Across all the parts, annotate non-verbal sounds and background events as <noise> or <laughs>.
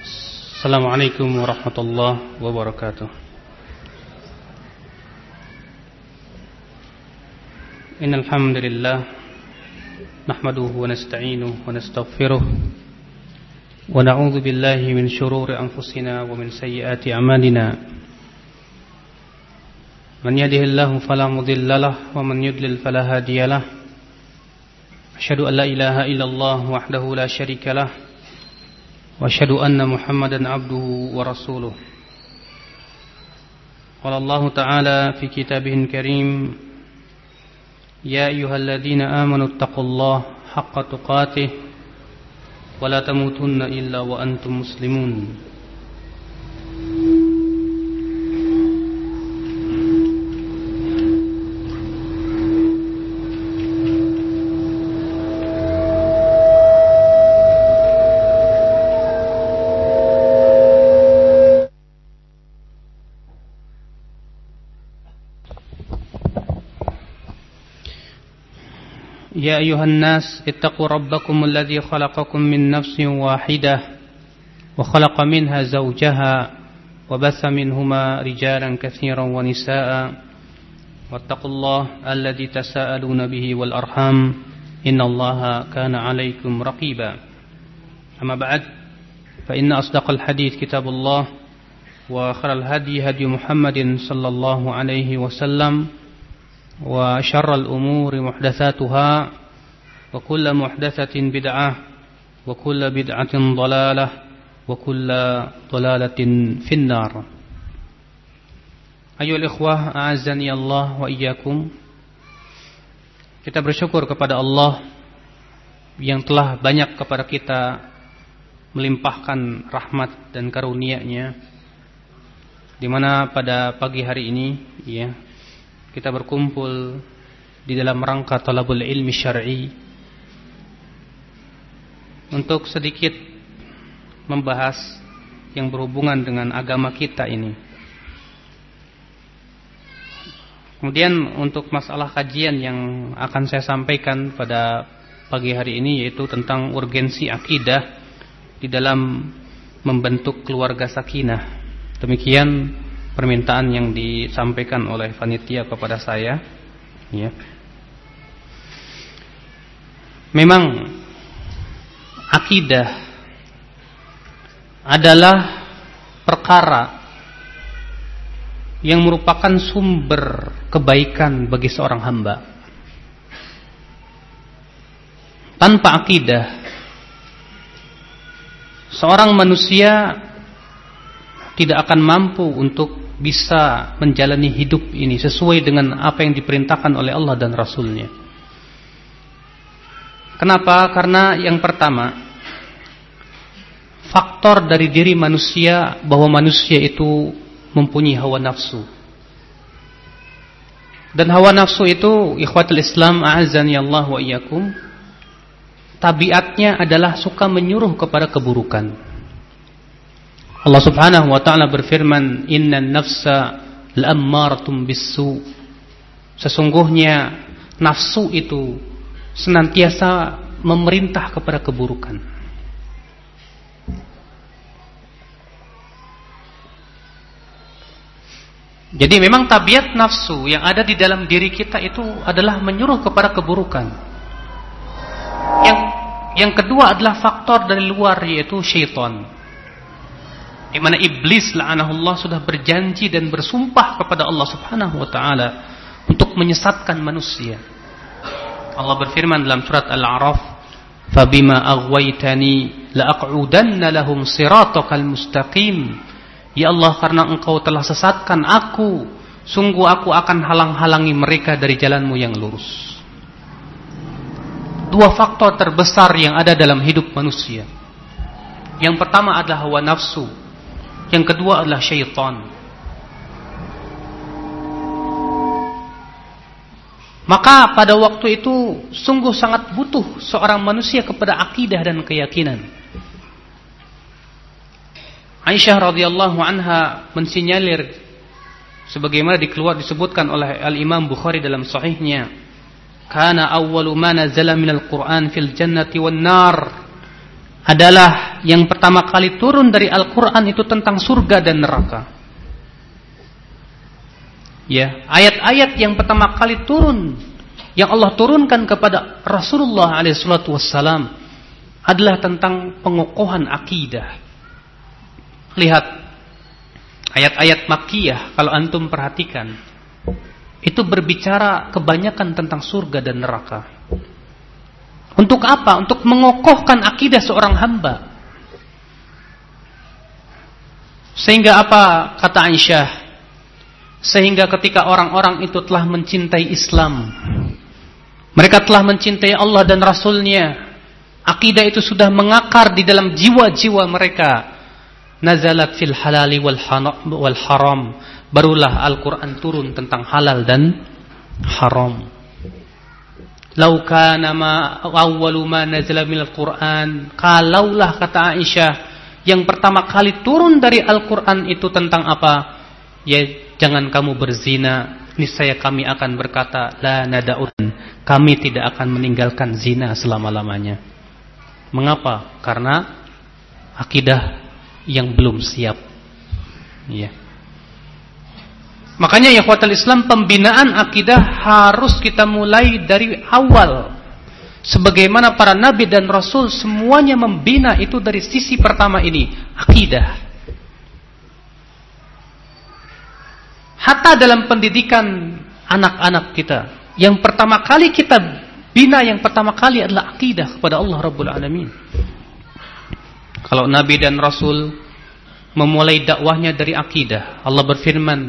السلام عليكم ورحمة الله وبركاته. إن الحمد لله نحمده ونستعينه ونستغفره ونعوذ بالله من شرور أنفسنا ومن سيئات أعمالنا. من يده الله فلا مضل له ومن يضلل فلا هادي له. أشهد أن لا إله إلا الله وحده لا شريك له. وأشهد أن محمدا عبده ورسوله. قال الله تعالى في كتابه الكريم يا أيها الذين آمنوا اتقوا الله حق تقاته ولا تموتن إلا وأنتم مسلمون. يا أيها الناس اتقوا ربكم الذي خلقكم من نفس واحدة وخلق منها زوجها وبث منهما رجالا كثيرا ونساء واتقوا الله الذي تساءلون به والأرحام إن الله كان عليكم رقيبا. أما بعد فإن أصدق الحديث كتاب الله وخير الهدي هدي محمد صلى الله عليه وسلم وشر الأمور محدثاتها وكل محدثة بدعة وكل بدعة ضلالة وكل ضلالة في النار أيها الإخوة أعزني الله وإياكم Kita bersyukur kepada Allah yang telah banyak kepada kita melimpahkan rahmat dan karunia-Nya di mana pada pagi hari ini ya kita berkumpul di dalam rangka talabul ilmi syar'i untuk sedikit membahas yang berhubungan dengan agama kita ini. Kemudian untuk masalah kajian yang akan saya sampaikan pada pagi hari ini yaitu tentang urgensi akidah di dalam membentuk keluarga sakinah. Demikian permintaan yang disampaikan oleh panitia kepada saya ya. Memang akidah adalah perkara yang merupakan sumber kebaikan bagi seorang hamba. Tanpa akidah seorang manusia tidak akan mampu untuk bisa menjalani hidup ini sesuai dengan apa yang diperintahkan oleh Allah dan Rasulnya. Kenapa? Karena yang pertama, faktor dari diri manusia bahwa manusia itu mempunyai hawa nafsu. Dan hawa nafsu itu, ikhwatul Islam, a'azani Allah wa tabiatnya adalah suka menyuruh kepada keburukan. Allah Subhanahu wa taala berfirman, "Innan nafsa la'ammaratum bisu." Sesungguhnya nafsu itu senantiasa memerintah kepada keburukan. Jadi memang tabiat nafsu yang ada di dalam diri kita itu adalah menyuruh kepada keburukan. Yang yang kedua adalah faktor dari luar yaitu syaitan. Di mana iblis la'anahullah sudah berjanji dan bersumpah kepada Allah Subhanahu wa taala untuk menyesatkan manusia. Allah berfirman dalam surat Al-A'raf, "Fabima aghwaytani la'aq'udanna lahum siratakal mustaqim." Ya Allah, karena Engkau telah sesatkan aku, sungguh aku akan halang-halangi mereka dari jalanmu yang lurus. Dua faktor terbesar yang ada dalam hidup manusia. Yang pertama adalah hawa nafsu. Yang kedua adalah syaitan. Maka pada waktu itu sungguh sangat butuh seorang manusia kepada akidah dan keyakinan. Aisyah radhiyallahu anha mensinyalir sebagaimana dikeluar disebutkan oleh Al Imam Bukhari dalam sahihnya kana awwalu ma nazala minal Qur'an fil jannati wan nar adalah yang pertama kali turun dari Al-Quran itu tentang surga dan neraka. Ya, ayat-ayat yang pertama kali turun yang Allah turunkan kepada Rasulullah SAW adalah tentang pengokohan akidah. Lihat ayat-ayat Makkiyah kalau antum perhatikan itu berbicara kebanyakan tentang surga dan neraka. Untuk apa? Untuk mengokohkan akidah seorang hamba. Sehingga apa kata Aisyah? Sehingga ketika orang-orang itu telah mencintai Islam, mereka telah mencintai Allah dan Rasulnya, akidah itu sudah mengakar di dalam jiwa-jiwa mereka. Nazalat fil halali wal haram. Barulah Al-Quran turun tentang halal dan haram. Lau kana ma awwalu ma nazala minal Qur'an. Kalaulah kata Aisyah yang pertama kali turun dari Al-Qur'an itu tentang apa? Ya jangan kamu berzina, niscaya kami akan berkata la nada'un. Kami tidak akan meninggalkan zina selama-lamanya. Mengapa? Karena akidah yang belum siap. Ya. Makanya ya kuatal Islam pembinaan akidah harus kita mulai dari awal. Sebagaimana para nabi dan rasul semuanya membina itu dari sisi pertama ini, akidah. Hatta dalam pendidikan anak-anak kita, yang pertama kali kita bina yang pertama kali adalah akidah kepada Allah Rabbul Alamin. Kalau nabi dan rasul memulai dakwahnya dari akidah, Allah berfirman,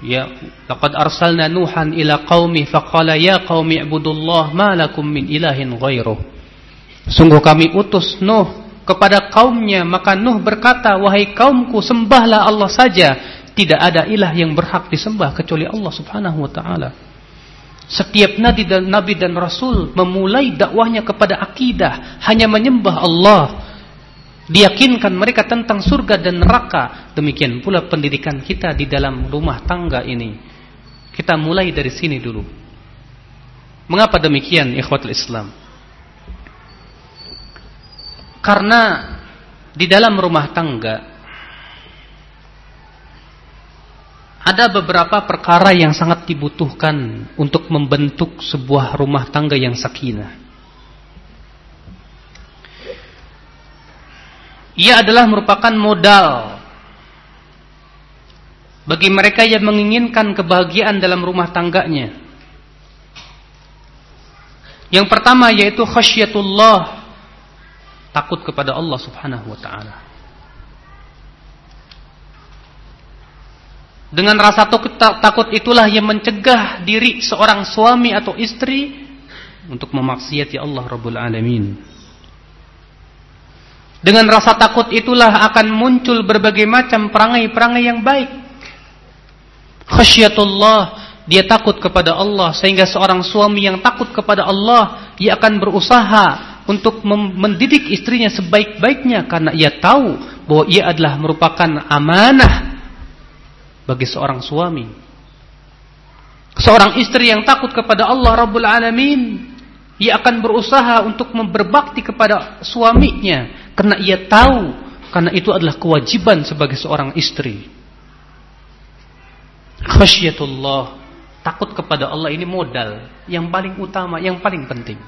Ya, laqad arsalna Nuhan ila qaumi faqala ya qaumi ibudullah ma lakum min ilahin ghairuh. Sungguh kami utus Nuh kepada kaumnya maka Nuh berkata wahai kaumku sembahlah Allah saja tidak ada ilah yang berhak disembah kecuali Allah Subhanahu wa taala. Setiap nabi dan nabi dan rasul memulai dakwahnya kepada akidah hanya menyembah Allah diyakinkan mereka tentang surga dan neraka. Demikian pula pendidikan kita di dalam rumah tangga ini. Kita mulai dari sini dulu. Mengapa demikian ikhwatul Islam? Karena di dalam rumah tangga ada beberapa perkara yang sangat dibutuhkan untuk membentuk sebuah rumah tangga yang sakinah. Ia adalah merupakan modal bagi mereka yang menginginkan kebahagiaan dalam rumah tangganya. Yang pertama yaitu khasyatullah, takut kepada Allah Subhanahu wa taala. Dengan rasa takut itulah yang mencegah diri seorang suami atau istri untuk memaksiati Allah Rabbul Alamin. Dengan rasa takut itulah akan muncul berbagai macam perangai-perangai yang baik. Khasyatullah, dia takut kepada Allah sehingga seorang suami yang takut kepada Allah, ia akan berusaha untuk mendidik istrinya sebaik-baiknya karena ia tahu bahwa ia adalah merupakan amanah bagi seorang suami. Seorang istri yang takut kepada Allah Rabbul Alamin, ia akan berusaha untuk berbakti kepada suaminya karena ia tahu karena itu adalah kewajiban sebagai seorang istri. Khasyatullah, takut kepada Allah ini modal yang paling utama, yang paling penting.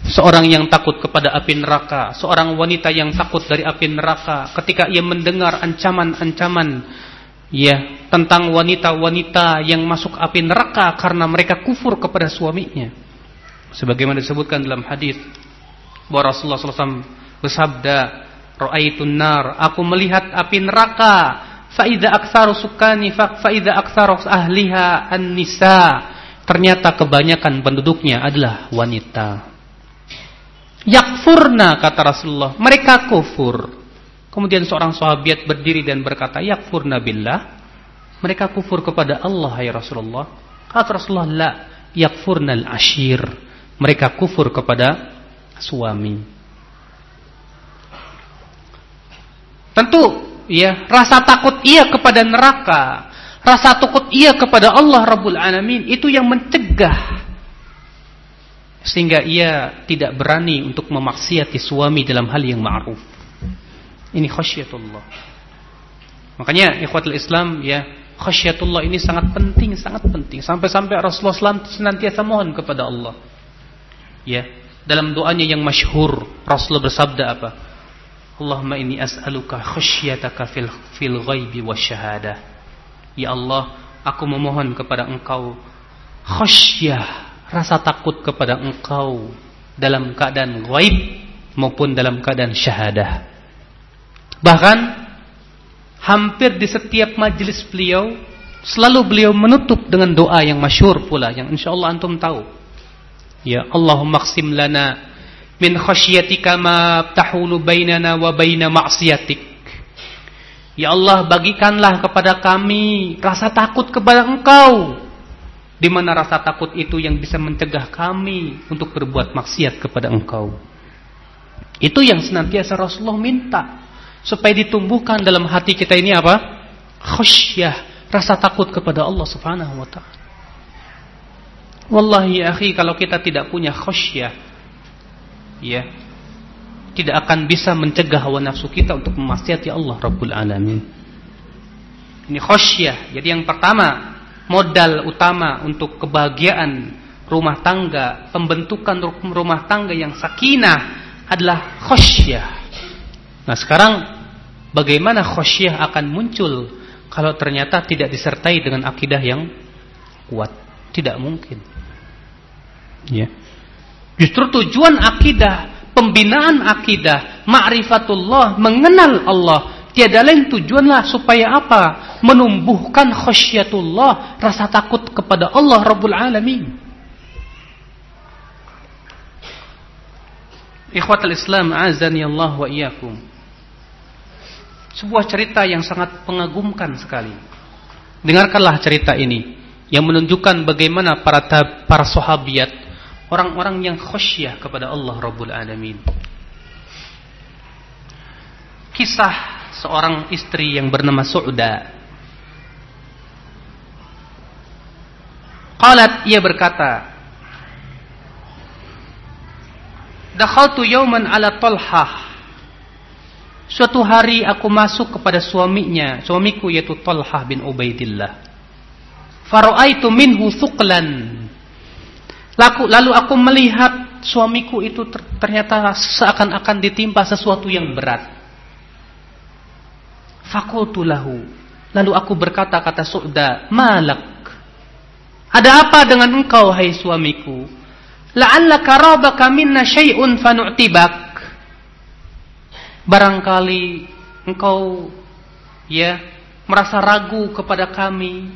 Seorang yang takut kepada api neraka, seorang wanita yang takut dari api neraka ketika ia mendengar ancaman-ancaman ya tentang wanita-wanita yang masuk api neraka karena mereka kufur kepada suaminya. Sebagaimana disebutkan dalam hadis bahwa Rasulullah SAW bersabda, "Ra'aitun nar, aku melihat api neraka, faida aktsaru sukani faida aktsaru ahliha an-nisa." Ternyata kebanyakan penduduknya adalah wanita. Yakfurna kata Rasulullah, mereka kufur. Kemudian seorang sahabat berdiri dan berkata, Yakfurna billah. Mereka kufur kepada Allah ya Rasulullah. Kata Rasulullah, la yakfurna al-ashir. Mereka kufur kepada suami. Tentu ya, rasa takut ia kepada neraka, rasa takut ia kepada Allah Rabbul Alamin itu yang mencegah sehingga ia tidak berani untuk memaksiati suami dalam hal yang ma'ruf. Ini khasyatullah. Makanya ikhwatul Islam ya, khasyatullah ini sangat penting, sangat penting. Sampai-sampai Rasulullah SAW senantiasa mohon kepada Allah. Ya, dalam doanya yang masyhur Rasulullah bersabda apa? Allahumma inni as'aluka khasyataka fil fil ghaibi wasyahadah. Ya Allah, aku memohon kepada Engkau khasyah rasa takut kepada engkau dalam keadaan gaib maupun dalam keadaan syahadah. Bahkan hampir di setiap majelis beliau selalu beliau menutup dengan doa yang masyhur pula yang insyaallah antum tahu. Ya Allahumma qsim lana min khasyatika ma tahulu bainana wa baina ma'siyatik. Ya Allah bagikanlah kepada kami rasa takut kepada Engkau di mana rasa takut itu yang bisa mencegah kami untuk berbuat maksiat kepada engkau. Itu yang senantiasa Rasulullah minta. Supaya ditumbuhkan dalam hati kita ini apa? Khusyah. Rasa takut kepada Allah subhanahu wa ta'ala. Wallahi ya akhi kalau kita tidak punya khusyah. Ya. Tidak akan bisa mencegah hawa nafsu kita untuk memaksiati Allah Rabbul Alamin. Ini khusyah. Jadi yang pertama modal utama untuk kebahagiaan rumah tangga, pembentukan rumah tangga yang sakinah adalah khosyah. Nah sekarang bagaimana khosyah akan muncul kalau ternyata tidak disertai dengan akidah yang kuat? Tidak mungkin. Ya. Justru tujuan akidah, pembinaan akidah, ma'rifatullah, mengenal Allah Tiada lain tujuanlah supaya apa? Menumbuhkan khasyatullah, rasa takut kepada Allah Rabbul Alamin. Ikhwatul Islam azani Allah wa iyyakum. Sebuah cerita yang sangat pengagumkan sekali. Dengarkanlah cerita ini yang menunjukkan bagaimana para para sahabiat orang-orang yang khasyah kepada Allah Rabbul Alamin. Kisah seorang istri yang bernama Su'da. Qalat ia berkata, Dakhaltu yawman ala Talhah. Suatu hari aku masuk kepada suaminya, suamiku yaitu Talhah bin Ubaidillah. Faraitu minhu thuqlan. Lalu aku melihat suamiku itu ternyata seakan-akan ditimpa sesuatu yang berat. Fakultu lahu. Lalu aku berkata kata Su'da, Malak. Ada apa dengan engkau hai suamiku? La'allaka rabaka minna syai'un fanu'tibak. Barangkali engkau ya merasa ragu kepada kami.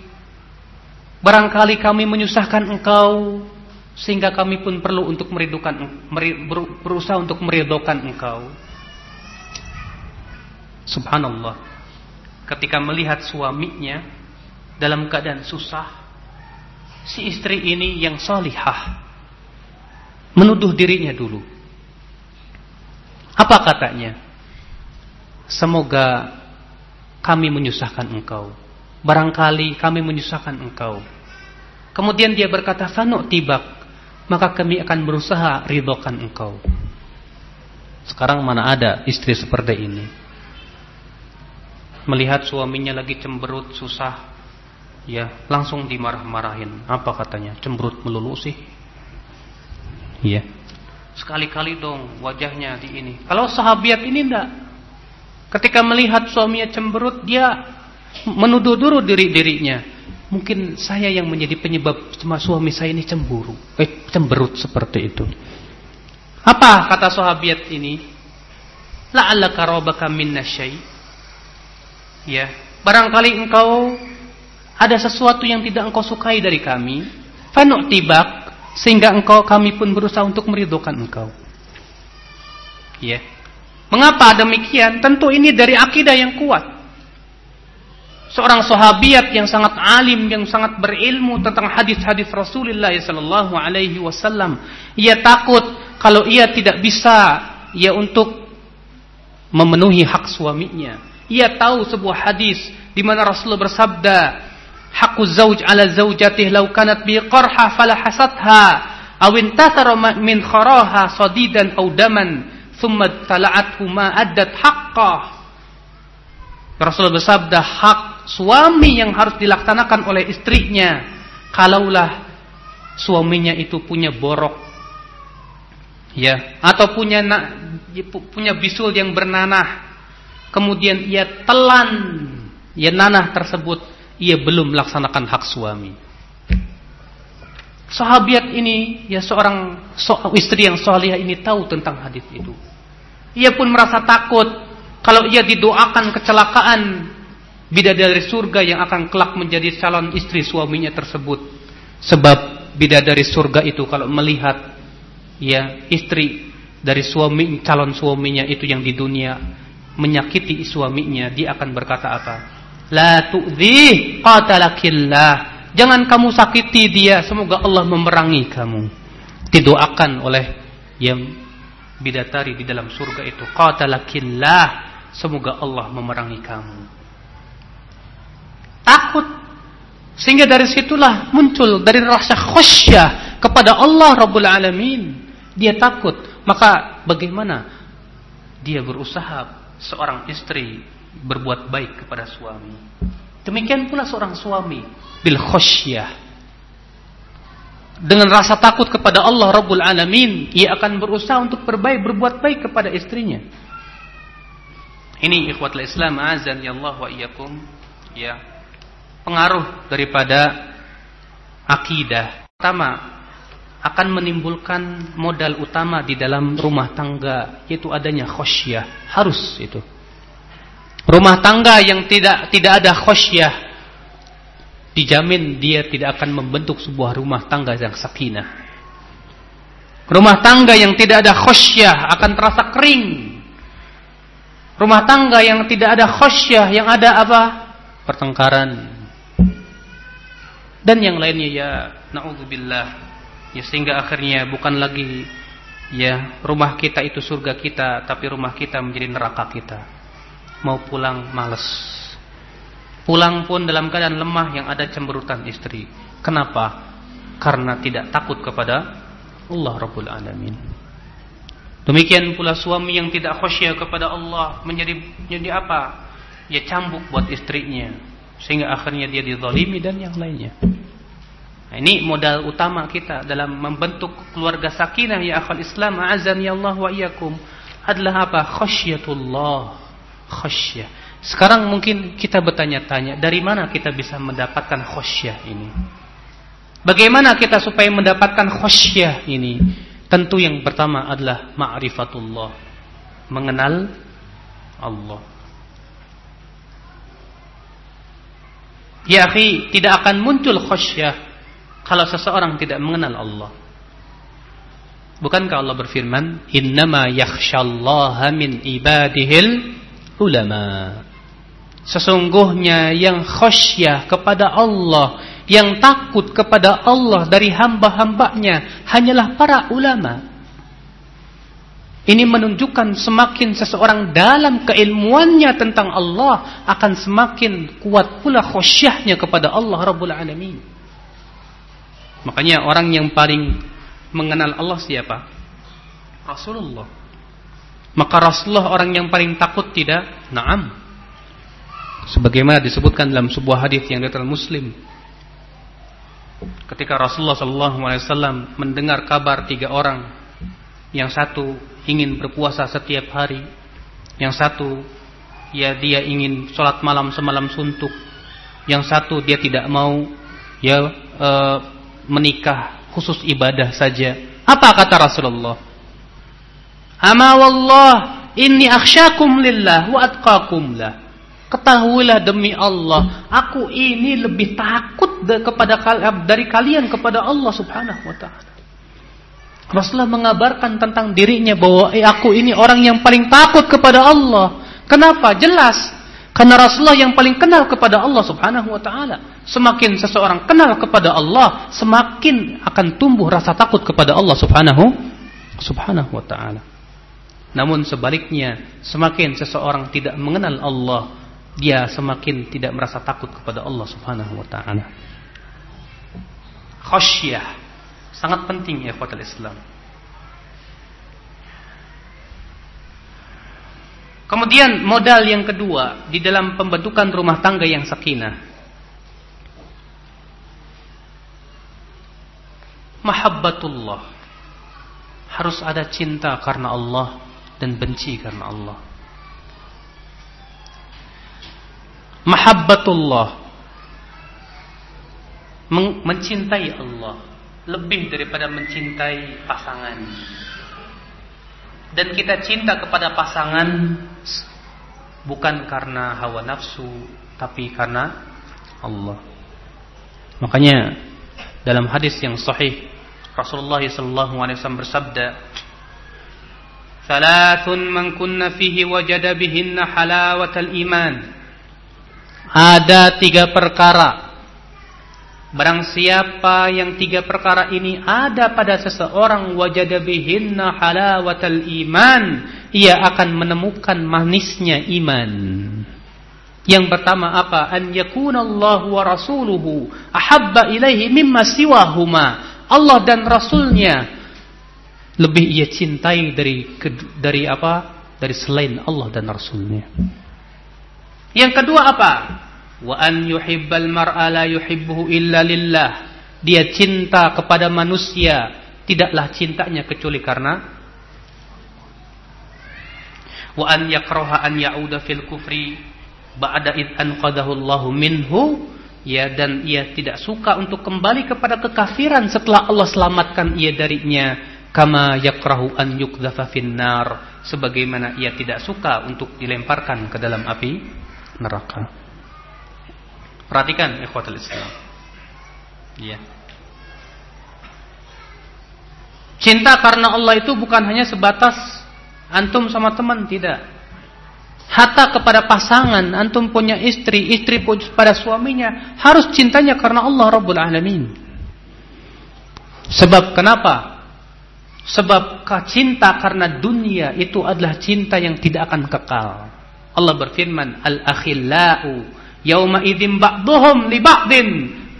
Barangkali kami menyusahkan engkau sehingga kami pun perlu untuk meridukan berusaha untuk meridokan engkau. Subhanallah ketika melihat suaminya dalam keadaan susah, si istri ini yang solihah menuduh dirinya dulu. Apa katanya? Semoga kami menyusahkan engkau. Barangkali kami menyusahkan engkau. Kemudian dia berkata, Fanu tibak, maka kami akan berusaha ridhokan engkau. Sekarang mana ada istri seperti ini? melihat suaminya lagi cemberut susah ya langsung dimarah-marahin. Apa katanya? Cemberut melulu sih. Ya sekali-kali dong wajahnya di ini. Kalau sahabat ini enggak. Ketika melihat suaminya cemberut dia menuduh dulu diri dirinya mungkin saya yang menjadi penyebab cuma suami saya ini cemburu. Eh cemberut seperti itu. Apa kata sahabat ini? La'allaka rabaka minna syai' ya barangkali engkau ada sesuatu yang tidak engkau sukai dari kami tibak sehingga engkau kami pun berusaha untuk meridokan engkau. Ya. Mengapa demikian? Tentu ini dari akidah yang kuat. Seorang sahabiat yang sangat alim yang sangat berilmu tentang hadis-hadis Rasulullah sallallahu alaihi wasallam ia takut kalau ia tidak bisa ya untuk memenuhi hak suaminya. Ia tahu sebuah hadis di mana Rasulullah bersabda, "Haqqu zauj 'ala zaujatihi law kanat bi qarha falahasatha awin tasara min kharaha sadidan aw daman thumma tala'athu ma addat haqqah Rasulullah bersabda hak suami yang harus dilaksanakan oleh istrinya kalaulah suaminya itu punya borok ya atau punya punya bisul yang bernanah kemudian ia telan ya nanah tersebut ia belum melaksanakan hak suami Sahabiat ini, ya seorang so, istri yang solihah ini tahu tentang hadis itu. Ia pun merasa takut kalau ia didoakan kecelakaan bidadari surga yang akan kelak menjadi calon istri suaminya tersebut. Sebab bidadari surga itu kalau melihat ya istri dari suami calon suaminya itu yang di dunia menyakiti suaminya, dia akan berkata apa? La tu'dhi qatalakillah Jangan kamu sakiti dia, semoga Allah memerangi kamu. Didoakan oleh yang bidatari di dalam surga itu. Qatalakillah, semoga Allah memerangi kamu. Takut. Sehingga dari situlah muncul dari rasa khusyah kepada Allah Rabbul Alamin. Dia takut. Maka bagaimana dia berusaha seorang istri berbuat baik kepada suami. Demikian pula seorang suami bil khosyah. Dengan rasa takut kepada Allah Rabbul Alamin, ia akan berusaha untuk berbaik, berbuat baik kepada istrinya. Ini ikhwatul Islam azan ya Allah wa iyyakum ya. Pengaruh daripada akidah. Pertama, akan menimbulkan modal utama di dalam rumah tangga yaitu adanya khosyah. Harus itu. Rumah tangga yang tidak tidak ada khosyah dijamin dia tidak akan membentuk sebuah rumah tangga yang sakinah. Rumah tangga yang tidak ada khosyah akan terasa kering. Rumah tangga yang tidak ada khosyah, yang ada apa? Pertengkaran. Dan yang lainnya ya naudzubillah. Ya sehingga akhirnya bukan lagi ya rumah kita itu surga kita, tapi rumah kita menjadi neraka kita. Mau pulang males Pulang pun dalam keadaan lemah yang ada cemberutan istri. Kenapa? Karena tidak takut kepada Allah Rabbul Alamin. Demikian pula suami yang tidak khusyuk kepada Allah menjadi menjadi apa? Ya cambuk buat istrinya sehingga akhirnya dia dizalimi dan yang lainnya. Nah, ini modal utama kita dalam membentuk keluarga sakinah ya akhal Islam azan ya Allah wa iyyakum adalah apa? Khasyatullah. Khasyah sekarang mungkin kita bertanya-tanya, dari mana kita bisa mendapatkan khosyah ini? Bagaimana kita supaya mendapatkan khosyah ini? Tentu yang pertama adalah ma'rifatullah. Mengenal Allah. Ya akhi, tidak akan muncul khosyah kalau seseorang tidak mengenal Allah. Bukankah Allah berfirman, "Innama yakhsyallaha min ibadihil ulama." Sesungguhnya yang khosyah kepada Allah, yang takut kepada Allah dari hamba-hambanya hanyalah para ulama. Ini menunjukkan semakin seseorang dalam keilmuannya tentang Allah akan semakin kuat pula khosyahnya kepada Allah Rabbul Alamin. Makanya orang yang paling mengenal Allah siapa? Rasulullah. Maka Rasulullah orang yang paling takut tidak? Naam. Sebagaimana disebutkan dalam sebuah hadis yang diriwayatkan Muslim. Ketika Rasulullah SAW mendengar kabar tiga orang yang satu ingin berpuasa setiap hari yang satu ya dia ingin sholat malam semalam suntuk yang satu dia tidak mau ya e, menikah khusus ibadah saja. Apa kata Rasulullah ama wallah inni akhsyakum lillah wa atqakum lah Ketahuilah demi Allah, aku ini lebih takut kepada dari kalian kepada Allah Subhanahu wa taala. Rasulullah mengabarkan tentang dirinya bahwa eh, aku ini orang yang paling takut kepada Allah. Kenapa? Jelas. Karena Rasulullah yang paling kenal kepada Allah Subhanahu wa taala. Semakin seseorang kenal kepada Allah, semakin akan tumbuh rasa takut kepada Allah Subhanahu Subhanahu wa taala. Namun sebaliknya, semakin seseorang tidak mengenal Allah, dia semakin tidak merasa takut kepada Allah Subhanahu wa taala. Khasyah. Sangat penting ya ikhwatul Islam. Kemudian modal yang kedua di dalam pembentukan rumah tangga yang sakinah. Mahabbatullah. Harus ada cinta karena Allah dan benci karena Allah. Mahabbatullah. mencintai Allah lebih daripada mencintai pasangan dan kita cinta kepada pasangan bukan karena hawa nafsu tapi karena Allah. Makanya dalam hadis yang sahih Rasulullah wasallam bersabda Thalathun man kunna fihi wajada bihinna halawatal iman Ada tiga perkara Barang siapa yang tiga perkara ini ada pada seseorang wajada bihinna halawatal iman, ia akan menemukan manisnya iman. Yang pertama apa? An yakuna Allah wa rasuluhu ahabba ilaihi mimma siwahuma. Allah dan Rasulnya lebih ia cintai dari dari apa? Dari selain Allah dan Rasulnya. Yang kedua apa? wa an yuhibbal mar'a la yuhibbuhu illa lillah dia cinta kepada manusia tidaklah cintanya kecuali karena wa an yakraha an ya'uda fil kufri ba'da id anqadahu Allahu minhu ya dan ia tidak suka untuk kembali kepada kekafiran setelah Allah selamatkan ia darinya kama yakrahu an yukdhafa finnar sebagaimana ia tidak suka untuk dilemparkan ke dalam api neraka Perhatikan ikhwatul Islam. Iya. Cinta karena Allah itu bukan hanya sebatas antum sama teman, tidak. Hatta kepada pasangan, antum punya istri, istri pada suaminya, harus cintanya karena Allah Rabbul Alamin. Sebab kenapa? Sebab cinta karena dunia itu adalah cinta yang tidak akan kekal. Allah berfirman, Al-akhillau Yauma idzin ba'dhum li ba'din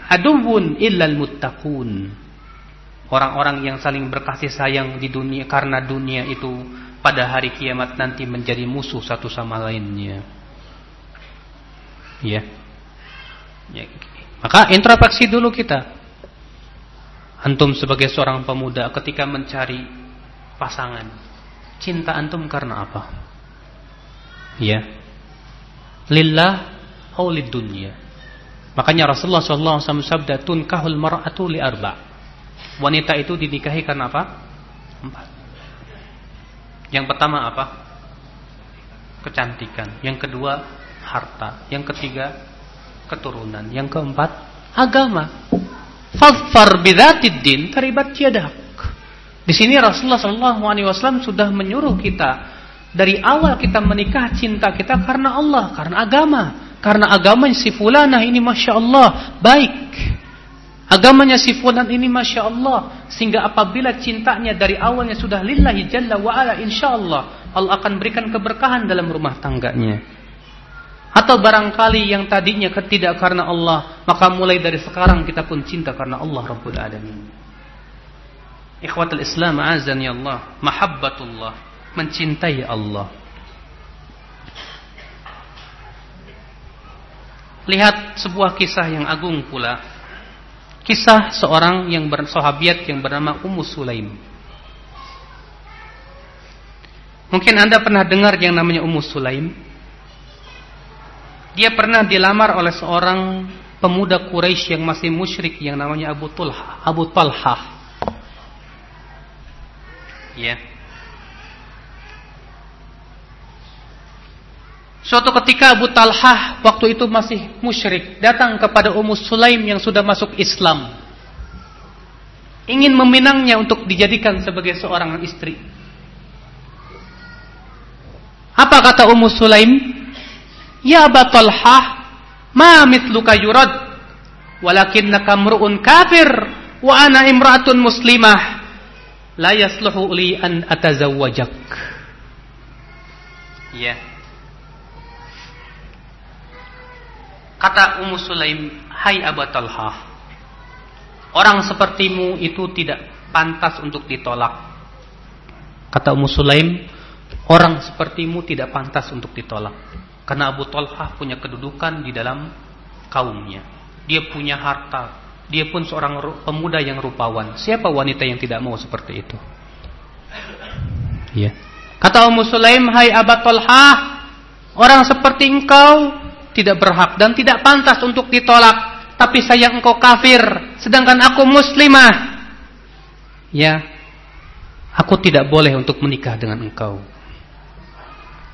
aduwwun illal muttaqun. Orang-orang yang saling berkasih sayang di dunia karena dunia itu pada hari kiamat nanti menjadi musuh satu sama lainnya. Ya. ya. Maka introspeksi dulu kita. Antum sebagai seorang pemuda ketika mencari pasangan, cinta antum karena apa? Ya. Lillah aulid dunia. Makanya Rasulullah SAW sabda tunkahul mar'atu li arba. Wanita itu dinikahi karena apa? Empat. Yang pertama apa? Kecantikan. Yang kedua harta. Yang ketiga keturunan. Yang keempat agama. Fadfar bidzatid din taribat yadak. Di sini Rasulullah SAW sudah menyuruh kita dari awal kita menikah cinta kita karena Allah, karena agama. Karena agamanya si fulanah ini Masya Allah baik. Agamanya si fulan ini Masya Allah. Sehingga apabila cintanya dari awalnya sudah lillahi jalla wa'ala insya Allah. Allah akan berikan keberkahan dalam rumah tangganya. Atau barangkali yang tadinya tidak karena Allah. Maka mulai dari sekarang kita pun cinta karena Allah Rabbul Alamin. Ikhwatul Islam azan ya Allah. Mahabbatullah. Mencintai Allah. Lihat sebuah kisah yang agung pula. Kisah seorang yang bersahabiat yang bernama Ummu Sulaim. Mungkin Anda pernah dengar yang namanya Ummu Sulaim. Dia pernah dilamar oleh seorang pemuda Quraisy yang masih musyrik yang namanya Abu Tulha, Abu Talha. Ya. Suatu ketika Abu Talhah waktu itu masih musyrik datang kepada Ummu Sulaim yang sudah masuk Islam. Ingin meminangnya untuk dijadikan sebagai seorang istri. Apa kata Ummu Sulaim? Ya Abu Talhah, ma mithluka yurad walakinnaka mru'un kafir wa ana imra'atun muslimah la yasluhu li an atazawwajak. Ya. Yeah. Kata Ummu Sulaim, "Hai Abu Talha, orang sepertimu itu tidak pantas untuk ditolak. Kata Ummu Sulaim, orang sepertimu tidak pantas untuk ditolak. Karena Abu Talhah punya kedudukan di dalam kaumnya. Dia punya harta. Dia pun seorang pemuda yang rupawan. Siapa wanita yang tidak mau seperti itu? Ya. Kata Ummu Sulaim, "Hai Abu Talhah, orang seperti engkau tidak berhak dan tidak pantas untuk ditolak. Tapi saya engkau kafir, sedangkan aku muslimah. Ya, aku tidak boleh untuk menikah dengan engkau.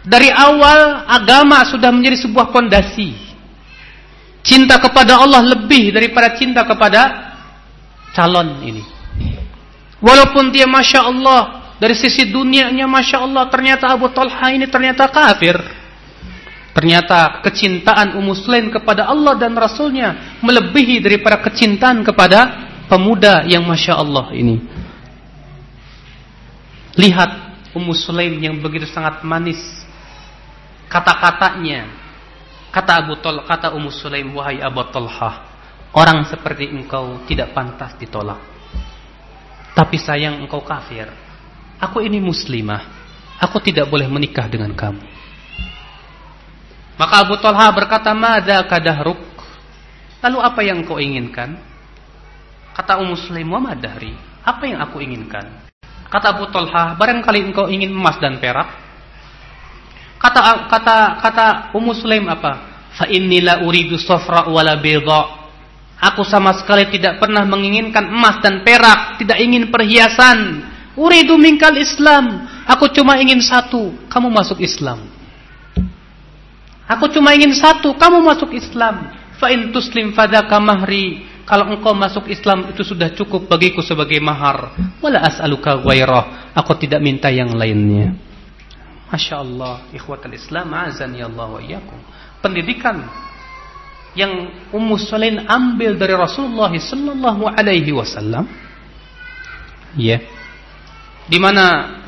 Dari awal agama sudah menjadi sebuah pondasi. Cinta kepada Allah lebih daripada cinta kepada calon ini. Walaupun dia masya Allah dari sisi dunianya masya Allah ternyata Abu Talha ini ternyata kafir. Ternyata kecintaan umm muslim kepada Allah dan Rasulnya melebihi daripada kecintaan kepada pemuda yang masya Allah ini. Lihat Ummu Sulaim yang begitu sangat manis kata-katanya. Kata Abu Tol, kata Ummu Sulaim, wahai Abu Talha, orang seperti engkau tidak pantas ditolak. Tapi sayang engkau kafir. Aku ini muslimah. Aku tidak boleh menikah dengan kamu. Maka Abu Talha berkata, "Mada kadahruk?" Lalu apa yang kau inginkan? Kata Ummu Sulaim, "Wa madahri?" Apa yang aku inginkan? Kata Abu Talha, barangkali engkau ingin emas dan perak. Kata kata kata Ummu Sulaim apa? Fa innila uridu safra wala bayda. Aku sama sekali tidak pernah menginginkan emas dan perak, tidak ingin perhiasan. Uridu minkal Islam. Aku cuma ingin satu, kamu masuk Islam. Aku cuma ingin satu, kamu masuk Islam. Fa in tuslim fadaka mahri kalau engkau masuk Islam itu sudah cukup bagiku sebagai mahar. Wala as'aluka ghairah. Aku tidak minta yang lainnya. Masya Allah, ikhwatal Islam, azan ya Allah wa. Pendidikan yang Ummu Sulaim ambil dari Rasulullah sallallahu alaihi wasallam ya. Di mana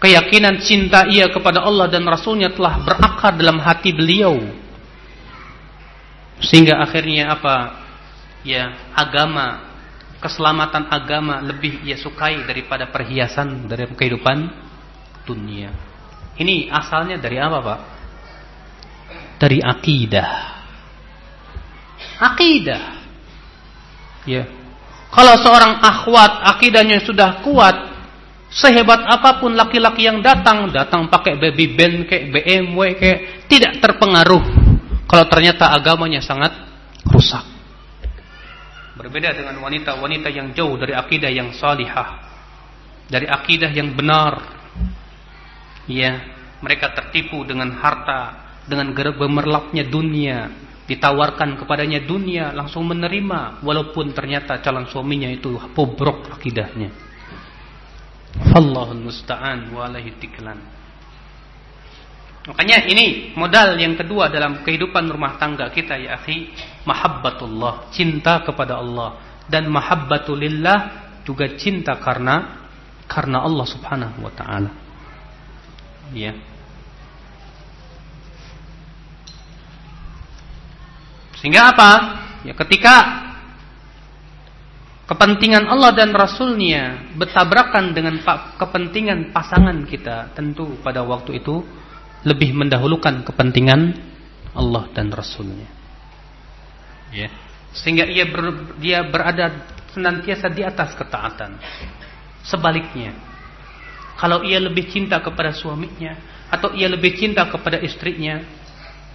keyakinan cinta ia kepada Allah dan Rasulnya telah berakar dalam hati beliau. Sehingga akhirnya apa? ya agama keselamatan agama lebih ia sukai daripada perhiasan dari kehidupan dunia. Ini asalnya dari apa, Pak? Dari akidah. Akidah. Ya. Kalau seorang akhwat akidahnya sudah kuat, sehebat apa pun laki-laki yang datang, datang pakai baby band kayak BMW kayak tidak terpengaruh kalau ternyata agamanya sangat rusak. Berbeda dengan wanita-wanita yang jauh dari akidah yang salihah. Dari akidah yang benar. Ya, mereka tertipu dengan harta, dengan gemerlapnya dunia, ditawarkan kepadanya dunia, langsung menerima walaupun ternyata calon suaminya itu bobrok akidahnya. Allahul musta'an wa tiklan. Makanya ini modal yang kedua dalam kehidupan rumah tangga kita ya akhi, mahabbatullah, cinta kepada Allah dan mahabbatulillah juga cinta karena karena Allah Subhanahu wa taala. Ya. Sehingga apa? Ya ketika kepentingan Allah dan Rasulnya bertabrakan dengan kepentingan pasangan kita, tentu pada waktu itu lebih mendahulukan kepentingan Allah dan Rasulnya. Ya. Sehingga ia ber, dia berada senantiasa di atas ketaatan. Sebaliknya, kalau ia lebih cinta kepada suaminya atau ia lebih cinta kepada istrinya,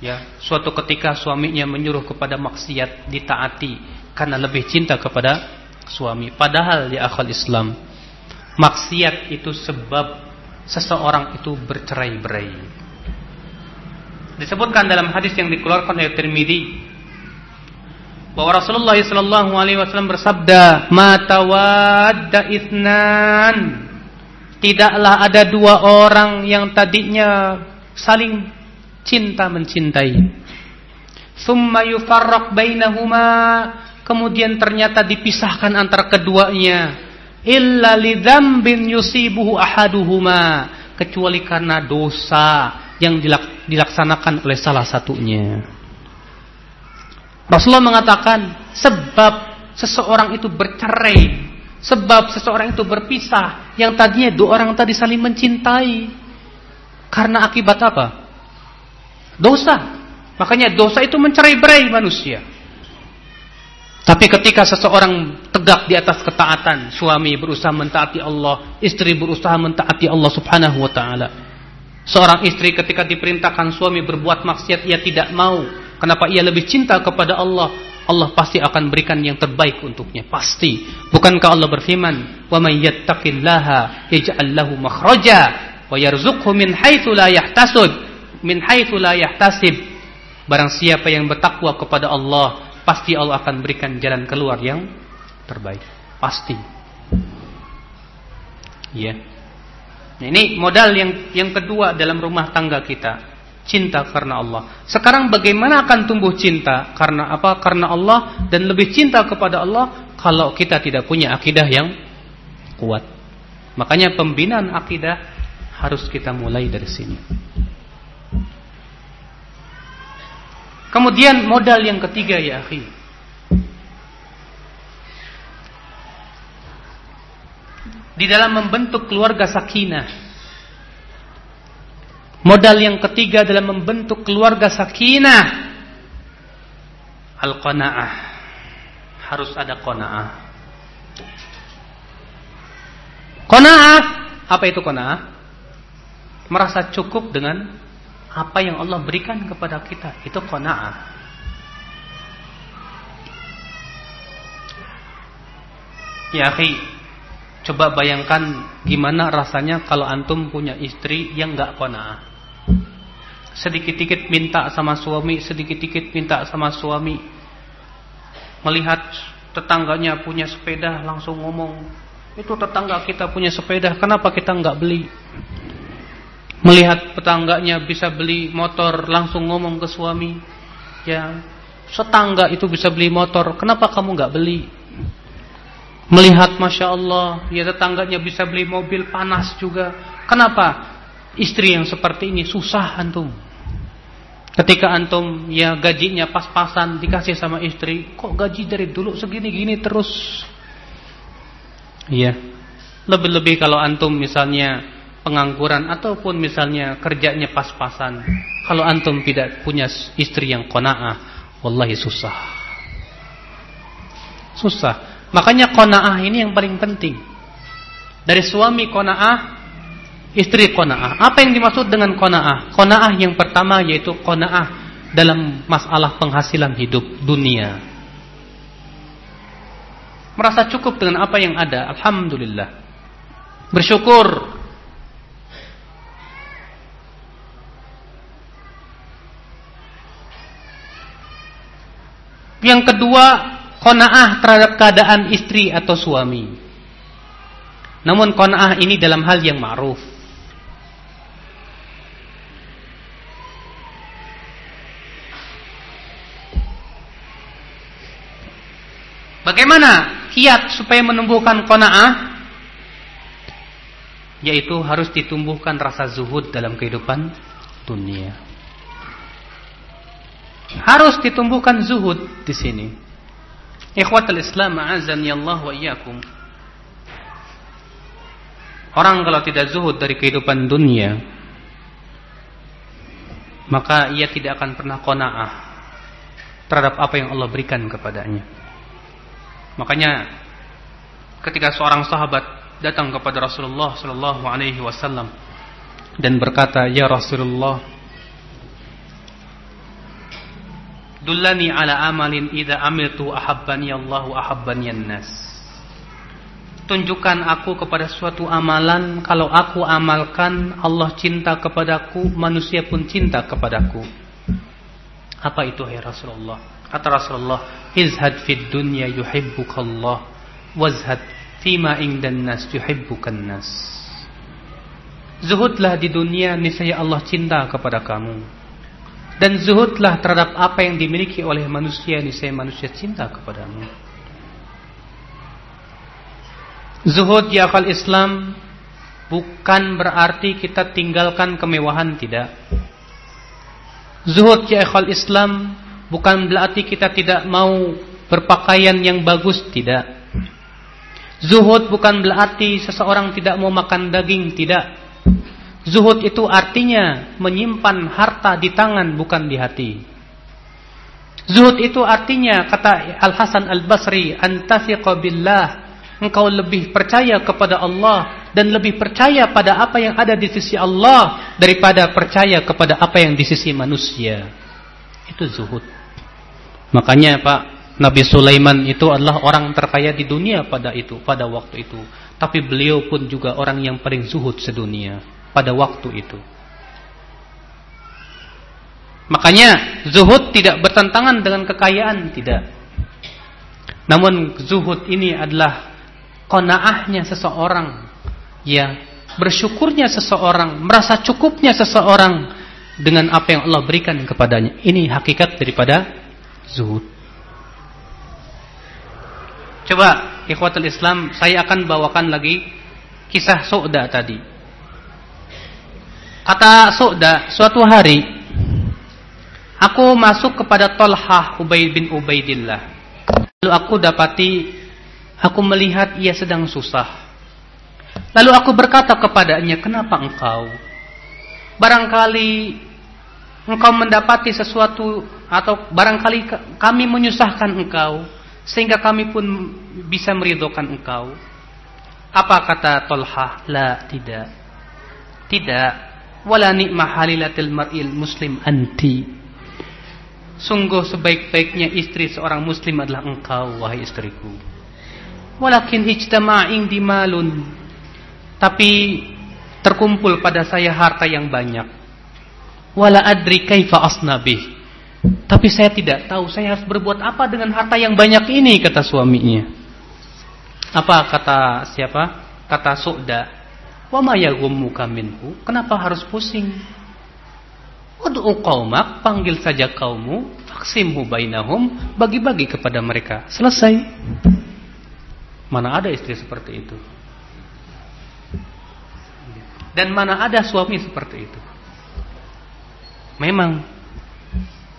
ya, suatu ketika suaminya menyuruh kepada maksiat ditaati karena lebih cinta kepada suami. Padahal di akal Islam, maksiat itu sebab seseorang itu bercerai-berai. Disebutkan dalam hadis yang dikeluarkan oleh Tirmidzi bahwa Rasulullah sallallahu alaihi wasallam bersabda, "Ma tawadda itsnan." Tidaklah ada dua orang yang tadinya saling cinta mencintai. Summa yufarraq bainahuma, kemudian ternyata dipisahkan antara keduanya. Illa lidzambin yusibuhu ahaduhuma, kecuali karena dosa yang dilaksanakan oleh salah satunya. Rasulullah mengatakan sebab seseorang itu bercerai, sebab seseorang itu berpisah, yang tadinya dua orang tadi saling mencintai. Karena akibat apa? Dosa. Makanya dosa itu mencerai-berai manusia. Tapi ketika seseorang tegak di atas ketaatan, suami berusaha mentaati Allah, istri berusaha mentaati Allah Subhanahu wa taala. Seorang istri ketika diperintahkan suami berbuat maksiat ia tidak mau. Kenapa ia lebih cinta kepada Allah? Allah pasti akan berikan yang terbaik untuknya, pasti. Bukankah Allah berfirman, "Wa may yattaqillaha yaj'al lahu makhraja wa yarzuqhu min haitsu la yahtasib." Min haitsu la yahtasib. Barang siapa yang bertakwa kepada Allah, pasti Allah akan berikan jalan keluar yang terbaik. Pasti. Ya. Yeah. Ini modal yang yang kedua dalam rumah tangga kita. Cinta karena Allah. Sekarang bagaimana akan tumbuh cinta? Karena apa? Karena Allah dan lebih cinta kepada Allah kalau kita tidak punya akidah yang kuat. Makanya pembinaan akidah harus kita mulai dari sini. Kemudian modal yang ketiga ya akhi. Di dalam membentuk keluarga sakinah. Modal yang ketiga dalam membentuk keluarga sakinah. Al-qanaah. Harus ada qanaah. Qanaah, apa itu qanaah? Merasa cukup dengan apa yang Allah berikan kepada kita itu qanaah. Ya akhi, coba bayangkan gimana rasanya kalau antum punya istri yang enggak qanaah. Sedikit-dikit minta sama suami, sedikit-dikit minta sama suami. Melihat tetangganya punya sepeda langsung ngomong, "Itu tetangga kita punya sepeda, kenapa kita enggak beli?" Melihat tetangganya bisa beli motor langsung ngomong ke suami, ya setangga itu bisa beli motor, kenapa kamu nggak beli? Melihat masya Allah, ya tetangganya bisa beli mobil panas juga, kenapa? Istri yang seperti ini susah antum. Ketika antum ya gajinya pas-pasan dikasih sama istri, kok gaji dari dulu segini-gini terus? Iya. Lebih-lebih kalau antum misalnya pengangguran ataupun misalnya kerjanya pas-pasan. Kalau antum tidak punya istri yang qanaah, wallahi susah. Susah. Makanya qanaah ini yang paling penting. Dari suami qanaah, istri qanaah. Apa yang dimaksud dengan qanaah? Qanaah yang pertama yaitu qanaah dalam masalah penghasilan hidup dunia. Merasa cukup dengan apa yang ada, alhamdulillah. Bersyukur Yang kedua, kona'ah terhadap keadaan istri atau suami. Namun kona'ah ini dalam hal yang ma'ruf. Bagaimana kiat supaya menumbuhkan kona'ah? Yaitu harus ditumbuhkan rasa zuhud dalam kehidupan dunia. Harus ditumbuhkan zuhud di sini. Ikhwatul Islam azani Allah wa iyyakum. Orang kalau tidak zuhud dari kehidupan dunia, maka ia tidak akan pernah qanaah terhadap apa yang Allah berikan kepadanya. Makanya ketika seorang sahabat datang kepada Rasulullah sallallahu alaihi wasallam dan berkata, "Ya Rasulullah, Dullani ala amalin idza amiltu ahabbani Allah ahabbani nas. Tunjukkan aku kepada suatu amalan kalau aku amalkan Allah cinta kepadaku, manusia pun cinta kepadaku. Apa itu hai Rasulullah? Kata Rasulullah, "Izhad fid dunya yuhibbukallah, wazhad fima indan nas yuhibbukan nas." Zuhudlah di dunia niscaya Allah cinta kepada kamu dan zuhudlah terhadap apa yang dimiliki oleh manusia niscaya manusia cinta kepadamu. Zuhud di akal Islam bukan berarti kita tinggalkan kemewahan tidak. Zuhud di akal Islam bukan berarti kita tidak mau berpakaian yang bagus, tidak. Zuhud bukan berarti seseorang tidak mau makan daging, tidak. Zuhud itu artinya menyimpan harta di tangan bukan di hati. Zuhud itu artinya kata Al Hasan Al Basri, antafiqa billah, engkau lebih percaya kepada Allah dan lebih percaya pada apa yang ada di sisi Allah daripada percaya kepada apa yang di sisi manusia. Itu zuhud. Makanya Pak Nabi Sulaiman itu adalah orang terkaya di dunia pada itu, pada waktu itu. Tapi beliau pun juga orang yang paling zuhud sedunia pada waktu itu. Makanya zuhud tidak bertentangan dengan kekayaan, tidak. Namun zuhud ini adalah konaahnya seseorang, ya bersyukurnya seseorang, merasa cukupnya seseorang dengan apa yang Allah berikan kepadanya. Ini hakikat daripada zuhud. Coba ikhwatul Islam, saya akan bawakan lagi kisah Su'da tadi. Kata Su'da, suatu hari aku masuk kepada Tolhah Ubay bin Ubaidillah. Lalu aku dapati aku melihat ia sedang susah. Lalu aku berkata kepadanya, "Kenapa engkau? Barangkali engkau mendapati sesuatu atau barangkali kami menyusahkan engkau sehingga kami pun bisa meridhokan engkau. Apa kata Tolha? La, tidak. Tidak. Wala ni'mah halilatil mar'il muslim anti. Sungguh sebaik-baiknya istri seorang muslim adalah engkau, wahai istriku. Walakin ijtama'in dimalun. Tapi terkumpul pada saya harta yang banyak. Wala adri kaifa asnabih tapi saya tidak tahu saya harus berbuat apa dengan harta yang banyak ini kata suaminya. Apa kata siapa? Kata Su'da. Wa ma yaghummuka minhu? Kenapa harus pusing? Ud'u qaumak, panggil saja kaummu, faksimhu bainahum, bagi-bagi kepada mereka. Selesai. Mana ada istri seperti itu? Dan mana ada suami seperti itu? Memang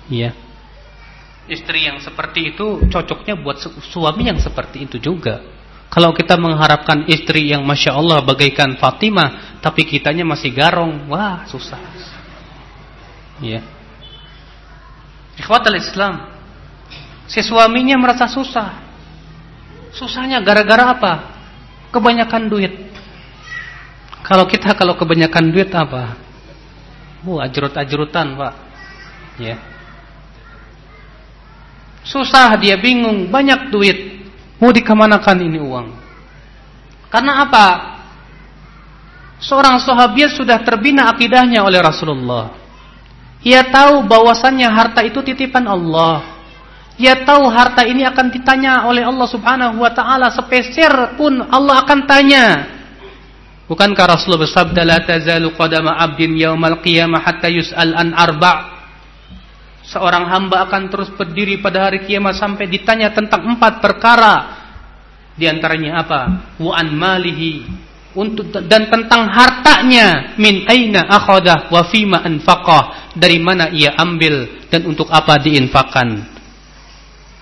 Iya. Istri yang seperti itu cocoknya buat suami yang seperti itu juga. Kalau kita mengharapkan istri yang masya Allah bagaikan Fatimah, tapi kitanya masih garong, wah susah. Iya. Ikhwatul Islam, si suaminya merasa susah. Susahnya gara-gara apa? Kebanyakan duit. Kalau kita kalau kebanyakan duit apa? Bu, ajrut-ajrutan, Pak. Ya. Susah dia bingung, banyak duit. Mau dikemanakan ini uang? Karena apa? Seorang sahabat sudah terbina akidahnya oleh Rasulullah. Ia tahu bahwasannya harta itu titipan Allah. Ia tahu harta ini akan ditanya oleh Allah Subhanahu wa taala sepeser pun Allah akan tanya. Bukankah Rasulullah bersabda la tazalu qadama 'abdin yaumal qiyamah hatta yus'al an arba' Seorang hamba akan terus berdiri pada hari kiamat sampai ditanya tentang empat perkara. Di antaranya apa? Wa'an malihi untuk dan tentang hartanya min aina akhadah wa fima anfaqah dari mana ia ambil dan untuk apa diinfakkan.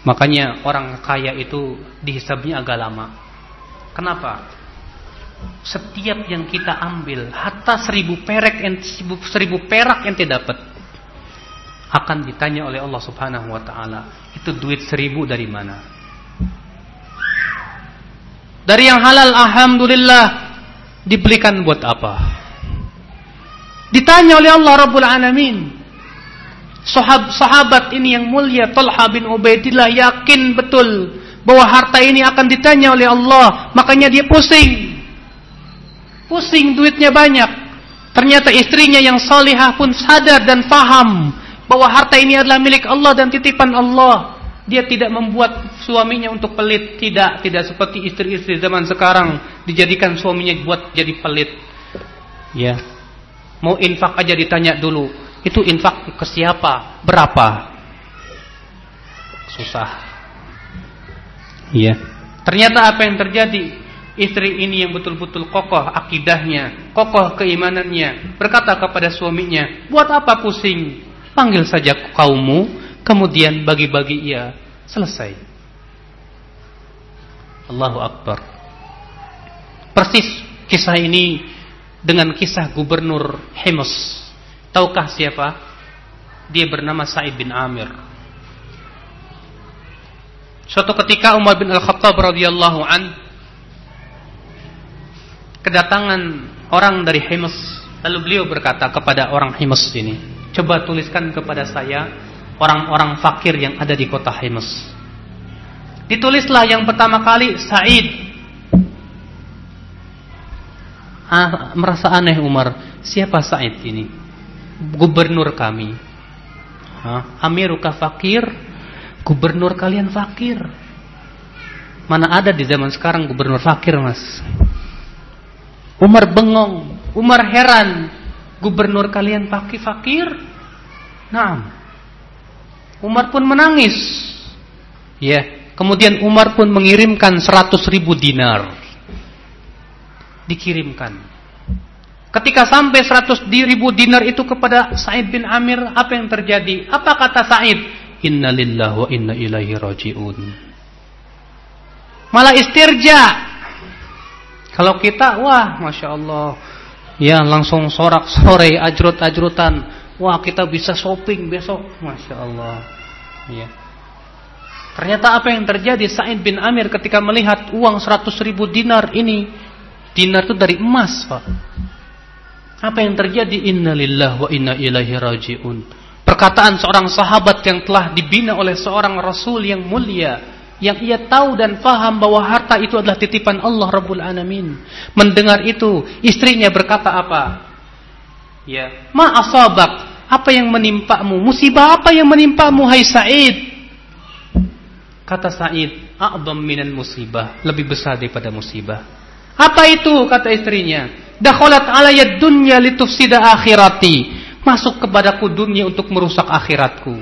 Makanya orang kaya itu dihisabnya agak lama. Kenapa? Setiap yang kita ambil, hatta seribu perak yang seribu perak yang tidak dapat akan ditanya oleh Allah Subhanahu wa taala, itu duit seribu dari mana? Dari yang halal alhamdulillah dibelikan buat apa? Ditanya oleh Allah Rabbul Alamin. Sahab, sahabat ini yang mulia Talha bin Ubaidillah yakin betul bahwa harta ini akan ditanya oleh Allah, makanya dia pusing. Pusing duitnya banyak. Ternyata istrinya yang salihah pun sadar dan faham bahwa harta ini adalah milik Allah dan titipan Allah. Dia tidak membuat suaminya untuk pelit, tidak, tidak seperti istri-istri zaman sekarang dijadikan suaminya buat jadi pelit. Ya. Mau infak aja ditanya dulu, itu infak ke siapa? Berapa? Susah. Ya. Ternyata apa yang terjadi? Istri ini yang betul-betul kokoh akidahnya, kokoh keimanannya, berkata kepada suaminya, "Buat apa pusing? Panggil saja kaummu, kemudian bagi-bagi ia. Selesai. Allahu Akbar. Persis kisah ini dengan kisah gubernur Himus. Tahukah siapa? Dia bernama Sa'id bin Amir. Suatu ketika Umar bin Al-Khattab radhiyallahu an kedatangan orang dari Himus. Lalu beliau berkata kepada orang Himus ini, "Coba tuliskan kepada saya orang-orang fakir yang ada di kota Himus." Ditulislah yang pertama kali Said. Ah, merasa aneh Umar, siapa Said ini? Gubernur kami. Hah? Amiruka fakir, gubernur kalian fakir. Mana ada di zaman sekarang gubernur fakir, Mas? Umar bengong, Umar heran, gubernur kalian fakir fakir? Nah, Umar pun menangis. Ya, Kemudian Umar pun mengirimkan 100 ribu dinar. Dikirimkan. Ketika sampai 100 ribu dinar itu kepada Sa'id bin Amir, apa yang terjadi? Apa kata Sa'id? Inna lillah wa inna ilaihi raji'un. Malah istirja. Kalau kita, wah Masya Allah. Ya langsung sorak sore, ajrut-ajrutan. Wah kita bisa shopping besok. Masya Allah. Ya. Ternyata apa yang terjadi Sa'id bin Amir ketika melihat uang 100 ribu dinar ini. Dinar itu dari emas Pak. Apa yang terjadi? Innalillah wa inna ilaihi raji'un. Perkataan seorang sahabat yang telah dibina oleh seorang rasul yang mulia. Yang ia tahu dan faham bahwa harta itu adalah titipan Allah Rabbul Alamin. Mendengar itu, istrinya berkata apa? Ya, ma asabak. Apa yang menimpamu? Musibah apa yang menimpamu hai Sa'id? Kata Sa'id, a'dham minan musibah, lebih besar daripada musibah. Apa itu? Kata istrinya. Dakhalat alayad dunya litufsida akhirati. Masuk kepadaku dunia untuk merusak akhiratku.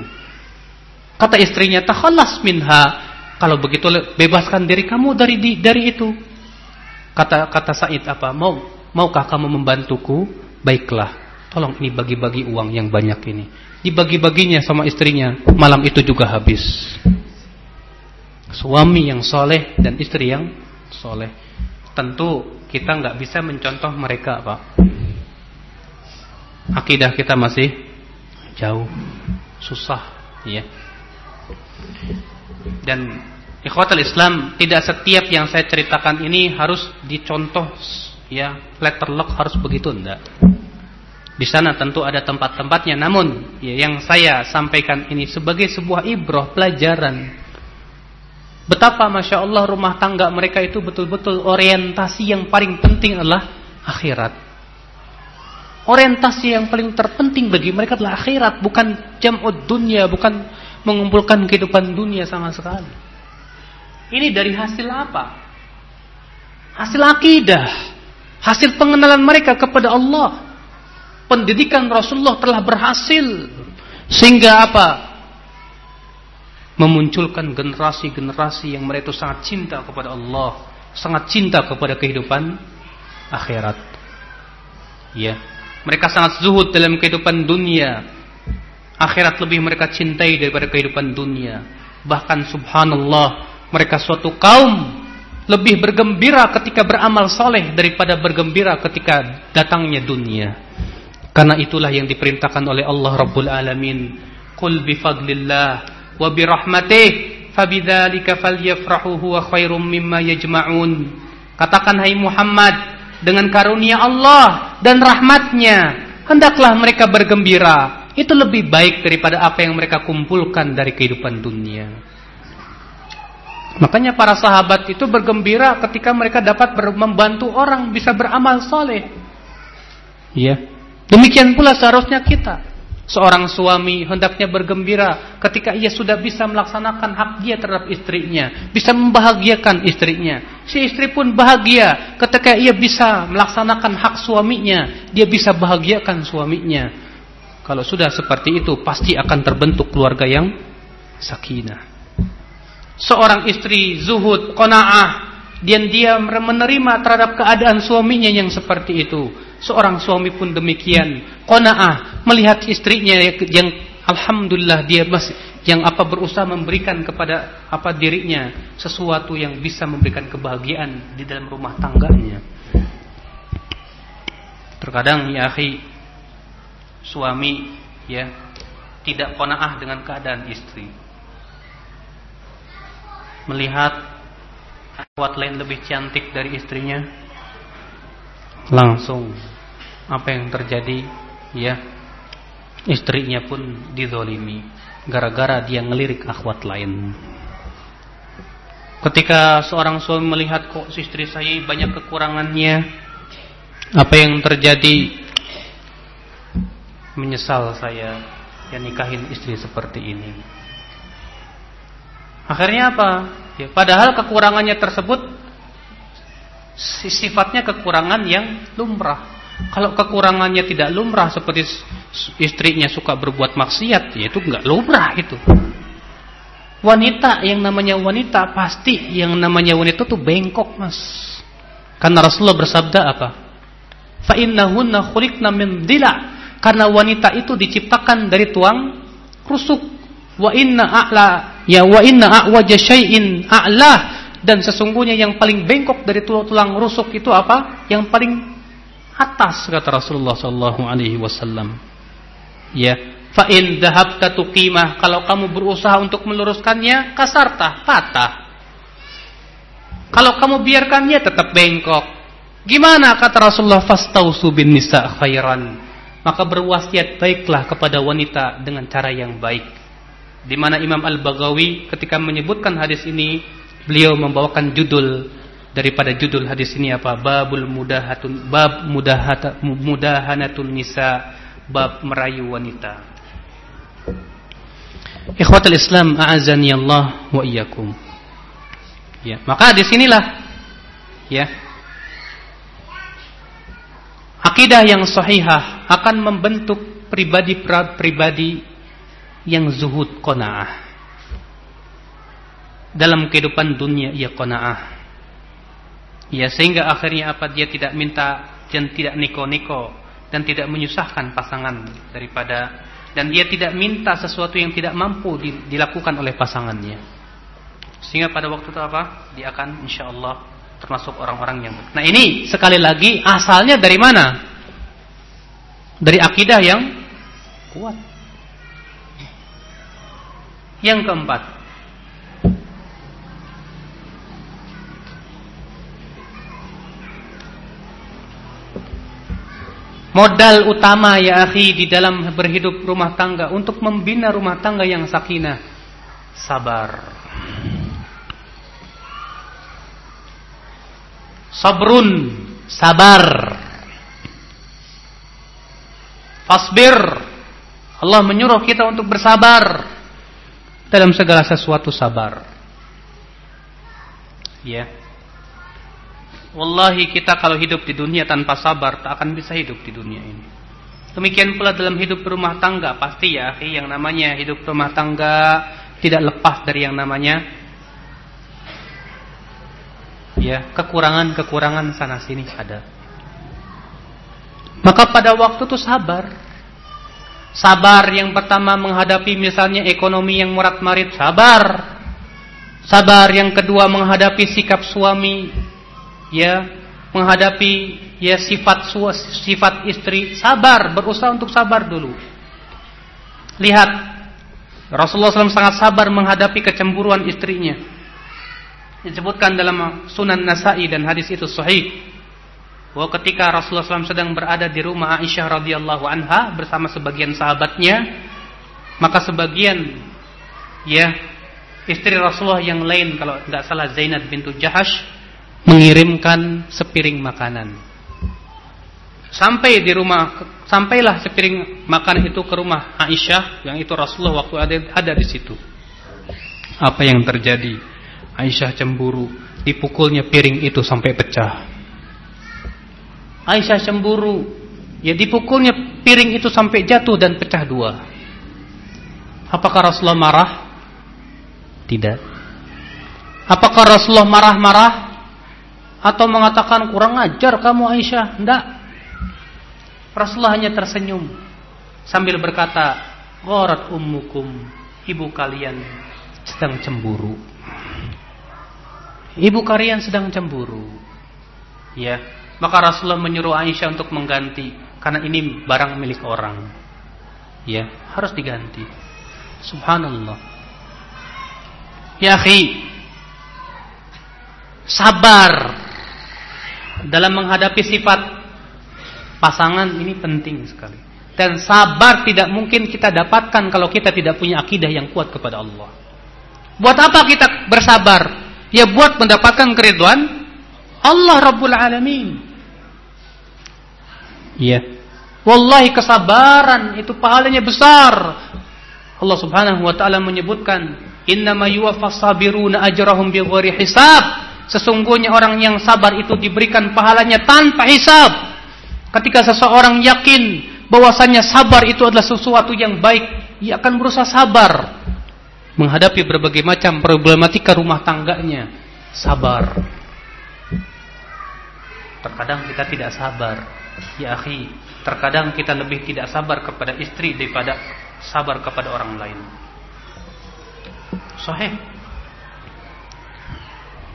Kata istrinya, takhallas minha. Kalau begitu bebaskan diri kamu dari dari itu. Kata kata Said apa? Mau maukah kamu membantuku? Baiklah. Tolong ini bagi-bagi uang yang banyak ini. Dibagi-baginya sama istrinya. Malam itu juga habis suami yang soleh dan istri yang soleh. Tentu kita nggak bisa mencontoh mereka, Pak. Akidah kita masih jauh, susah, ya. Dan ikhwatul Islam tidak setiap yang saya ceritakan ini harus dicontoh, ya. Letter lock harus begitu, enggak. Di sana tentu ada tempat-tempatnya, namun ya, yang saya sampaikan ini sebagai sebuah ibrah pelajaran Betapa Masya Allah rumah tangga mereka itu betul-betul orientasi yang paling penting adalah akhirat. Orientasi yang paling terpenting bagi mereka adalah akhirat, bukan jam'ud dunia, bukan mengumpulkan kehidupan dunia sama sekali. Ini dari hasil apa? Hasil akidah, hasil pengenalan mereka kepada Allah. Pendidikan Rasulullah telah berhasil sehingga apa? memunculkan generasi-generasi yang mereka itu sangat cinta kepada Allah, sangat cinta kepada kehidupan akhirat. Ya, mereka sangat zuhud dalam kehidupan dunia. Akhirat lebih mereka cintai daripada kehidupan dunia. Bahkan subhanallah, mereka suatu kaum lebih bergembira ketika beramal soleh daripada bergembira ketika datangnya dunia. Karena itulah yang diperintahkan oleh Allah Rabbul Alamin. Qul bifadlillah wa bi rahmatih fabidzalika falyafrahu huwa khairum mimma yajma'un katakan hai Muhammad dengan karunia Allah dan rahmatnya hendaklah mereka bergembira itu lebih baik daripada apa yang mereka kumpulkan dari kehidupan dunia makanya para sahabat itu bergembira ketika mereka dapat membantu orang bisa beramal soleh ya demikian pula seharusnya kita Seorang suami hendaknya bergembira ketika ia sudah bisa melaksanakan hak dia terhadap istrinya, bisa membahagiakan istrinya. Si istri pun bahagia ketika ia bisa melaksanakan hak suaminya, dia bisa bahagiakan suaminya. Kalau sudah seperti itu, pasti akan terbentuk keluarga yang sakinah. Seorang istri zuhud, qanaah, dan dia menerima terhadap keadaan suaminya yang seperti itu Seorang suami pun demikian, qanaah melihat istrinya yang alhamdulillah dia masih yang apa berusaha memberikan kepada apa dirinya sesuatu yang bisa memberikan kebahagiaan di dalam rumah tangganya. Terkadang ya akhi suami ya tidak qanaah dengan keadaan istri. Melihat akhwat lain lebih cantik dari istrinya? Langsung. Apa yang terjadi? Ya istrinya pun didolimi gara-gara dia ngelirik akhwat lain. Ketika seorang suami melihat kok istri saya banyak kekurangannya apa yang terjadi? Menyesal saya yang nikahin istri seperti ini akhirnya apa ya, padahal kekurangannya tersebut sifatnya kekurangan yang lumrah kalau kekurangannya tidak lumrah seperti istrinya suka berbuat maksiat, ya itu enggak lumrah itu. Wanita yang namanya wanita pasti yang namanya wanita tuh bengkok, Mas. Karena Rasulullah bersabda apa? Fa innahunna khuliqna min dila. Karena wanita itu diciptakan dari tuang rusuk. Wa inna a'la ya wa inna a'waja syai'in a'lah dan sesungguhnya yang paling bengkok dari tulang rusuk itu apa? Yang paling atas kata Rasulullah sallallahu alaihi wasallam. Ya, fa in dhahabta tuqimah kalau kamu berusaha untuk meluruskannya kasarta, patah. Kalau kamu biarkannya tetap bengkok. Gimana kata Rasulullah fastausu bin nisa khairan. Maka berwasiat baiklah kepada wanita dengan cara yang baik. Di mana Imam Al-Baghawi ketika menyebutkan hadis ini, beliau membawakan judul daripada judul hadis ini apa? Babul mudahatun bab mudahata mudahanatun nisa, bab merayu wanita. Ikhwatul Islam, a'azani Allah wa iyyakum. Ya, maka di sinilah ya. Akidah yang sahihah akan membentuk pribadi-pribadi yang zuhud qanaah. Dalam kehidupan dunia ia qanaah Ya sehingga akhirnya apa dia tidak minta dan tidak niko-niko dan tidak menyusahkan pasangan daripada dan dia tidak minta sesuatu yang tidak mampu dilakukan oleh pasangannya. Sehingga pada waktu itu apa? Dia akan insya Allah termasuk orang-orang yang Nah ini sekali lagi asalnya dari mana? Dari akidah yang kuat. Yang keempat, Modal utama ya akhi di dalam berhidup rumah tangga untuk membina rumah tangga yang sakinah. Sabar. Sabrun, sabar. Fasbir. Allah menyuruh kita untuk bersabar dalam segala sesuatu sabar. Ya. Wallahi kita kalau hidup di dunia tanpa sabar tak akan bisa hidup di dunia ini. Demikian pula dalam hidup rumah tangga pasti ya, yang namanya hidup rumah tangga tidak lepas dari yang namanya ya kekurangan-kekurangan sana sini ada. Maka pada waktu itu sabar. Sabar yang pertama menghadapi misalnya ekonomi yang murat-marit, sabar. Sabar yang kedua menghadapi sikap suami ya menghadapi ya sifat sifat istri. Sabar berusaha untuk sabar dulu. Lihat Rasulullah SAW sangat sabar menghadapi kecemburuan istrinya. Disebutkan dalam Sunan Nasa'i dan hadis itu sahih bahwa ketika Rasulullah SAW sedang berada di rumah Aisyah radhiyallahu anha bersama sebagian sahabatnya maka sebagian ya istri Rasulullah yang lain kalau nggak salah Zainab bintu Jahash mengirimkan sepiring makanan. Sampai di rumah, sampailah sepiring makanan itu ke rumah Aisyah, yang itu Rasulullah waktu ada ada di situ. Apa yang terjadi? Aisyah cemburu, dipukulnya piring itu sampai pecah. Aisyah cemburu, ya dipukulnya piring itu sampai jatuh dan pecah dua. Apakah Rasulullah marah? Tidak. Apakah Rasulullah marah-marah? atau mengatakan kurang ajar kamu Aisyah. Tidak. Rasulullah hanya tersenyum sambil berkata, "Gharat ummukum." ibu kalian sedang cemburu. Ibu kalian sedang cemburu. Ya, maka Rasulullah menyuruh Aisyah untuk mengganti karena ini barang milik orang. Ya, harus diganti. Subhanallah. Ya, akhi. Sabar dalam menghadapi sifat pasangan ini penting sekali. Dan sabar tidak mungkin kita dapatkan kalau kita tidak punya akidah yang kuat kepada Allah. Buat apa kita bersabar? Ya buat mendapatkan keriduan Allah Rabbul Alamin. Iya. Wallahi kesabaran itu pahalanya besar. Allah Subhanahu wa taala menyebutkan, "Innama yuwaffas sabiruna ajrahum bighairi hisab." Sesungguhnya orang yang sabar itu diberikan pahalanya tanpa hisab. Ketika seseorang yakin bahwasanya sabar itu adalah sesuatu yang baik, ia akan berusaha sabar menghadapi berbagai macam problematika rumah tangganya. Sabar. Terkadang kita tidak sabar. Ya akhi, terkadang kita lebih tidak sabar kepada istri daripada sabar kepada orang lain. Sahih.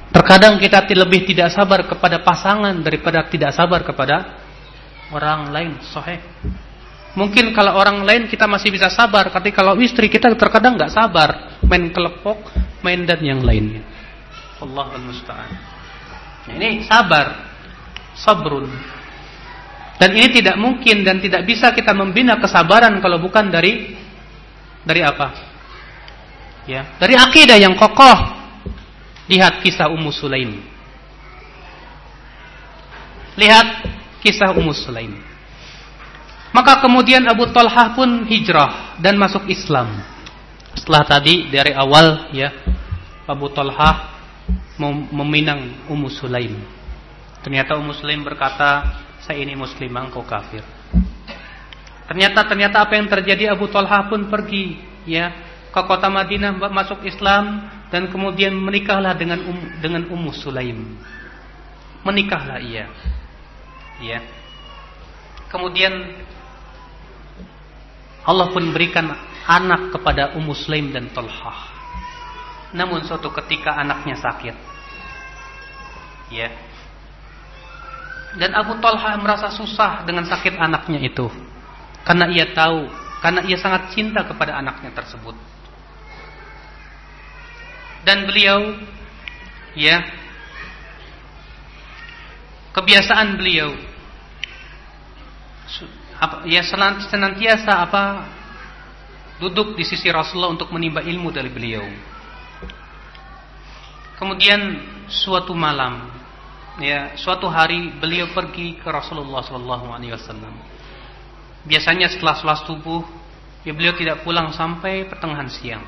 Terkadang kita lebih tidak sabar kepada pasangan daripada tidak sabar kepada orang lain. Sahih. Mungkin kalau orang lain kita masih bisa sabar, tapi kalau istri kita terkadang nggak sabar, main kelepok, main dan yang lainnya. Allah musta'an. Nah, ini sabar, sabrun. Dan ini tidak mungkin dan tidak bisa kita membina kesabaran kalau bukan dari dari apa? Ya, dari akidah yang kokoh. Lihat kisah Ummu Sulaim. Lihat kisah Ummu Sulaim. Maka kemudian Abu Talhah pun hijrah dan masuk Islam. Setelah tadi dari awal ya Abu Talhah meminang Ummu Sulaim. Ternyata Ummu Sulaim berkata, "Saya ini muslimah, engkau kafir." Ternyata ternyata apa yang terjadi Abu Talhah pun pergi ya ke kota Madinah masuk Islam dan kemudian menikahlah dengan um, dengan Ummu Sulaim. Menikahlah ia. Ya. Kemudian Allah pun berikan anak kepada Ummu Sulaim dan Talhah. Namun suatu ketika anaknya sakit. Ya. Dan Abu Talha merasa susah dengan sakit anaknya itu. Karena ia tahu, karena ia sangat cinta kepada anaknya tersebut. Dan beliau ya kebiasaan beliau ya senantiasa apa duduk di sisi Rasulullah untuk menimba ilmu dari beliau. Kemudian suatu malam, ya suatu hari beliau pergi ke Rasulullah Wasallam. Biasanya setelah sholat subuh, ya beliau tidak pulang sampai pertengahan siang.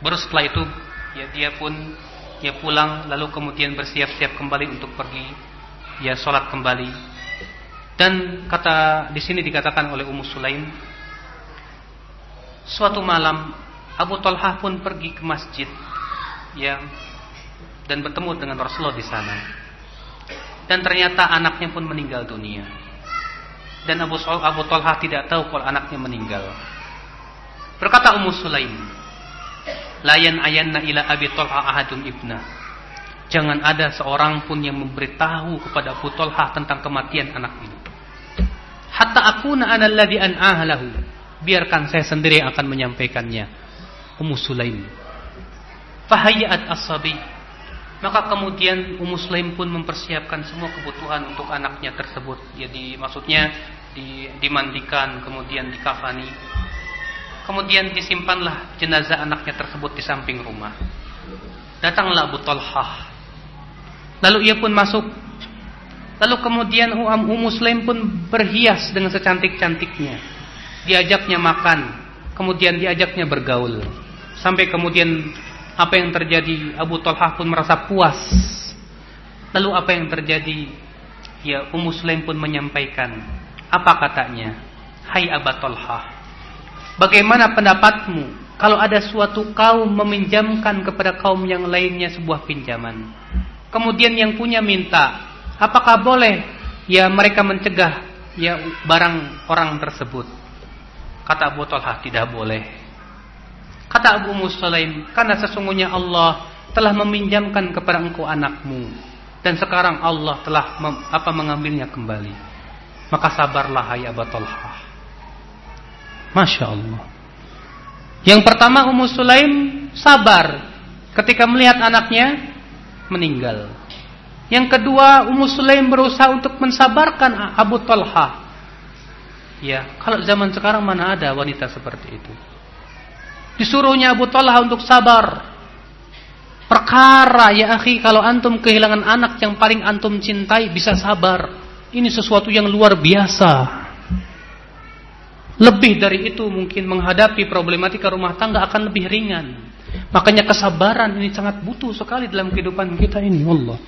Baru setelah itu, ya dia pun ya pulang lalu kemudian bersiap-siap kembali untuk pergi ya sholat kembali dan kata di sini dikatakan oleh Ummu Sulaim, suatu malam Abu Talha pun pergi ke masjid yang dan bertemu dengan Rasulullah di sana. Dan ternyata anaknya pun meninggal dunia. Dan Abu Abu Talha tidak tahu kalau anaknya meninggal. Berkata Ummu Sulaim, "Layan ayanna ila Abi Talha ahadun ibna." Jangan ada seorang pun yang memberitahu kepada Abu Talha tentang kematian anak ini hatta akuna ana alladhi an'ahalahu. Biarkan saya sendiri yang akan menyampaikannya. Ummu Sulaim. Fahayyat as-sabi. Maka kemudian Ummu Sulaim pun mempersiapkan semua kebutuhan untuk anaknya tersebut. Jadi maksudnya di, dimandikan, kemudian dikafani. Kemudian disimpanlah jenazah anaknya tersebut di samping rumah. Datanglah Abu Talhah. Lalu ia pun masuk Lalu kemudian Ummu Muslim pun berhias dengan secantik-cantiknya. Diajaknya makan, kemudian diajaknya bergaul. Sampai kemudian apa yang terjadi Abu Talha pun merasa puas. Lalu apa yang terjadi? Ya Ummu Muslim pun menyampaikan apa katanya? Hai Abu Talha, bagaimana pendapatmu kalau ada suatu kaum meminjamkan kepada kaum yang lainnya sebuah pinjaman? Kemudian yang punya minta, Apakah boleh ya mereka mencegah ya barang orang tersebut? Kata Abu Talha tidak boleh. Kata Abu Musulaim, karena sesungguhnya Allah telah meminjamkan kepada engkau anakmu dan sekarang Allah telah mem, apa mengambilnya kembali. Maka sabarlah hai Abu Talha. Masya Allah. Yang pertama Ummu Sulaim sabar ketika melihat anaknya meninggal. Yang kedua Ummu Sulaim berusaha untuk mensabarkan Abu Talha. Ya, kalau zaman sekarang mana ada wanita seperti itu? Disuruhnya Abu Talha untuk sabar. Perkara ya akhi kalau antum kehilangan anak yang paling antum cintai bisa sabar. Ini sesuatu yang luar biasa. Lebih dari itu mungkin menghadapi problematika rumah tangga akan lebih ringan. Makanya kesabaran ini sangat butuh sekali dalam kehidupan kita ini. Allah.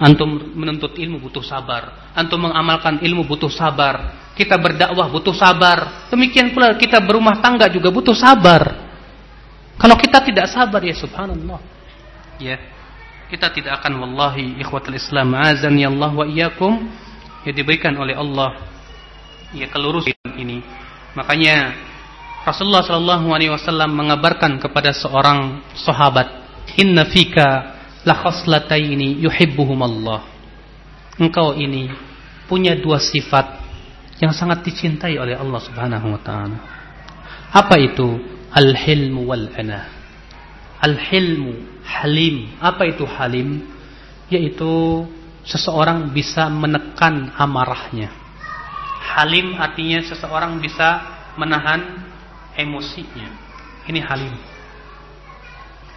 Antum menuntut ilmu butuh sabar. Antum mengamalkan ilmu butuh sabar. Kita berdakwah butuh sabar. Demikian pula kita berumah tangga juga butuh sabar. Kalau kita tidak sabar ya subhanallah. Ya. Kita tidak akan wallahi ikhwatul Islam azan ya Allah wa iyyakum ya diberikan oleh Allah ya kelurusan ini Makanya Rasulullah Shallallahu Alaihi Wasallam mengabarkan kepada seorang sahabat, Inna fika la khoslataini yuhibbuhum Allah. Engkau ini punya dua sifat yang sangat dicintai oleh Allah Subhanahu Wa Taala. Apa itu? Al-hilmu wal ana. Al-hilmu, halim. Apa itu halim? Yaitu seseorang bisa menekan amarahnya Halim artinya seseorang bisa menahan emosinya. Ini halim.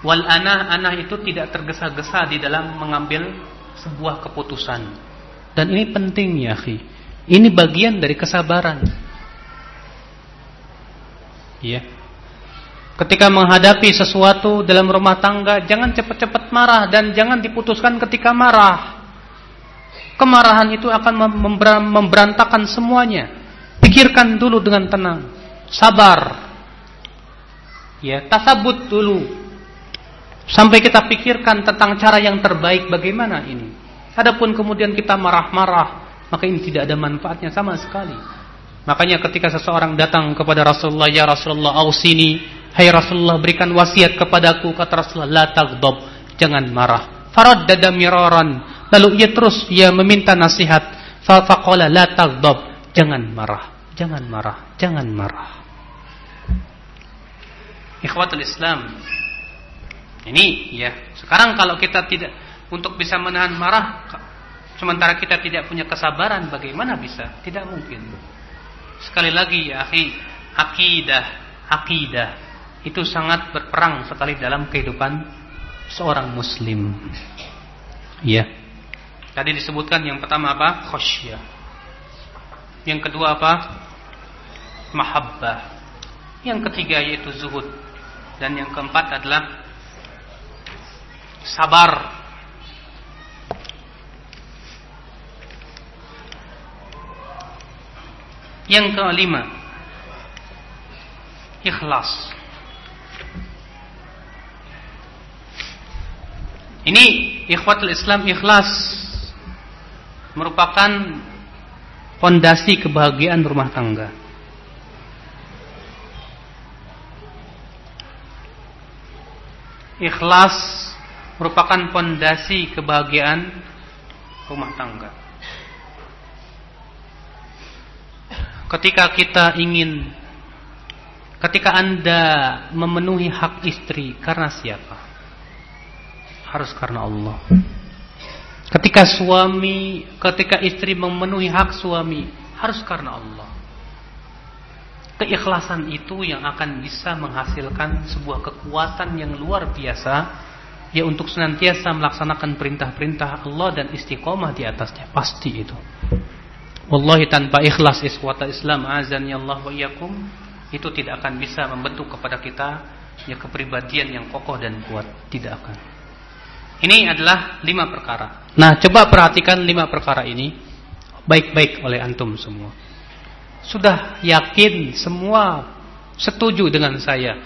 Wal anah itu tidak tergesa-gesa di dalam mengambil sebuah keputusan. Dan ini penting ya. Ini bagian dari kesabaran. Ya. Ketika menghadapi sesuatu dalam rumah tangga, jangan cepat-cepat marah dan jangan diputuskan ketika marah. Kemarahan itu akan memberantakan semuanya. Pikirkan dulu dengan tenang. Sabar. Ya, tasabut dulu. Sampai kita pikirkan tentang cara yang terbaik bagaimana ini. Adapun kemudian kita marah-marah, maka ini tidak ada manfaatnya sama sekali. Makanya ketika seseorang datang kepada Rasulullah, "Ya Rasulullah, ausini." Hai Rasulullah, berikan wasiat kepadaku, kata Rasulullah, "La taghdab." Jangan marah. Faraddada miraran. Lalu ia terus ia meminta nasihat. Faqala la taghdab. Jangan marah, jangan marah, jangan marah. Ikhwatul Islam. Ini ya, sekarang kalau kita tidak untuk bisa menahan marah sementara kita tidak punya kesabaran bagaimana bisa? Tidak mungkin. Sekali lagi ya akhi, akidah, akidah itu sangat berperang sekali dalam kehidupan seorang muslim. Ya. Tadi disebutkan yang pertama apa? Khosyah. Yang kedua apa? Mahabbah. Yang ketiga yaitu zuhud. Dan yang keempat adalah sabar. Yang kelima ikhlas. Ini ikhwatul Islam ikhlas merupakan fondasi kebahagiaan rumah tangga. Ikhlas merupakan fondasi kebahagiaan rumah tangga. Ketika kita ingin ketika Anda memenuhi hak istri karena siapa? Harus karena Allah. Ketika suami, ketika istri memenuhi hak suami, harus karena Allah. Keikhlasan itu yang akan bisa menghasilkan sebuah kekuatan yang luar biasa ya untuk senantiasa melaksanakan perintah-perintah Allah dan istiqomah di atasnya. Pasti itu. Wallahi tanpa ikhlas iswata Islam azan ya Allah wa iyakum itu tidak akan bisa membentuk kepada kita ya kepribadian yang kokoh dan kuat. Tidak akan. Ini adalah lima perkara. Nah, coba perhatikan lima perkara ini baik-baik oleh antum semua. Sudah yakin semua setuju dengan saya.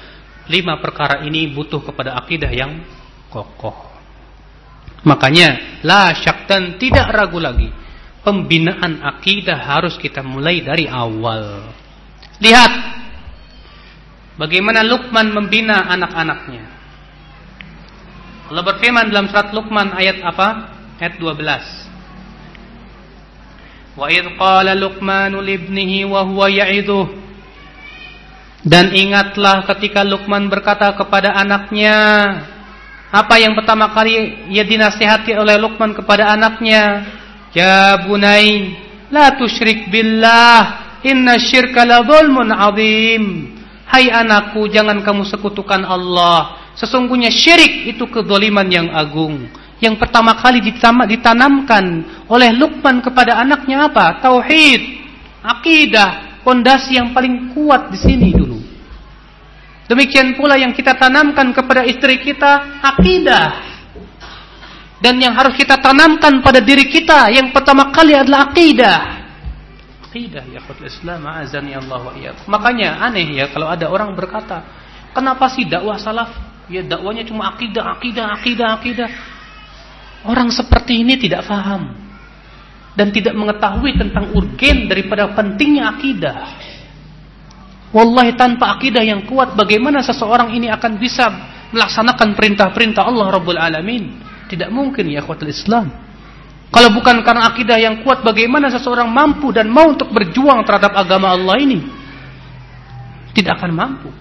Lima perkara ini butuh kepada akidah yang kokoh. Makanya la syak dan tidak ragu lagi. Pembinaan akidah harus kita mulai dari awal. Lihat Bagaimana Luqman membina anak-anaknya. Allah berfirman dalam surat Luqman ayat apa? Ayat 12. Wa idh qala Luqmanu libnihi wa huwa ya'iduh. Dan ingatlah ketika Luqman berkata kepada anaknya, apa yang pertama kali ia dinasihati oleh Luqman kepada anaknya? Ya bunai, la tusyrik billah, inna syirka la zulmun azim. Hai anakku, jangan kamu sekutukan Allah. Sesungguhnya syirik itu kedoliman yang agung. Yang pertama kali ditanamkan oleh Luqman kepada anaknya apa? Tauhid, akidah, pondasi yang paling kuat di sini dulu. Demikian pula yang kita tanamkan kepada istri kita, akidah. Dan yang harus kita tanamkan pada diri kita yang pertama kali adalah akidah. Akidah ya Islam azani Allah wa Makanya aneh ya kalau ada orang berkata, "Kenapa sih dakwah salaf Ya dakwanya cuma akidah, akidah, akidah, akidah. Orang seperti ini tidak faham dan tidak mengetahui tentang urgen daripada pentingnya akidah. Wallahi tanpa akidah yang kuat bagaimana seseorang ini akan bisa melaksanakan perintah-perintah Allah Rabbul Alamin? Tidak mungkin ya akhwatul Islam. Kalau bukan karena akidah yang kuat bagaimana seseorang mampu dan mau untuk berjuang terhadap agama Allah ini? Tidak akan mampu.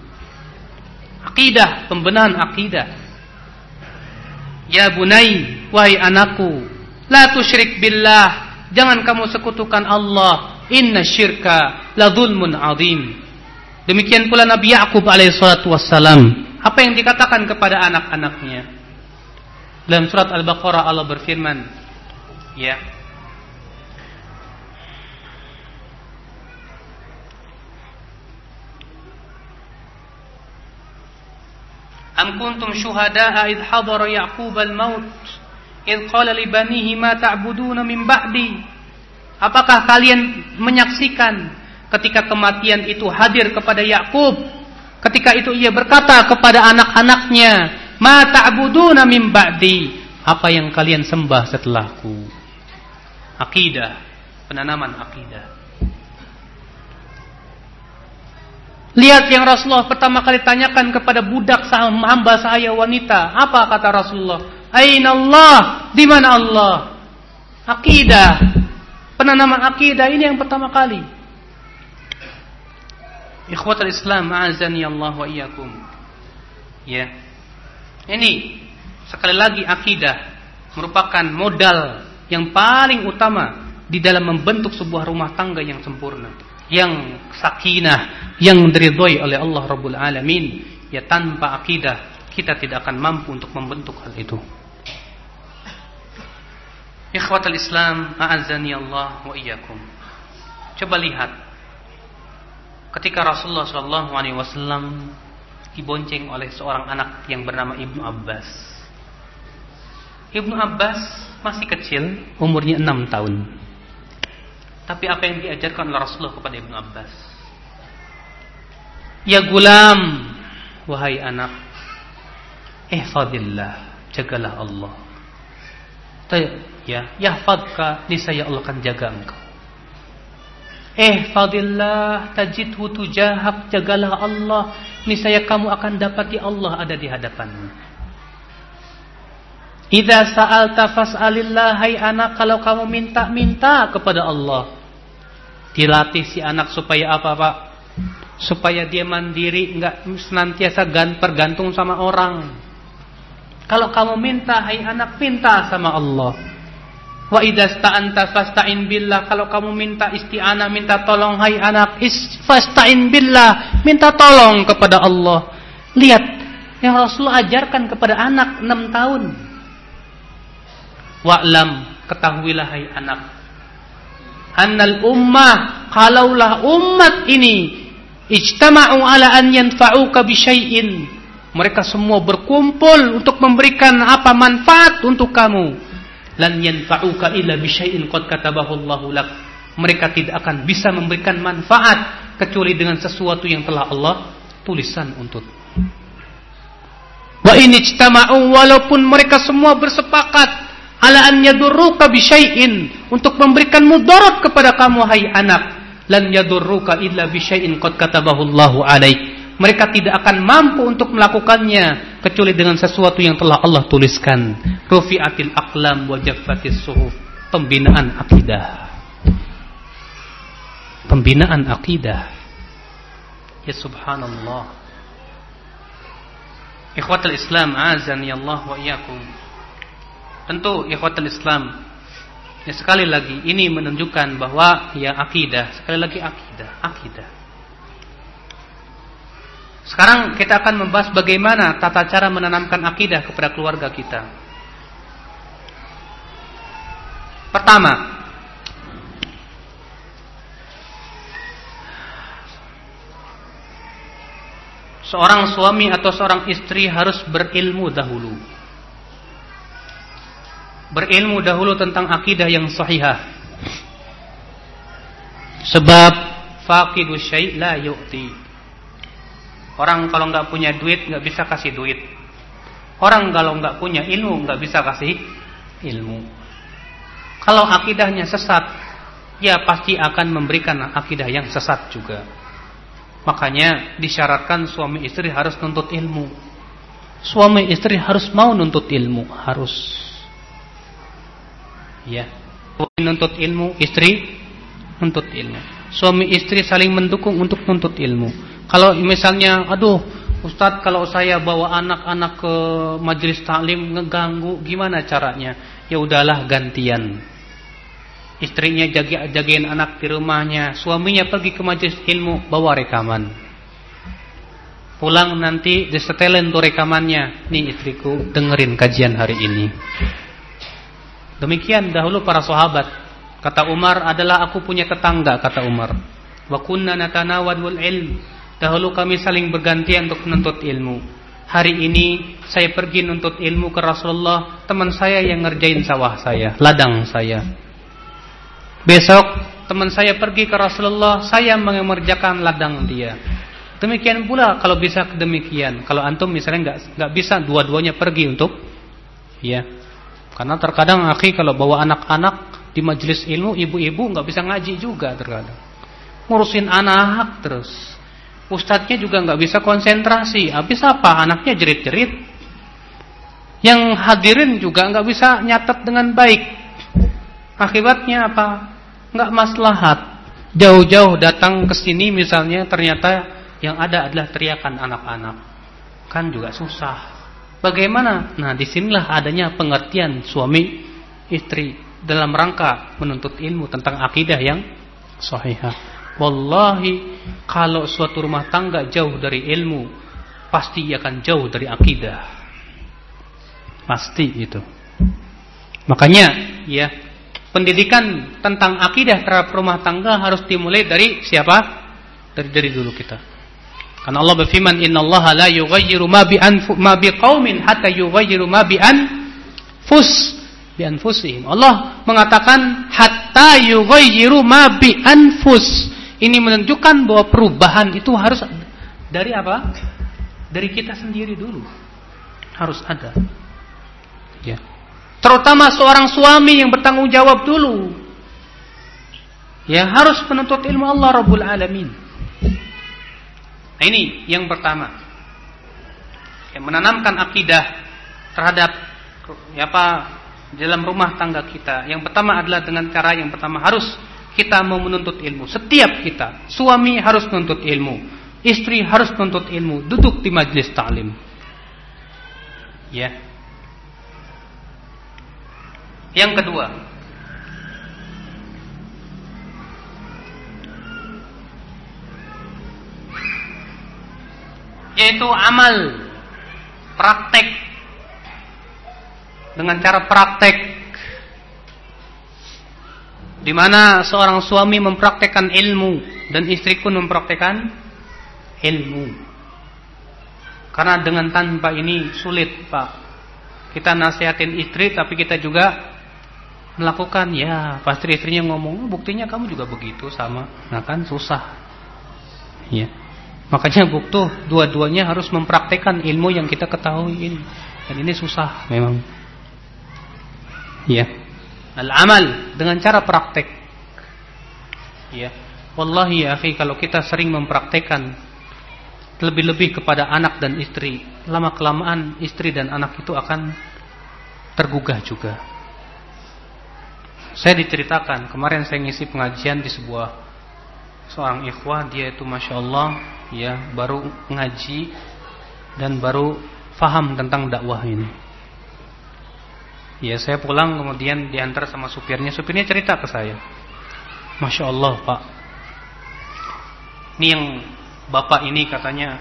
Akidah, pembenahan akidah. Ya bunai, wahai anakku, la tusyrik billah. Jangan kamu sekutukan Allah. Inna syirka la zulmun azim. Demikian pula Nabi Yakub alaihissalatu wassalam. Apa yang dikatakan kepada anak-anaknya? Dalam surat Al-Baqarah Allah berfirman, ya, Kuntum syuhada'a idh hadara Ya'qub al-maut? Idh qala li banihi ma ta'buduna min ba'di? Apakah kalian menyaksikan ketika kematian itu hadir kepada Yakub ketika itu ia berkata kepada anak-anaknya ma ta'buduna min ba'di? Apa yang kalian sembah setelahku? Akidah penanaman akidah Lihat yang Rasulullah pertama kali tanyakan kepada budak hamba saya wanita. Apa kata Rasulullah? Aina Allah? Di mana Allah? Akidah. Penanaman akidah ini yang pertama kali. Ikhwatul Islam, azani Allah wa iyyakum. Ya. Ini sekali lagi akidah merupakan modal yang paling utama di dalam membentuk sebuah rumah tangga yang sempurna yang sakinah, yang diridhoi oleh Allah Rabbul Alamin, ya tanpa akidah kita tidak akan mampu untuk membentuk hal itu. Ikhwatul Islam, a'azzani Allah wa iyyakum. Coba lihat ketika Rasulullah sallallahu alaihi wasallam dibonceng oleh seorang anak yang bernama Ibnu Abbas. Ibnu Abbas masih kecil, umurnya 6 tahun. Tapi apa yang diajarkan oleh Rasulullah kepada Ibnu Abbas? Ya gulam, wahai anak, ihfadillah, jagalah Allah. Ya, yahfadka, niscaya Allah akan jaga engkau. Ihfadillah, tajidhu tujahak, jagalah Allah, niscaya kamu akan dapati Allah ada di hadapanmu. Idza sa'alta fas'alillah hai anak kalau kamu minta-minta kepada Allah. Dilatih si anak supaya apa, Pak? Supaya dia mandiri, enggak senantiasa gan pergantung sama orang. Kalau kamu minta, hai anak, minta sama Allah. Wa idza sta'anta fasta'in billah. Kalau kamu minta isti'anah, minta tolong hai anak, fasta'in billah, minta tolong kepada Allah. Lihat yang Rasulullah ajarkan kepada anak 6 tahun. Wa'lam, ketahuilah hai anak. Annal ummah, kalaulah umat ini ijtama'u ala an yanfa'uka bi syai'in. Mereka semua berkumpul untuk memberikan apa manfaat untuk kamu. Lan yanfa'uka illa bi syai'in qad katabahu Allahu lak. Mereka tidak akan bisa memberikan manfaat kecuali dengan sesuatu yang telah Allah tulisan untuk. Wa in ijtama'u walaupun mereka semua bersepakat ala an yadurruka bi syai'in untuk memberikan mudarat kepada kamu hai anak lan yadurruka illa bi syai'in qad katabahu Allahu alaik Mereka tidak akan mampu untuk melakukannya kecuali dengan sesuatu yang telah Allah tuliskan. Rufi'atil aqlam wa jaffatis suhuf. Pembinaan akidah. Pembinaan akidah. Ya subhanallah. Ikhwatul Islam azani Allah wa iyyakum. Tentu ikhwatul Islam Ya sekali lagi ini menunjukkan bahwa ya akidah, sekali lagi akidah, akidah. Sekarang kita akan membahas bagaimana tata cara menanamkan akidah kepada keluarga kita. Pertama, seorang suami atau seorang istri harus berilmu dahulu. Berilmu dahulu tentang akidah yang sahihah. Sebab faqidu syai' la yu'ti. Orang kalau nggak punya duit nggak bisa kasih duit. Orang kalau nggak punya ilmu nggak bisa kasih ilmu. Kalau akidahnya sesat, ya pasti akan memberikan akidah yang sesat juga. Makanya disyaratkan suami istri harus nuntut ilmu. Suami istri harus mau nuntut ilmu, harus. Ya. Nuntut ilmu, istri nuntut ilmu. Suami istri saling mendukung untuk nuntut ilmu. Kalau misalnya, aduh, Ustadz kalau saya bawa anak-anak ke majelis taklim ngeganggu, gimana caranya? Ya udahlah gantian. Istrinya jaga jagain anak di rumahnya, suaminya pergi ke majelis ilmu bawa rekaman. Pulang nanti disetelin tuh rekamannya. Nih istriku, dengerin kajian hari ini. Demikian dahulu para sahabat. Kata Umar adalah aku punya tetangga, kata Umar. Wa kunna natanawadul ilm Dahulu kami saling bergantian untuk menuntut ilmu. Hari ini saya pergi menuntut ilmu ke Rasulullah, teman saya yang ngerjain sawah saya, ladang saya. Besok teman saya pergi ke Rasulullah, saya mengerjakan ladang dia. Demikian pula kalau bisa demikian. Kalau antum misalnya nggak nggak bisa dua-duanya pergi untuk ya. Karena terkadang akhi kalau bawa anak-anak di majelis ilmu, ibu-ibu nggak bisa ngaji juga terkadang. Ngurusin anak terus. Ustadznya juga nggak bisa konsentrasi. Habis apa? Anaknya jerit-jerit. Yang hadirin juga nggak bisa nyatet dengan baik. Akibatnya apa? Nggak maslahat. Jauh-jauh datang ke sini misalnya ternyata yang ada adalah teriakan anak-anak. Kan juga susah. Bagaimana? Nah, di sinilah adanya pengertian suami istri dalam rangka menuntut ilmu tentang akidah yang sahihah. Wallahi kalau suatu rumah tangga jauh dari ilmu pasti akan jauh dari akidah. Pasti itu. Makanya ya pendidikan tentang akidah terhadap rumah tangga harus dimulai dari siapa? Dari dari dulu kita. Karena Allah berfirman, "Inna Allah la yughayyiru ma bi ma bi qaumin hatta yughayyiru ma bi anfus bi anfusihim." Allah mengatakan hatta yughayyiru ma bi anfus ini menunjukkan bahwa perubahan itu harus dari apa? Dari kita sendiri dulu. Harus ada. Ya. Terutama seorang suami yang bertanggung jawab dulu. Ya, harus menuntut ilmu Allah Rabbul Alamin. Nah, ini yang pertama. Yang menanamkan akidah terhadap ya apa dalam rumah tangga kita. Yang pertama adalah dengan cara yang pertama harus kita mau menuntut ilmu. Setiap kita, suami harus menuntut ilmu, istri harus menuntut ilmu, duduk di majlis ta'lim. Ya. Yang kedua, yaitu amal praktek dengan cara praktek di mana seorang suami mempraktekkan ilmu dan istri pun mempraktekkan ilmu. Karena dengan tanpa ini sulit, Pak. Kita nasihatin istri tapi kita juga melakukan ya, pasti istrinya ngomong, oh, buktinya kamu juga begitu sama. Nah kan susah. Ya. Makanya buktu dua-duanya harus mempraktekkan ilmu yang kita ketahui ini. Dan ini susah memang. Ya al-amal dengan cara praktek. Ya. Wallahi ya akhi kalau kita sering mempraktekkan Lebih-lebih kepada anak dan istri. Lama-kelamaan istri dan anak itu akan tergugah juga. Saya diceritakan, kemarin saya ngisi pengajian di sebuah seorang ikhwah, dia itu Masya Allah, ya baru ngaji dan baru faham tentang dakwah ini. Ya saya pulang kemudian diantar sama supirnya, supirnya cerita ke saya. Masya Allah Pak, ini yang bapak ini katanya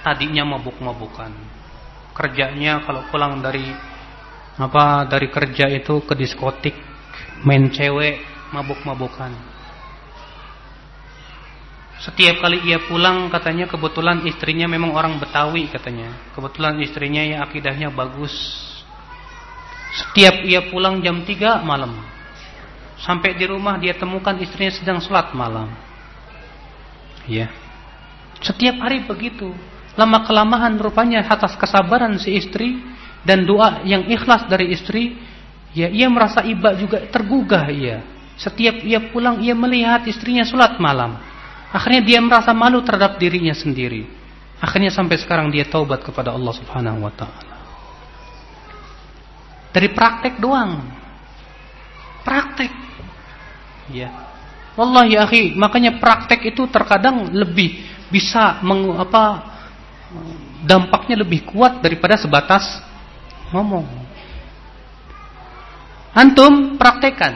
tadinya mabuk-mabukan. Kerjanya kalau pulang dari apa dari kerja itu ke diskotik main cewek, mabuk-mabukan. Setiap kali ia pulang katanya kebetulan istrinya memang orang Betawi katanya. Kebetulan istrinya yang akidahnya bagus. Setiap ia pulang jam 3 malam. Sampai di rumah dia temukan istrinya sedang sholat malam. Ya. Setiap hari begitu. Lama kelamaan rupanya atas kesabaran si istri dan doa yang ikhlas dari istri Ya, ia merasa iba juga tergugah ia. Setiap ia pulang ia melihat istrinya sholat malam. Akhirnya dia merasa malu terhadap dirinya sendiri. Akhirnya sampai sekarang dia taubat kepada Allah Subhanahu wa taala. Dari praktek doang. Praktek. Ya. Wallahi akhi, makanya praktek itu terkadang lebih bisa meng, apa dampaknya lebih kuat daripada sebatas ngomong. Antum praktekan.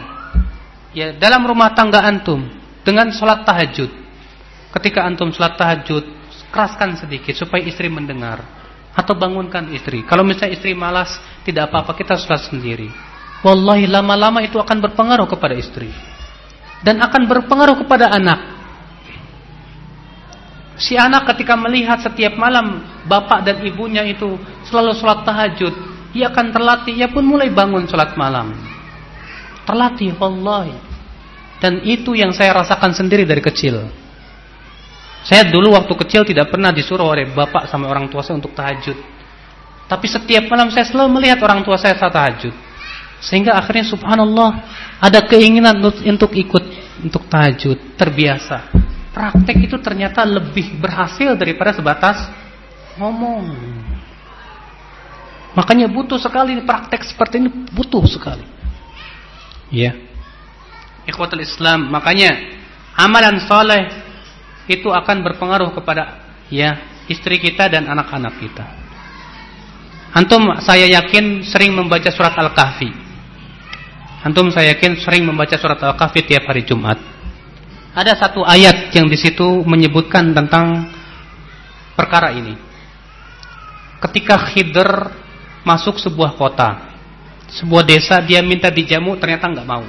Ya, dalam rumah tangga antum dengan sholat tahajud. Ketika antum sholat tahajud, keraskan sedikit supaya istri mendengar atau bangunkan istri. Kalau misalnya istri malas, tidak apa-apa kita sholat sendiri. Wallahi lama-lama itu akan berpengaruh kepada istri dan akan berpengaruh kepada anak. Si anak ketika melihat setiap malam bapak dan ibunya itu selalu sholat tahajud, ia akan terlatih, ia pun mulai bangun sholat malam. Terlatih, wallahi. Dan itu yang saya rasakan sendiri dari kecil. Saya dulu waktu kecil tidak pernah disuruh oleh bapak sama orang tua saya untuk tahajud. Tapi setiap malam saya selalu melihat orang tua saya saat tahajud. Sehingga akhirnya subhanallah ada keinginan untuk ikut untuk tahajud, terbiasa. Praktek itu ternyata lebih berhasil daripada sebatas ngomong. Makanya butuh sekali praktek seperti ini butuh sekali. Ya. Ikhwatul Islam, makanya amalan soleh itu akan berpengaruh kepada ya istri kita dan anak-anak kita. Antum saya yakin sering membaca surat Al-Kahfi. Antum saya yakin sering membaca surat Al-Kahfi tiap hari Jumat. Ada satu ayat yang di situ menyebutkan tentang perkara ini. Ketika Khidr masuk sebuah kota, sebuah desa, dia minta dijamu, ternyata nggak mau.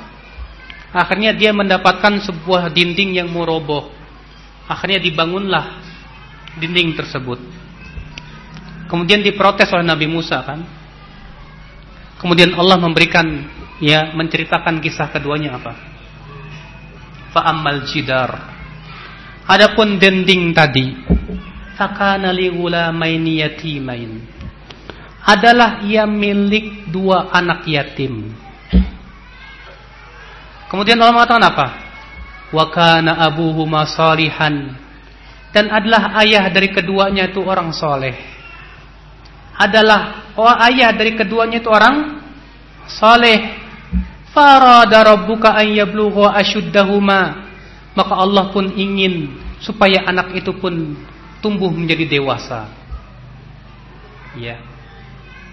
Akhirnya dia mendapatkan sebuah dinding yang mau roboh. Akhirnya dibangunlah dinding tersebut. Kemudian diprotes oleh Nabi Musa kan. Kemudian Allah memberikan ya menceritakan kisah keduanya apa? Fa'ammal jidar. Adapun dinding tadi, fakana li ghulamaini yatimain adalah ia milik dua anak yatim. Kemudian Allah mengatakan apa? Wa kana abuhuma salihan. Dan adalah ayah dari keduanya itu orang soleh. Adalah oh ayah dari keduanya itu orang soleh. Farada rabbuka an yablugha ashuddahuma. Maka Allah pun ingin supaya anak itu pun tumbuh menjadi dewasa. Ya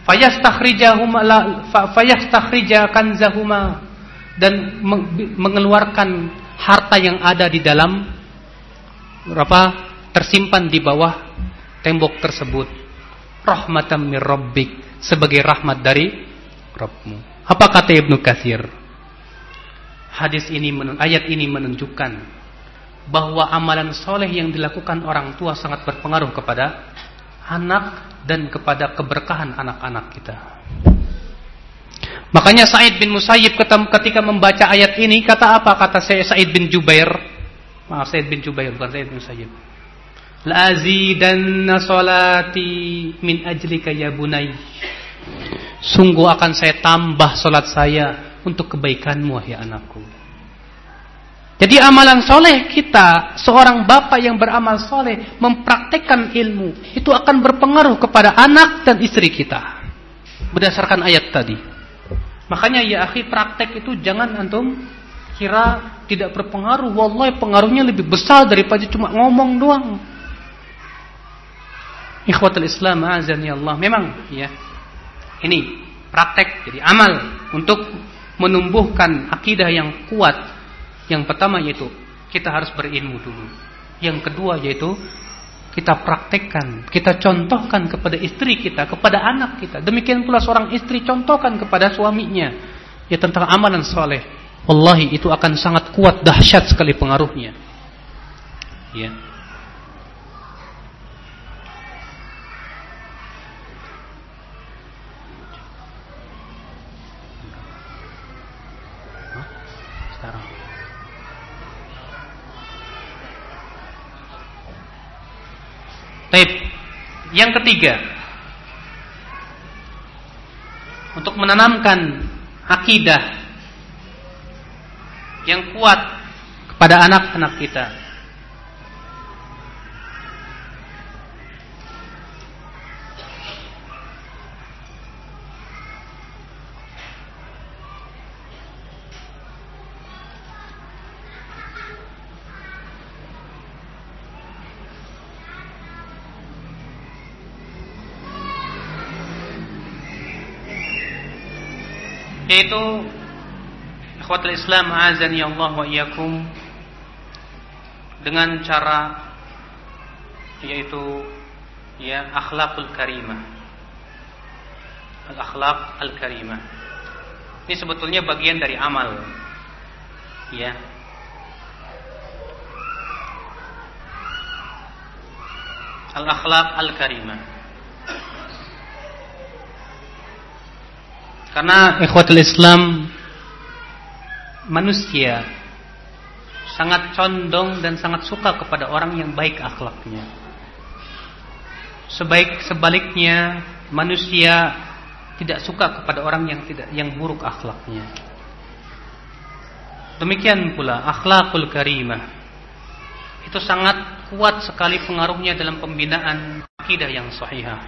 fayastakhrijahuma fayastakhrija kanzahuma dan mengeluarkan harta yang ada di dalam apa tersimpan di bawah tembok tersebut. Rahmatan mir rabbik sebagai rahmat dari Rabbmu. Apa kata Ibnu Katsir? Hadis ini ayat ini menunjukkan bahwa amalan soleh yang dilakukan orang tua sangat berpengaruh kepada anak dan kepada keberkahan anak-anak kita. Makanya Said bin Musayyib ketika membaca ayat ini kata apa? Kata saya Said bin Jubair. Maaf Said bin Jubair bukan Said bin Musayyib. La azidanna salati min ajlika ya bunai. Sungguh akan saya tambah salat saya untuk kebaikanmu ya anakku. Jadi amalan soleh kita, seorang bapak yang beramal soleh, mempraktekkan ilmu, itu akan berpengaruh kepada anak dan istri kita. Berdasarkan ayat tadi. Makanya ya akhi praktek itu jangan antum kira tidak berpengaruh. Wallahi pengaruhnya lebih besar daripada cuma ngomong doang. Ikhwatul Islam azani Allah. Memang ya. Ini praktek jadi amal untuk menumbuhkan akidah yang kuat yang pertama yaitu kita harus berilmu dulu. Yang kedua yaitu kita praktekkan, kita contohkan kepada istri kita, kepada anak kita. Demikian pula seorang istri contohkan kepada suaminya ya tentang amalan soleh. Wallahi itu akan sangat kuat dahsyat sekali pengaruhnya. Ya. Baik. Yang ketiga, untuk menanamkan akidah yang kuat kepada anak-anak kita. Yaitu ikhwatul Islam azani Allah wa iyyakum dengan cara yaitu ya akhlakul karimah. Al akhlak al karimah ini sebetulnya bagian dari amal ya. Al akhlak al karimah Karena ikhwatul Islam manusia sangat condong dan sangat suka kepada orang yang baik akhlaknya. Sebaik sebaliknya manusia tidak suka kepada orang yang tidak yang buruk akhlaknya. Demikian pula akhlakul karimah. Itu sangat kuat sekali pengaruhnya dalam pembinaan akidah yang sahihah.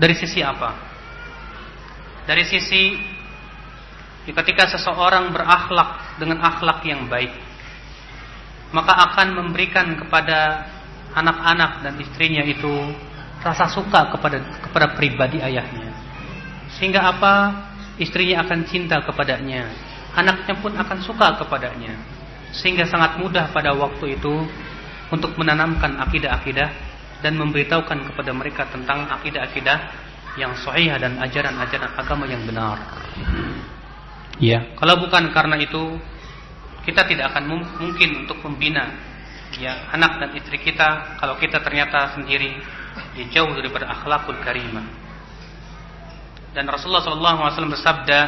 Dari sisi apa? Dari sisi ketika seseorang berakhlak dengan akhlak yang baik, maka akan memberikan kepada anak-anak dan istrinya itu rasa suka kepada kepada pribadi ayahnya. Sehingga apa? Istrinya akan cinta kepadanya, anaknya pun akan suka kepadanya. Sehingga sangat mudah pada waktu itu untuk menanamkan akidah-akidah dan memberitahukan kepada mereka tentang akidah-akidah yang sahih dan ajaran-ajaran agama yang benar. Ya, kalau bukan karena itu kita tidak akan mungkin untuk membina ya anak dan istri kita kalau kita ternyata sendiri ya, jauh daripada akhlakul karimah. Dan Rasulullah SAW bersabda,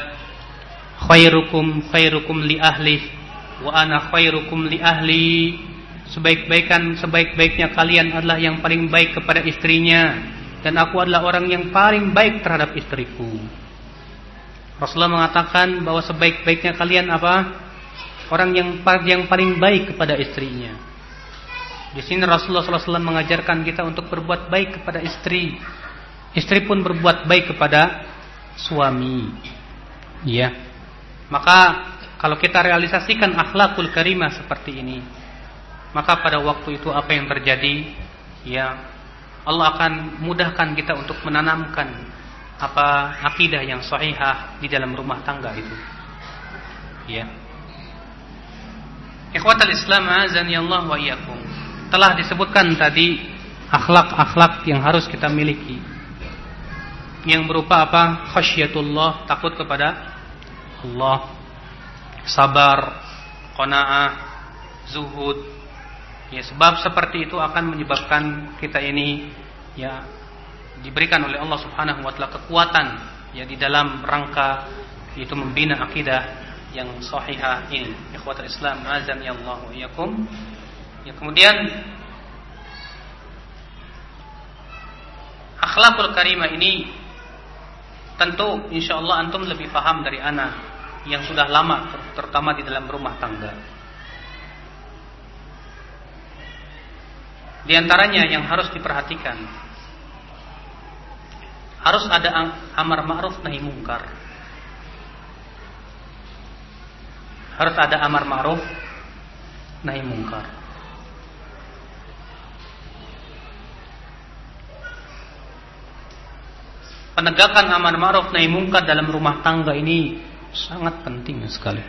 "Khairukum khairukum li ahli wa ana khairukum li ahli." Sebaik-baikan sebaik-baiknya kalian adalah yang paling baik kepada istrinya dan aku adalah orang yang paling baik terhadap istriku. Rasulullah mengatakan bahwa sebaik-baiknya kalian apa? Orang yang yang paling baik kepada istrinya. Di sini Rasulullah SAW mengajarkan kita untuk berbuat baik kepada istri. Istri pun berbuat baik kepada suami. Ya. Maka kalau kita realisasikan akhlakul karimah seperti ini, maka pada waktu itu apa yang terjadi? Ya, Allah akan mudahkan kita untuk menanamkan apa akidah yang sahihah di dalam rumah tangga itu. Ya. Ikhwatal Islam azani Allah wa iyyakum. Telah disebutkan tadi akhlak-akhlak yang harus kita miliki. Yang berupa apa? Khasyatullah, takut kepada Allah. Sabar, qanaah, zuhud, Ya, sebab seperti itu akan menyebabkan kita ini ya diberikan oleh Allah Subhanahu wa taala kekuatan ya di dalam rangka itu membina akidah yang sahihah ini. Ikhwatul Islam, azan ya Allah. Ya, kemudian akhlakul karimah ini tentu insyaallah antum lebih paham dari ana yang sudah lama terutama di dalam rumah tangga. Di antaranya yang harus diperhatikan harus ada amar ma'ruf nahi mungkar. Harus ada amar ma'ruf nahi mungkar. Penegakan amar ma'ruf nahi mungkar dalam rumah tangga ini sangat penting sekali.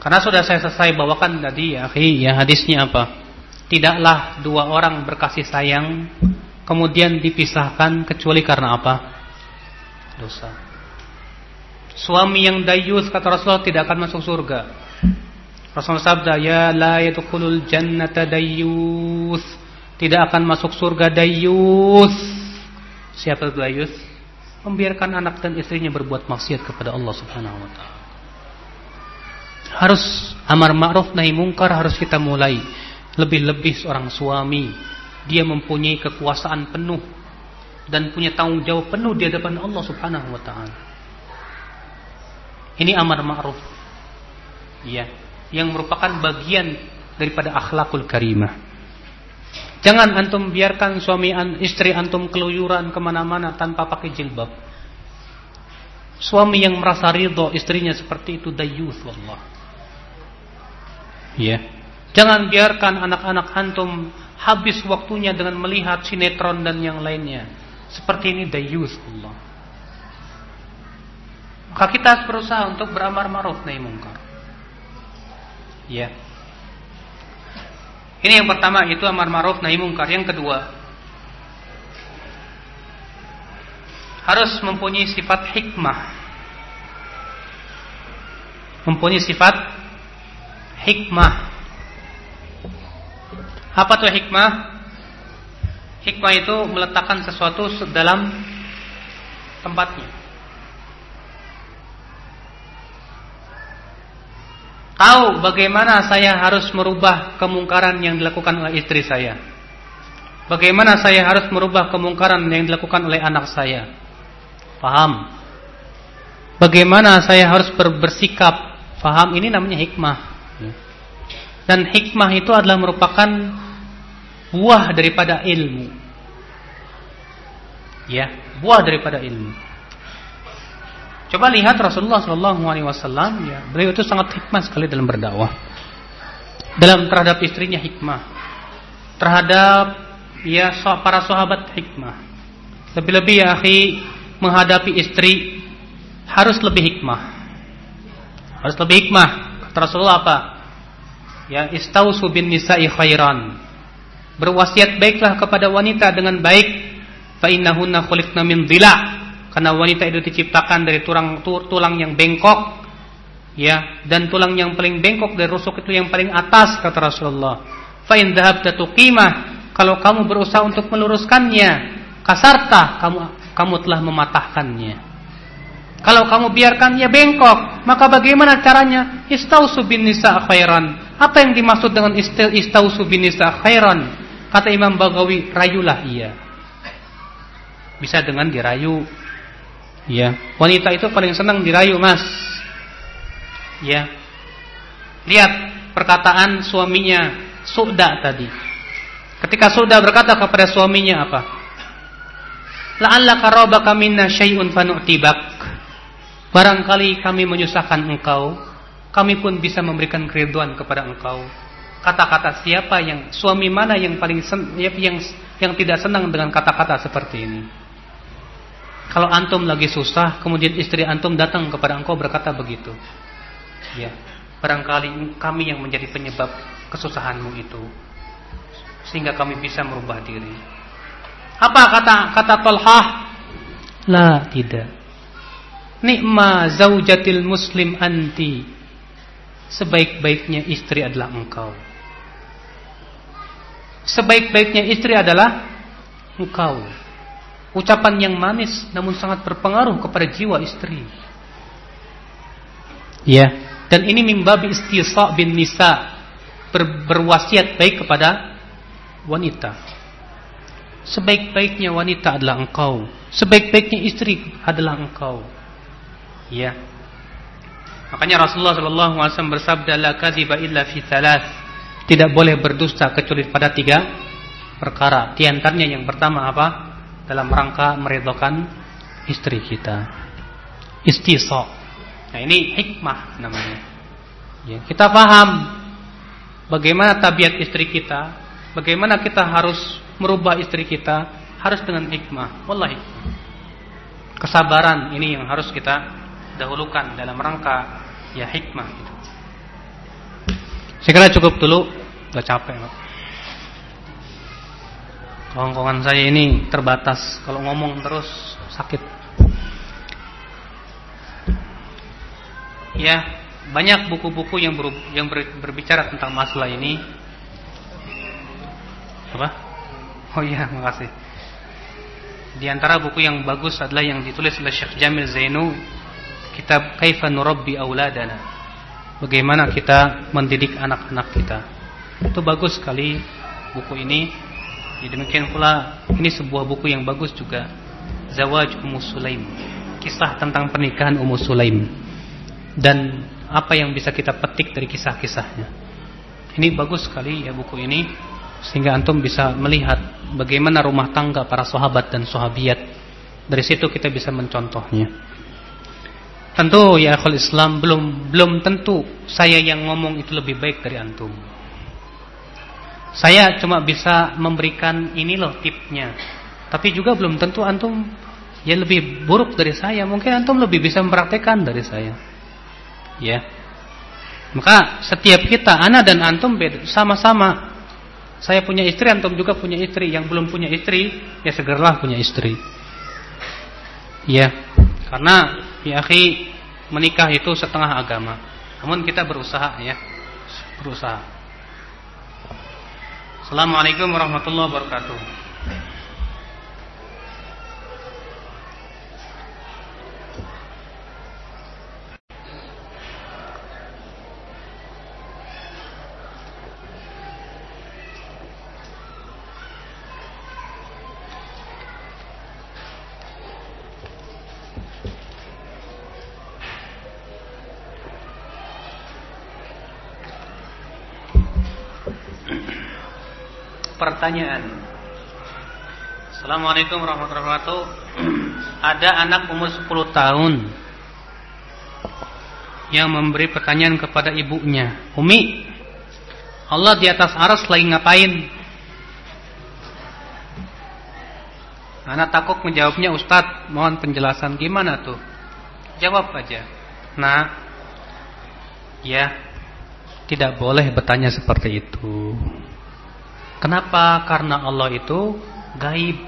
Karena sudah saya selesai bawakan tadi ya, ya hadisnya apa? Tidaklah dua orang berkasih sayang kemudian dipisahkan kecuali karena apa? Dosa. Suami yang dayus kata Rasulullah tidak akan masuk surga. Rasulullah sabda, "Ya la yadkhulul jannata dayus." Tidak akan masuk surga dayus. Siapa dayus? Membiarkan anak dan istrinya berbuat maksiat kepada Allah Subhanahu wa taala. Harus amar ma'ruf nahi mungkar harus kita mulai. Lebih-lebih seorang suami dia mempunyai kekuasaan penuh dan punya tanggung jawab penuh di hadapan Allah Subhanahu wa taala. Ini amar ma'ruf. Ya, yang merupakan bagian daripada akhlakul karimah. Jangan antum biarkan suami an, istri antum keluyuran ke mana-mana tanpa pakai jilbab. Suami yang merasa ridho istrinya seperti itu dayuth wallah. Ya. Jangan biarkan anak-anak antum habis waktunya dengan melihat sinetron dan yang lainnya. Seperti ini dayus Allah. Maka kita harus berusaha untuk beramar ma'ruf nahi mungkar. Ya. Ini yang pertama itu amar ma'ruf nahi mungkar. Yang kedua, harus mempunyai sifat hikmah. Mempunyai sifat hikmah apa tuh hikmah? Hikmah itu meletakkan sesuatu dalam tempatnya. Tahu bagaimana saya harus merubah kemungkaran yang dilakukan oleh istri saya. Bagaimana saya harus merubah kemungkaran yang dilakukan oleh anak saya. Paham? Bagaimana saya harus bersikap. Paham? Ini namanya hikmah. Dan hikmah itu adalah merupakan buah daripada ilmu. Ya, buah daripada ilmu. Coba lihat Rasulullah Shallallahu Alaihi Wasallam, ya, beliau itu sangat hikmah sekali dalam berdakwah. Dalam terhadap istrinya hikmah, terhadap ya para sahabat hikmah. Lebih-lebih ya, akhi menghadapi istri harus lebih hikmah. Harus lebih hikmah. Kata Rasulullah apa? Ya, istausu bin nisa'i khairan. Berwasiat baiklah kepada wanita dengan baik. Fa innahunna khuliqna min dhila. Karena wanita itu diciptakan dari tulang tulang yang bengkok. Ya, dan tulang yang paling bengkok dari rusuk itu yang paling atas kata Rasulullah. Fa in dhahabta tuqimah. Kalau kamu berusaha untuk meluruskannya, kasarta kamu kamu telah mematahkannya. Kalau kamu biarkannya bengkok, maka bagaimana caranya? Istausu bin nisa khairan. Apa yang dimaksud dengan istausu bin nisa khairan? Kata Imam Bagawi, rayulah ia. Bisa dengan dirayu. Ya, wanita itu paling senang dirayu, Mas. Ya. Lihat perkataan suaminya Suda tadi. Ketika Suda berkata kepada suaminya apa? La'allaka rabbaka minna syai'un fanu'tibak. Barangkali kami menyusahkan engkau, kami pun bisa memberikan keriduan kepada engkau kata-kata siapa yang suami mana yang paling sen, yang yang tidak senang dengan kata-kata seperti ini. Kalau antum lagi susah, kemudian istri antum datang kepada engkau berkata begitu. Ya, barangkali kami yang menjadi penyebab kesusahanmu itu. Sehingga kami bisa merubah diri. Apa kata kata Talhah? La, tidak. Nikma zaujatil muslim anti. Sebaik-baiknya istri adalah engkau sebaik-baiknya istri adalah engkau. Ucapan yang manis namun sangat berpengaruh kepada jiwa istri. Ya, dan ini mimbabi istisa bin nisa ber, berwasiat baik kepada wanita. Sebaik-baiknya wanita adalah engkau. Sebaik-baiknya istri adalah engkau. Ya. Makanya Rasulullah sallallahu alaihi wasallam bersabda la kadhiba illa fi thalath. Tidak boleh berdusta kecuali pada tiga perkara. Di antaranya yang pertama apa? Dalam rangka meridhokan istri kita. Istisqa. Nah, ini hikmah namanya. Ya, kita paham bagaimana tabiat istri kita, bagaimana kita harus merubah istri kita harus dengan hikmah. Wallahi. Kesabaran ini yang harus kita dahulukan dalam rangka ya hikmah gitu. Saya kira cukup dulu, udah capek. Kongkongan saya ini terbatas, kalau ngomong terus sakit. Ya, banyak buku-buku yang ber, yang ber, berbicara tentang masalah ini. Apa? Oh iya, makasih. Di antara buku yang bagus adalah yang ditulis oleh Syekh Jamil Zainu kitab Kaifa Nurabbi Auladana. Bagaimana kita mendidik anak-anak kita. Itu bagus sekali buku ini. Ya, demikian pula ini sebuah buku yang bagus juga. Zawaj Ummu Sulaim. Kisah tentang pernikahan Ummu Sulaim. Dan apa yang bisa kita petik dari kisah-kisahnya. Ini bagus sekali ya buku ini sehingga antum bisa melihat bagaimana rumah tangga para sahabat dan sahabiat. Dari situ kita bisa mencontohnya. Tentu ya akhul Islam belum belum tentu saya yang ngomong itu lebih baik dari antum. Saya cuma bisa memberikan ini loh tipnya. Tapi juga belum tentu antum ya lebih buruk dari saya. Mungkin antum lebih bisa mempraktekkan dari saya. Ya. Maka setiap kita, ana dan antum sama-sama. Saya punya istri, antum juga punya istri. Yang belum punya istri, ya segeralah punya istri. Ya. Karena ya akhi menikah itu setengah agama. Namun kita berusaha ya. Berusaha. Assalamualaikum warahmatullahi wabarakatuh. Pertanyaan. Assalamualaikum warahmatullahi wabarakatuh. <clears throat> Ada anak umur 10 tahun yang memberi pertanyaan kepada ibunya, "Umi, Allah di atas aras lagi ngapain?" Anak takut menjawabnya, "Ustadz, mohon penjelasan gimana tuh?" Jawab aja. Nah, ya, tidak boleh bertanya seperti itu. Kenapa? Karena Allah itu gaib.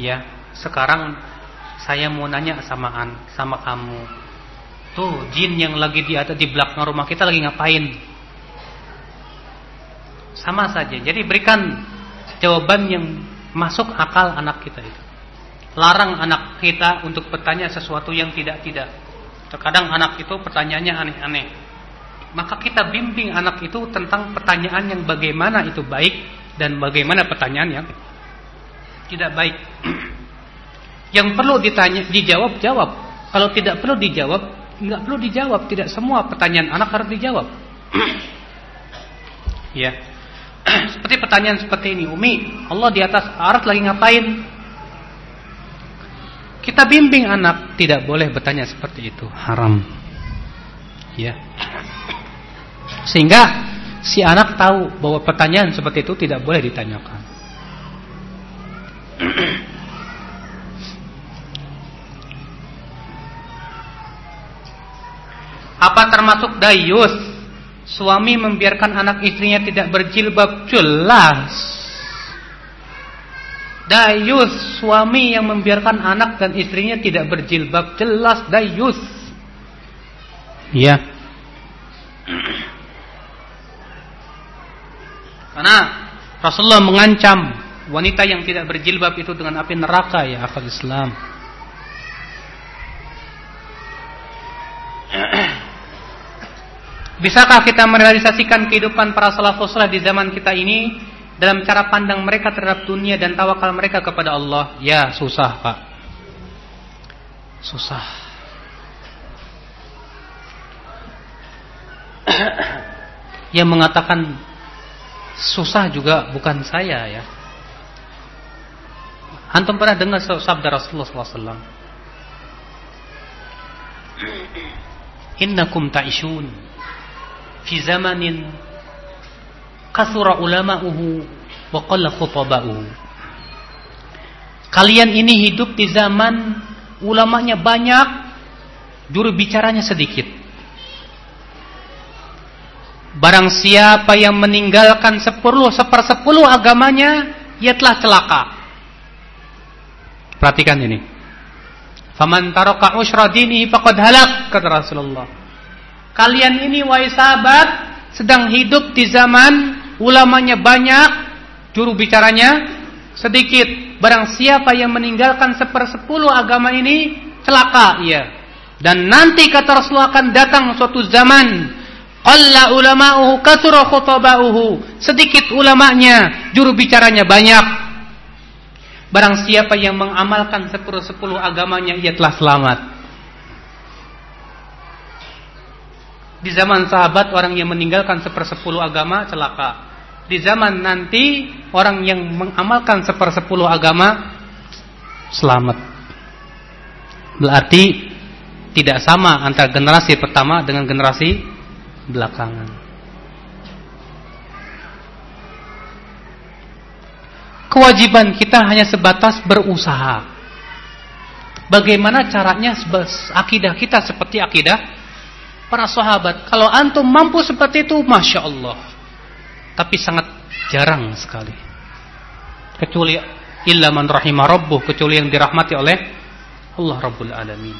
Ya, sekarang saya mau nanya sama an, sama kamu. Tuh, jin yang lagi di atas di belakang rumah kita lagi ngapain? Sama saja. Jadi berikan jawaban yang masuk akal anak kita itu. Larang anak kita untuk bertanya sesuatu yang tidak-tidak. Terkadang anak itu pertanyaannya aneh-aneh maka kita bimbing anak itu tentang pertanyaan yang bagaimana itu baik dan bagaimana pertanyaan yang tidak baik. <clears throat> yang perlu ditanya dijawab jawab. Kalau tidak perlu dijawab, nggak perlu dijawab. Tidak semua pertanyaan anak harus dijawab. <clears throat> ya. <clears throat> seperti pertanyaan seperti ini, Umi, Allah di atas arat lagi ngapain? Kita bimbing anak tidak boleh bertanya seperti itu, haram. Ya. Sehingga si anak tahu bahwa pertanyaan seperti itu tidak boleh ditanyakan. Apa termasuk dayus? Suami membiarkan anak istrinya tidak berjilbab jelas. Dayus, suami yang membiarkan anak dan istrinya tidak berjilbab jelas dayus. Ya. Karena Rasulullah mengancam wanita yang tidak berjilbab itu dengan api neraka ya akal Islam. <clears throat> Bisakah kita merealisasikan kehidupan para salafus saleh di zaman kita ini dalam cara pandang mereka terhadap dunia dan tawakal mereka kepada Allah? Ya, susah, Pak. Susah. <clears throat> Yang mengatakan susah juga bukan saya ya. Antum pernah dengar sabda Rasulullah SAW? Innakum ta'ishun fi zamanin kasura ulama'uhu wa qalla khutaba'uhu. Kalian ini hidup di zaman ulamanya banyak, juru bicaranya sedikit. Barang siapa yang meninggalkan sepuluh sepersepuluh agamanya, ia telah celaka. Perhatikan ini. Faman taraka usra dinihi faqad halak kata Rasulullah. Kalian ini wahai sahabat sedang hidup di zaman ulamanya banyak, juru bicaranya sedikit. Barang siapa yang meninggalkan sepersepuluh agama ini celaka ia. Dan nanti kata Rasulullah akan datang suatu zaman Qalla ulama'uhu katsura khutaba'uhu. Sedikit ulamanya, juru bicaranya banyak. Barang siapa yang mengamalkan sepuluh-sepuluh agamanya, ia telah selamat. Di zaman sahabat, orang yang meninggalkan sepersepuluh agama, celaka. Di zaman nanti, orang yang mengamalkan sepersepuluh agama, selamat. Berarti, tidak sama antara generasi pertama dengan generasi belakangan. Kewajiban kita hanya sebatas berusaha. Bagaimana caranya akidah kita seperti akidah para sahabat. Kalau antum mampu seperti itu, masya Allah. Tapi sangat jarang sekali. Kecuali illa man rahimah rabbuh, kecuali yang dirahmati oleh Allah Rabbul Alamin.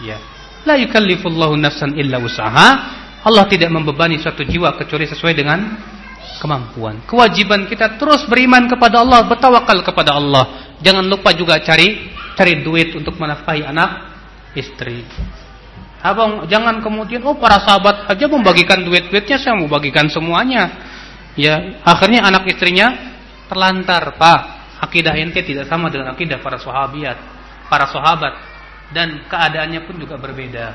Ya. La yukallifullahu nafsan illa usaha. Allah tidak membebani suatu jiwa kecuali sesuai dengan kemampuan. Kewajiban kita terus beriman kepada Allah, bertawakal kepada Allah. Jangan lupa juga cari cari duit untuk menafkahi anak istri. Abang, jangan kemudian oh para sahabat aja membagikan duit-duitnya, saya mau bagikan semuanya. Ya, akhirnya anak istrinya terlantar, Pak. Akidah ente tidak sama dengan akidah para sahabiat, para sahabat dan keadaannya pun juga berbeda.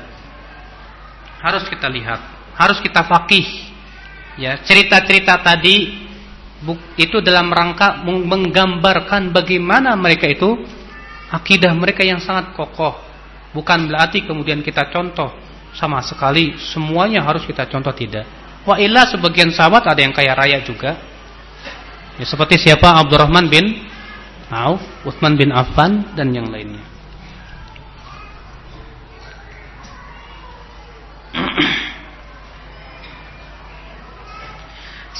Harus kita lihat, harus kita fakih. Ya, cerita-cerita tadi itu dalam rangka menggambarkan bagaimana mereka itu akidah mereka yang sangat kokoh. Bukan berarti kemudian kita contoh sama sekali semuanya harus kita contoh tidak. Wa illa sebagian sahabat ada yang kaya raya juga. Ya, seperti siapa Abdurrahman bin Auf, Utsman bin Affan dan yang lainnya. <clears throat>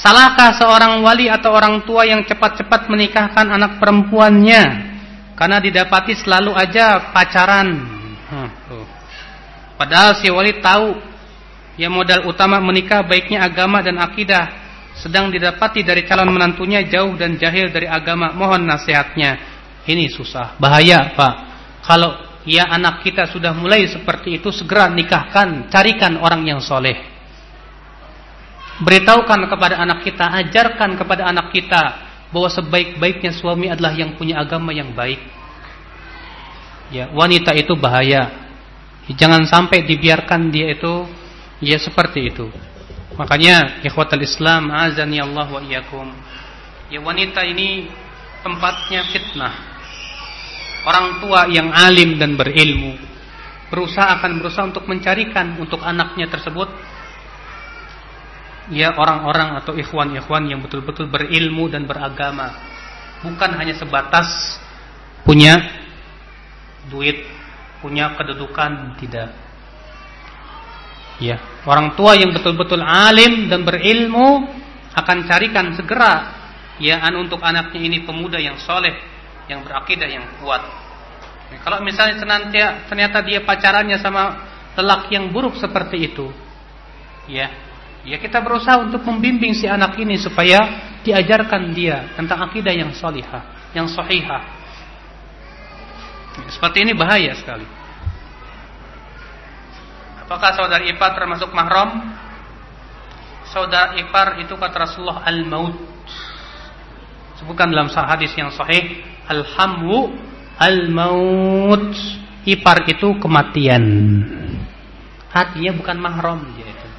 Salahkah seorang wali atau orang tua yang cepat-cepat menikahkan anak perempuannya karena didapati selalu aja pacaran? Padahal si wali tahu yang modal utama menikah baiknya agama dan akidah, sedang didapati dari calon menantunya jauh dan jahil dari agama. Mohon nasihatnya. Ini susah, bahaya Pak. Kalau ya anak kita sudah mulai seperti itu segera nikahkan, carikan orang yang soleh. Beritahukan kepada anak kita, ajarkan kepada anak kita bahwa sebaik-baiknya suami adalah yang punya agama yang baik. Ya, wanita itu bahaya. Jangan sampai dibiarkan dia itu ya seperti itu. Makanya ikhwatul Islam azani Allah wa iyyakum. Ya wanita ini tempatnya fitnah orang tua yang alim dan berilmu berusaha akan berusaha untuk mencarikan untuk anaknya tersebut. Ya orang-orang atau ikhwan-ikhwan yang betul-betul berilmu dan beragama. Bukan hanya sebatas punya duit punya kedudukan tidak. Ya orang tua yang betul-betul alim dan berilmu akan carikan segera ya untuk anaknya ini pemuda yang soleh yang berakidah yang kuat. Kalau misalnya ternyata, ternyata dia pacarannya sama lelaki yang buruk seperti itu, ya, ya kita berusaha untuk membimbing si anak ini supaya diajarkan dia tentang akidah yang salihah, yang sahihah. Seperti ini bahaya sekali. Apakah saudara ipar termasuk mahram? Saudara ipar itu kata Rasulullah al-maut. Sebutkan dalam hadis yang sahih Alhamu al-maut. Ipar itu kematian. Artinya bukan mahram dia itu.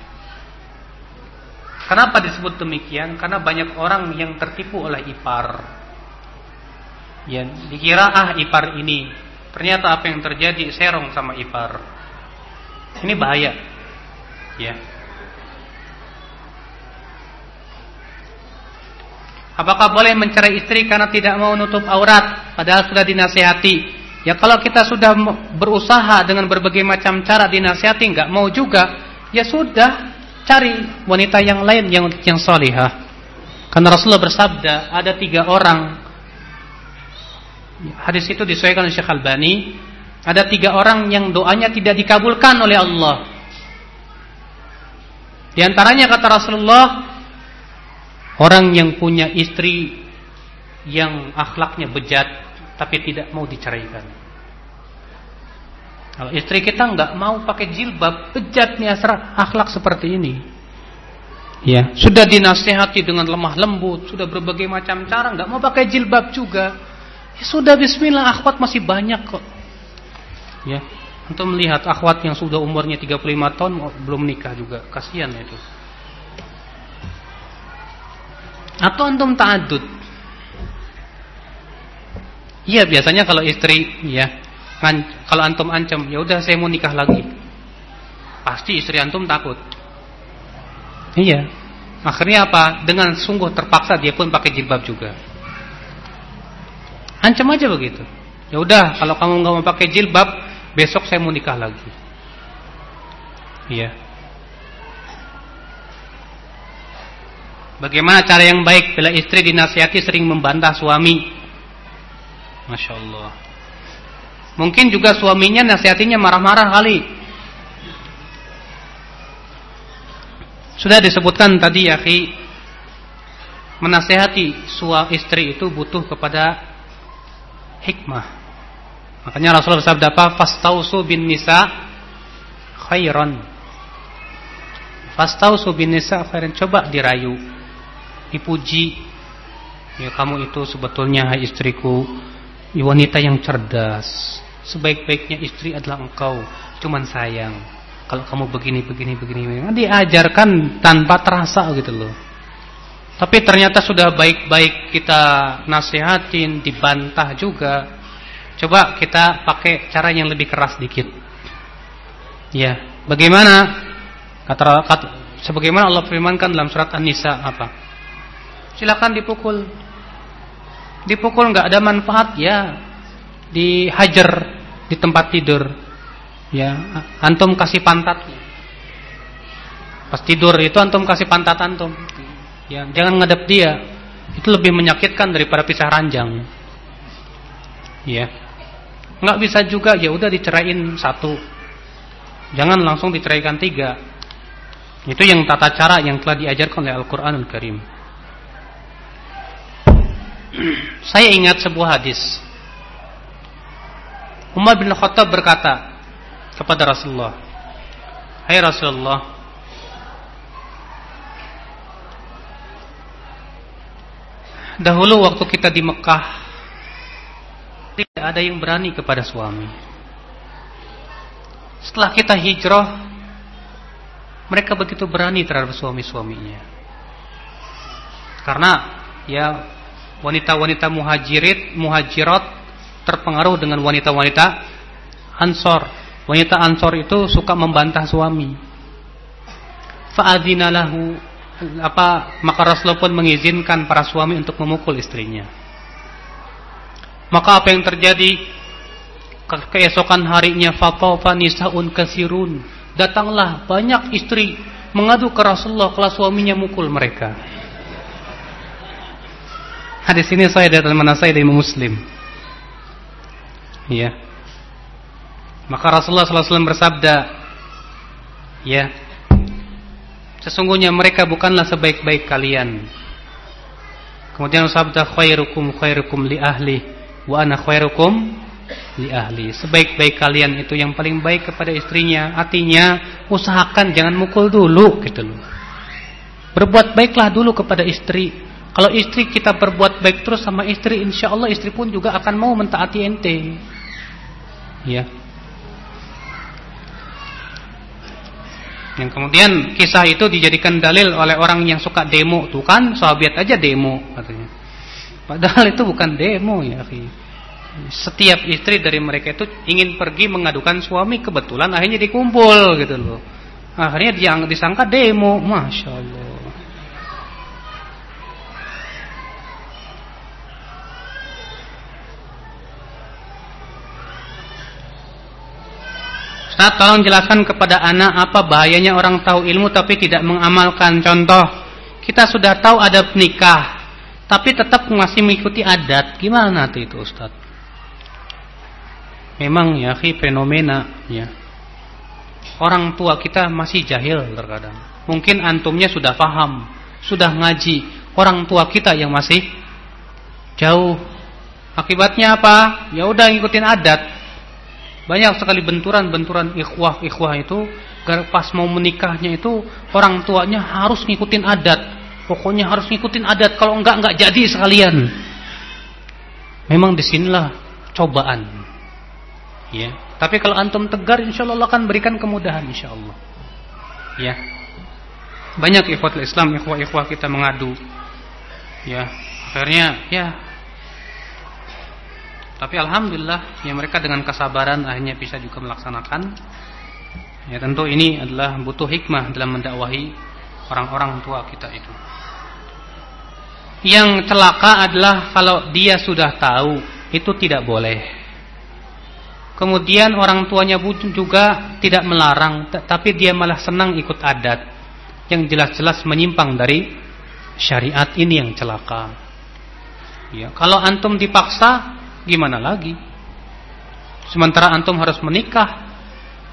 Kenapa disebut demikian? Karena banyak orang yang tertipu oleh ipar. Ya, dikira ah ipar ini. Ternyata apa yang terjadi serong sama ipar. Ini bahaya. Ya. Apakah boleh mencerai istri karena tidak mau nutup aurat padahal sudah dinasehati? Ya kalau kita sudah berusaha dengan berbagai macam cara dinasehati nggak mau juga, ya sudah cari wanita yang lain yang yang solihah. Karena Rasulullah bersabda ada tiga orang. Hadis itu disesuaikan oleh Syekh Albani. Ada tiga orang yang doanya tidak dikabulkan oleh Allah. Di antaranya kata Rasulullah orang yang punya istri yang akhlaknya bejat tapi tidak mau diceraikan. Kalau istri kita nggak mau pakai jilbab, bejatnya akhlak seperti ini. Ya, sudah dinasehati dengan lemah lembut, sudah berbagai macam cara, nggak mau pakai jilbab juga. Ya sudah bismillah, akhwat masih banyak kok. Ya, untuk melihat akhwat yang sudah umurnya 35 tahun belum nikah juga, kasihan itu. Atau antum ta'adud. Iya, biasanya kalau istri ya kalau antum ancam, ya udah saya mau nikah lagi. Pasti istri antum takut. Iya. Akhirnya apa? Dengan sungguh terpaksa dia pun pakai jilbab juga. Ancam aja begitu. Ya udah, kalau kamu nggak mau pakai jilbab, besok saya mau nikah lagi. Iya. Bagaimana cara yang baik bila istri dinasihati sering membantah suami? Masya Allah. Mungkin juga suaminya nasihatinya marah-marah kali. Sudah disebutkan tadi ya ki menasehati suami istri itu butuh kepada hikmah. Makanya Rasulullah bersabda apa? Fastausu bin nisa khairan. Fastausu bin nisa khairan. Coba dirayu, dipuji. Ya kamu itu sebetulnya istriku wanita yang cerdas, sebaik-baiknya istri adalah engkau cuman sayang. Kalau kamu begini begini begini, begini. diajarkan tanpa terasa gitu loh. Tapi ternyata sudah baik-baik kita nasihatin dibantah juga. Coba kita pakai cara yang lebih keras dikit. Ya bagaimana? Kata, kata sebagaimana Allah firmankan dalam surat An-Nisa apa silakan dipukul dipukul nggak ada manfaat ya dihajar di tempat tidur. Ya, antum kasih pantat. Pas tidur itu antum kasih pantat antum. Ya, jangan ngadep dia. Itu lebih menyakitkan daripada pisah ranjang. Ya. Nggak bisa juga ya udah diceraiin satu. Jangan langsung diceraikan tiga. Itu yang tata cara yang telah diajarkan oleh Al-Qur'anul Karim. <clears throat> Saya ingat sebuah hadis Umar bin Khattab berkata kepada Rasulullah, "Hai Rasulullah, dahulu waktu kita di Mekah tidak ada yang berani kepada suami. Setelah kita hijrah, mereka begitu berani terhadap suami-suaminya. Karena ya wanita-wanita muhajirit, muhajirat terpengaruh dengan wanita-wanita Ansor. Wanita Ansor itu suka membantah suami. Fa'adzina lahu apa maka Rasulullah pun mengizinkan para suami untuk memukul istrinya. Maka apa yang terjadi keesokan harinya fatafa nisaun kasirun. Datanglah banyak istri mengadu ke Rasulullah kalau suaminya mukul mereka. Hadis ini saya dari mana saya dari Muslim. Ya. Maka Rasulullah SAW bersabda, ya, sesungguhnya mereka bukanlah sebaik-baik kalian. Kemudian bersabda khairukum khairukum li ahli wa ana khairukum li ahli. Sebaik-baik kalian itu yang paling baik kepada istrinya. Artinya usahakan jangan mukul dulu gitu loh. Berbuat baiklah dulu kepada istri. Kalau istri kita berbuat baik terus sama istri, insya Allah istri pun juga akan mau mentaati ente. Ya. Yang kemudian kisah itu dijadikan dalil oleh orang yang suka demo tuh kan sahabat aja demo katanya. Padahal itu bukan demo ya. Setiap istri dari mereka itu ingin pergi mengadukan suami kebetulan akhirnya dikumpul gitu loh. Akhirnya dia disangka demo, masya Allah. Ustaz tolong jelaskan kepada anak apa bahayanya orang tahu ilmu tapi tidak mengamalkan. Contoh kita sudah tahu ada nikah tapi tetap masih mengikuti adat. Gimana tuh itu Ustaz? Memang ya fenomena ya. Orang tua kita masih jahil terkadang. Mungkin antumnya sudah paham sudah ngaji. Orang tua kita yang masih jauh. Akibatnya apa? Ya udah ngikutin adat banyak sekali benturan-benturan ikhwah-ikhwah itu pas mau menikahnya itu orang tuanya harus ngikutin adat. Pokoknya harus ngikutin adat kalau enggak enggak jadi sekalian. Memang di sinilah cobaan. Ya. Tapi kalau antum tegar insya Allah akan berikan kemudahan insya Allah. Ya. Banyak ikhwat Islam, ikhwah-ikhwah kita mengadu. Ya. Akhirnya ya tapi alhamdulillah ya mereka dengan kesabaran akhirnya bisa juga melaksanakan. Ya tentu ini adalah butuh hikmah dalam mendakwahi orang-orang tua kita itu. Yang celaka adalah kalau dia sudah tahu itu tidak boleh. Kemudian orang tuanya juga tidak melarang, tapi dia malah senang ikut adat yang jelas-jelas menyimpang dari syariat ini yang celaka. Ya, kalau antum dipaksa gimana lagi? Sementara antum harus menikah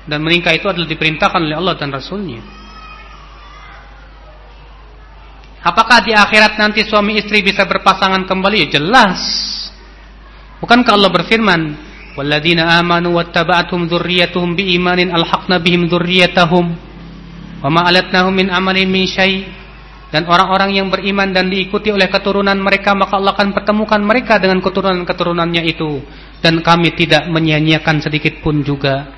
dan menikah itu adalah diperintahkan oleh Allah dan Rasulnya. Apakah di akhirat nanti suami istri bisa berpasangan kembali? Ya, jelas. Bukankah Allah berfirman, "Walladzina amanu wattaba'atuhum dzurriyyatuhum biimanin alhaqna bihim dzurriyyatahum wa ma alatnahum min amalihim min syai'." Dan orang-orang yang beriman dan diikuti oleh keturunan mereka maka Allah akan pertemukan mereka dengan keturunan-keturunannya itu. Dan kami tidak menyia-nyiakan sedikit pun juga.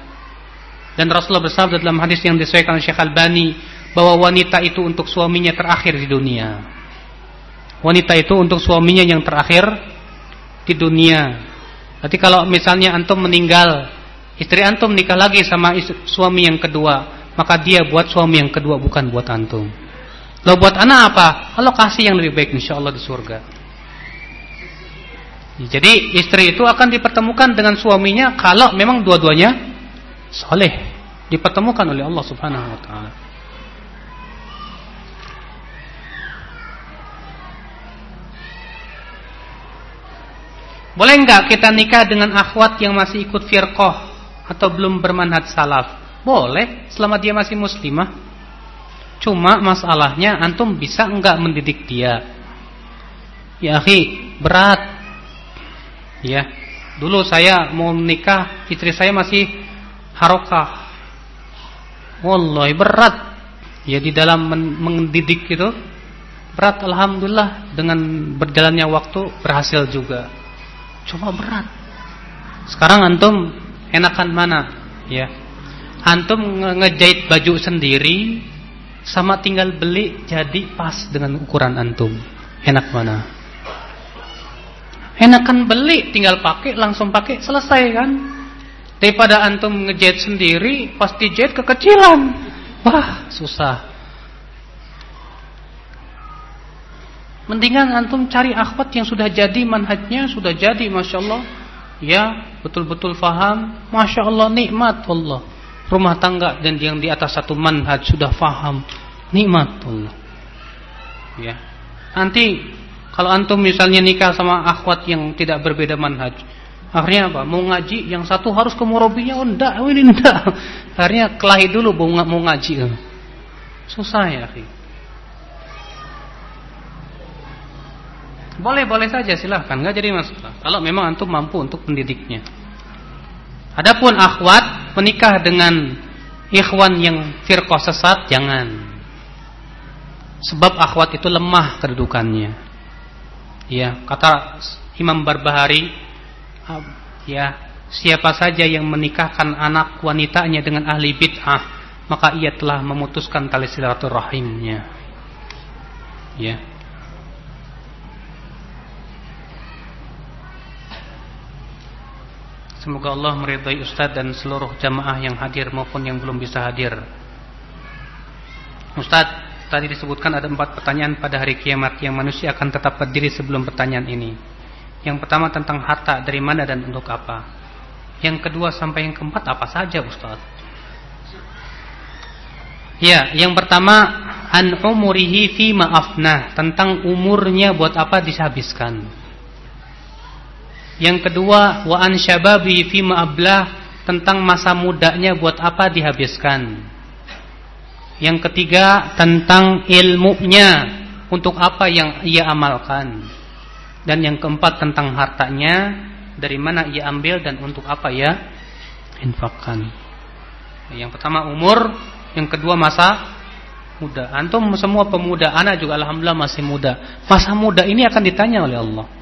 Dan Rasulullah bersabda dalam hadis yang disesuaikan Syekh Al-Bani bahwa wanita itu untuk suaminya terakhir di dunia. Wanita itu untuk suaminya yang terakhir di dunia. Berarti kalau misalnya antum meninggal istri antum nikah lagi sama suami yang kedua maka dia buat suami yang kedua bukan buat antum Lo buat anak apa? Allah kasih yang lebih baik insya Allah di surga. Jadi istri itu akan dipertemukan dengan suaminya kalau memang dua-duanya soleh. Dipertemukan oleh Allah subhanahu wa ta'ala. Boleh enggak kita nikah dengan akhwat yang masih ikut firqah atau belum bermanhaj salaf? Boleh, selama dia masih muslimah. Cuma masalahnya antum bisa enggak mendidik dia? Ya akhi, berat. Ya. Dulu saya mau menikah, istri saya masih harokah. Wallahi berat. Ya di dalam mendidik itu berat alhamdulillah dengan berjalannya waktu berhasil juga. Cuma berat. Sekarang antum enakan mana? Ya. Antum ngejahit baju sendiri sama tinggal beli jadi pas dengan ukuran antum. Enak mana? Enakan beli, tinggal pakai, langsung pakai, selesai kan? Daripada antum ngejahit sendiri, pasti jahit kekecilan. Wah, susah. Mendingan antum cari akhwat yang sudah jadi manhajnya, sudah jadi Masya Allah. Ya, betul-betul faham. Masya Allah, nikmat Allah rumah tangga dan yang di atas satu manhaj sudah faham. Nikmat Allah ya. Nanti kalau antum misalnya nikah sama akhwat yang tidak berbeda manhaj akhirnya apa? Mau ngaji yang satu harus ke murabinya oh enggak oh ini enggak akhirnya kelahi dulu mau ngaji. Susah ya akhi. Boleh boleh saja silahkan. Nggak jadi masalah. Kalau memang antum mampu untuk mendidiknya Adapun akhwat menikah dengan ikhwan yang firqah sesat jangan. Sebab akhwat itu lemah kedudukannya. Ya, kata Imam Barbahari ya, siapa saja yang menikahkan anak wanitanya dengan ahli bid'ah maka ia telah memutuskan tali silaturahimnya. Ya. Semoga Allah meridai Ustadz dan seluruh jamaah yang hadir maupun yang belum bisa hadir. Ustadz, tadi disebutkan ada empat pertanyaan pada hari kiamat yang manusia akan tetap berdiri sebelum pertanyaan ini. Yang pertama tentang harta dari mana dan untuk apa. Yang kedua sampai yang keempat apa saja Ustadz? Ya, yang pertama an umurihi fi ma'afnah, tentang umurnya buat apa dihabiskan. Yang kedua wa an syababi fi ma'ablah, tentang masa mudanya buat apa dihabiskan. Yang ketiga tentang ilmunya untuk apa yang ia amalkan. Dan yang keempat tentang hartanya dari mana ia ambil dan untuk apa ia infakkan. Yang pertama umur, yang kedua masa muda. Antum semua pemuda, anak juga alhamdulillah masih muda. Masa muda ini akan ditanya oleh Allah.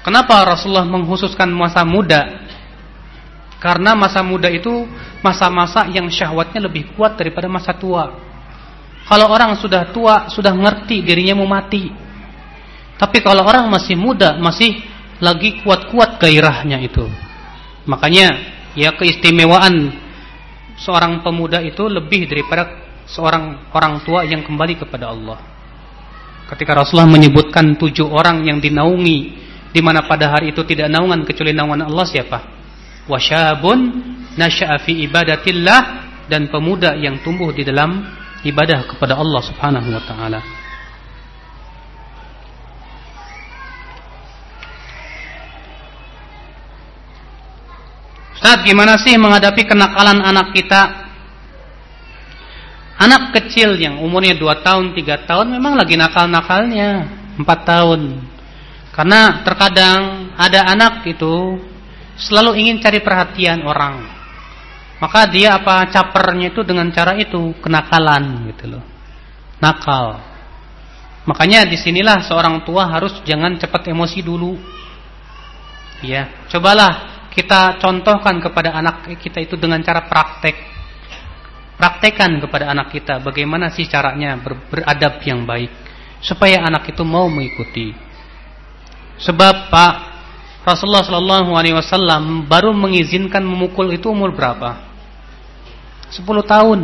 Kenapa Rasulullah menghususkan masa muda? Karena masa muda itu masa-masa yang syahwatnya lebih kuat daripada masa tua. Kalau orang sudah tua, sudah ngerti dirinya mau mati. Tapi kalau orang masih muda, masih lagi kuat-kuat gairahnya itu. Makanya ya keistimewaan seorang pemuda itu lebih daripada seorang orang tua yang kembali kepada Allah. Ketika Rasulullah menyebutkan tujuh orang yang dinaungi, di mana pada hari itu tidak naungan kecuali naungan Allah siapa? Wasyabun nasya'a fi ibadatillah dan pemuda yang tumbuh di dalam ibadah kepada Allah Subhanahu wa taala. Ustaz, gimana sih menghadapi kenakalan anak kita? Anak kecil yang umurnya 2 tahun, 3 tahun memang lagi nakal-nakalnya, 4 tahun. Karena terkadang ada anak itu selalu ingin cari perhatian orang. Maka dia apa capernya itu dengan cara itu, kenakalan gitu loh. Nakal. Makanya di sinilah seorang tua harus jangan cepat emosi dulu. Ya, cobalah kita contohkan kepada anak kita itu dengan cara praktek. Praktekan kepada anak kita bagaimana sih caranya ber beradab yang baik supaya anak itu mau mengikuti. Sebab Pak Rasulullah Shallallahu Alaihi Wasallam baru mengizinkan memukul itu umur berapa? 10 tahun.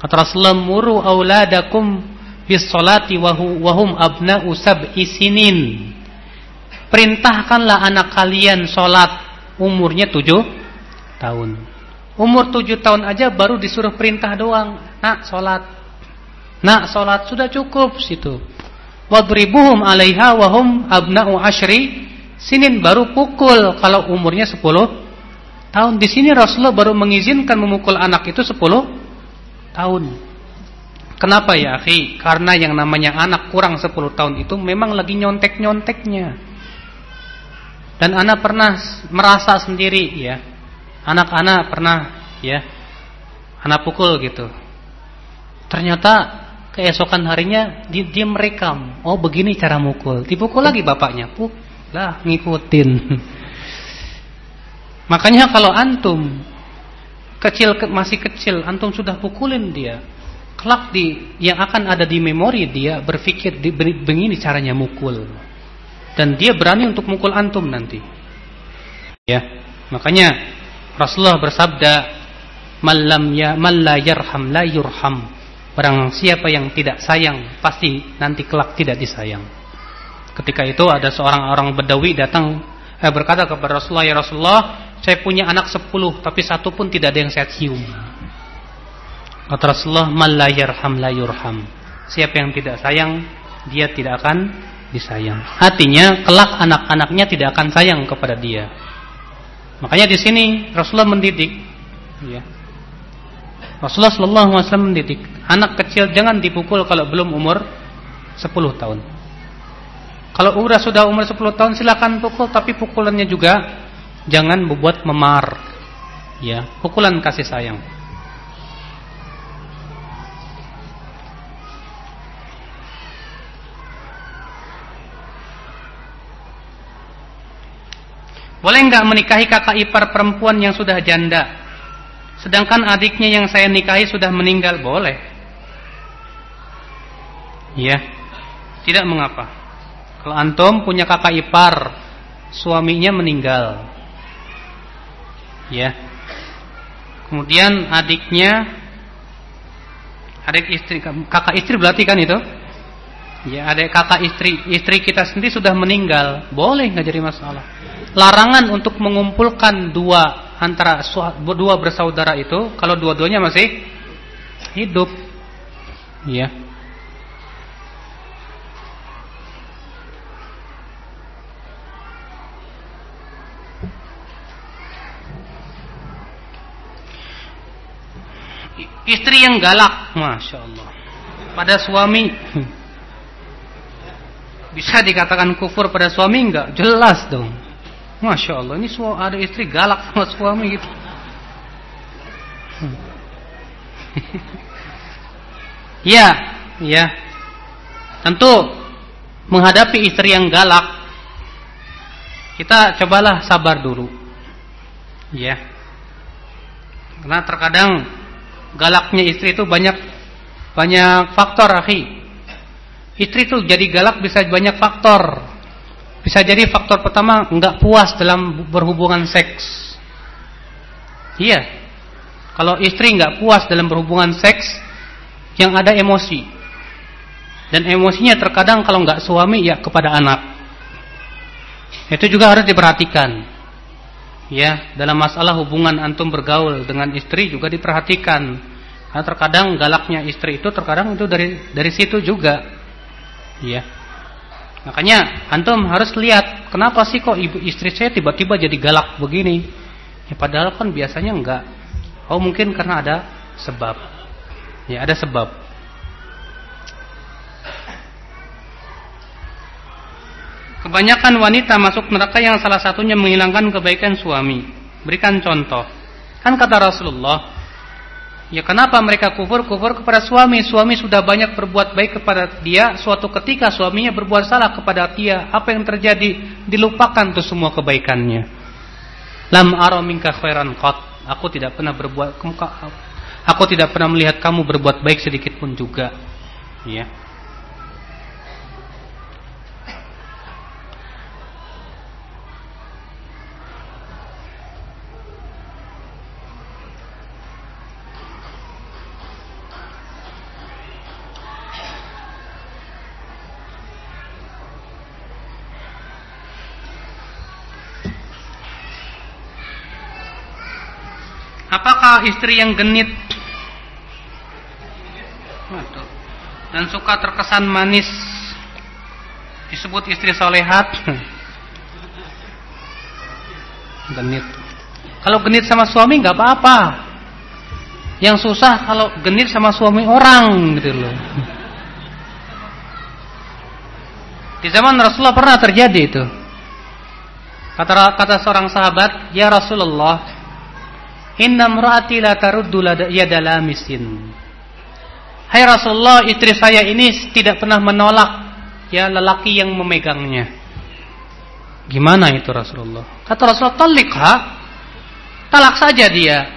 Kata Rasulullah, "Muru auladakum bis salati wahum abna'u sab'i sinin." Perintahkanlah anak kalian sholat umurnya tujuh tahun. Umur tujuh tahun aja baru disuruh perintah doang. Nak sholat. Nak sholat sudah cukup situ. Wadribuhum alaiha wahum abna'u ashri. Sinin baru pukul kalau umurnya sepuluh tahun. Di sini Rasulullah baru mengizinkan memukul anak itu sepuluh tahun. Kenapa ya akhi? Karena yang namanya anak kurang sepuluh tahun itu memang lagi nyontek-nyonteknya. Dan anak pernah merasa sendiri ya. Anak-anak pernah ya. Anak pukul gitu. Ternyata keesokan harinya dia, dia merekam. Oh begini cara mukul. Dipukul lagi bapaknya. Puk lah ngikutin. <laughs> Makanya kalau antum kecil masih kecil antum sudah pukulin dia. Kelak di yang akan ada di memori dia berpikir di, begini caranya mukul dan dia berani untuk mukul antum nanti. Ya, makanya Rasulullah bersabda, "Malam ya malla yarham la yurham." Barang siapa yang tidak sayang pasti nanti kelak tidak disayang. Ketika itu ada seorang orang Bedawi datang eh, berkata kepada Rasulullah, "Ya Rasulullah, saya punya anak sepuluh tapi satu pun tidak ada yang saya cium." Kata Rasulullah, "Man la yarham la yurham." Siapa yang tidak sayang, dia tidak akan disayang. Artinya kelak anak-anaknya tidak akan sayang kepada dia. Makanya di sini Rasulullah mendidik ya. Rasulullah sallallahu alaihi wasallam mendidik anak kecil jangan dipukul kalau belum umur 10 tahun. Kalau udah sudah umur 10 tahun silakan pukul tapi pukulannya juga jangan membuat memar. Ya, pukulan kasih sayang. Boleh nggak menikahi kakak ipar perempuan yang sudah janda? Sedangkan adiknya yang saya nikahi sudah meninggal, boleh. Ya. Tidak mengapa. Kalau antum punya kakak ipar, suaminya meninggal. Ya. Kemudian adiknya adik istri kakak istri berarti kan itu? Ya, adik kakak istri istri kita sendiri sudah meninggal, boleh nggak jadi masalah. Larangan untuk mengumpulkan dua antara dua bersaudara itu kalau dua-duanya masih hidup. Ya. Istri yang galak, masya Allah. Pada suami <laughs> bisa dikatakan kufur pada suami enggak? Jelas dong. Masya Allah, ini ada istri galak sama suami gitu. <laughs> ya, ya. Tentu menghadapi istri yang galak, kita cobalah sabar dulu. Ya. Karena terkadang galaknya istri itu banyak banyak faktor, akhi. Istri itu jadi galak bisa banyak faktor. Bisa jadi faktor pertama nggak puas dalam berhubungan seks. Iya. Kalau istri nggak puas dalam berhubungan seks, yang ada emosi. Dan emosinya terkadang kalau nggak suami ya kepada anak. Itu juga harus diperhatikan. Ya, dalam masalah hubungan antum bergaul dengan istri juga diperhatikan. Karena terkadang galaknya istri itu terkadang itu dari dari situ juga. Ya. Makanya antum harus lihat kenapa sih kok ibu istri saya tiba-tiba jadi galak begini. Ya padahal kan biasanya enggak. Oh mungkin karena ada sebab. Ya ada sebab. Kebanyakan wanita masuk neraka yang salah satunya menghilangkan kebaikan suami. Berikan contoh. Kan kata Rasulullah, Ya kenapa mereka kufur? Kufur kepada suami. Suami sudah banyak berbuat baik kepada dia. Suatu ketika suaminya berbuat salah kepada dia. Apa yang terjadi? Dilupakan tuh semua kebaikannya. Lam ara minka khairan qat. Aku tidak pernah berbuat Aku tidak pernah melihat kamu berbuat baik sedikit pun juga. Ya. Apakah istri yang genit dan suka terkesan manis disebut istri solehat? <laughs> genit. Kalau genit sama suami nggak apa-apa. Yang susah kalau genit sama suami orang gitu loh. Di zaman Rasulullah pernah terjadi itu. Kata kata seorang sahabat, "Ya Rasulullah, Inna mraati la taruddu yada lamisin. Hai Rasulullah, istri saya ini tidak pernah menolak ya lelaki yang memegangnya. Gimana itu Rasulullah? Kata Rasulullah, "Talikha." Talak saja dia.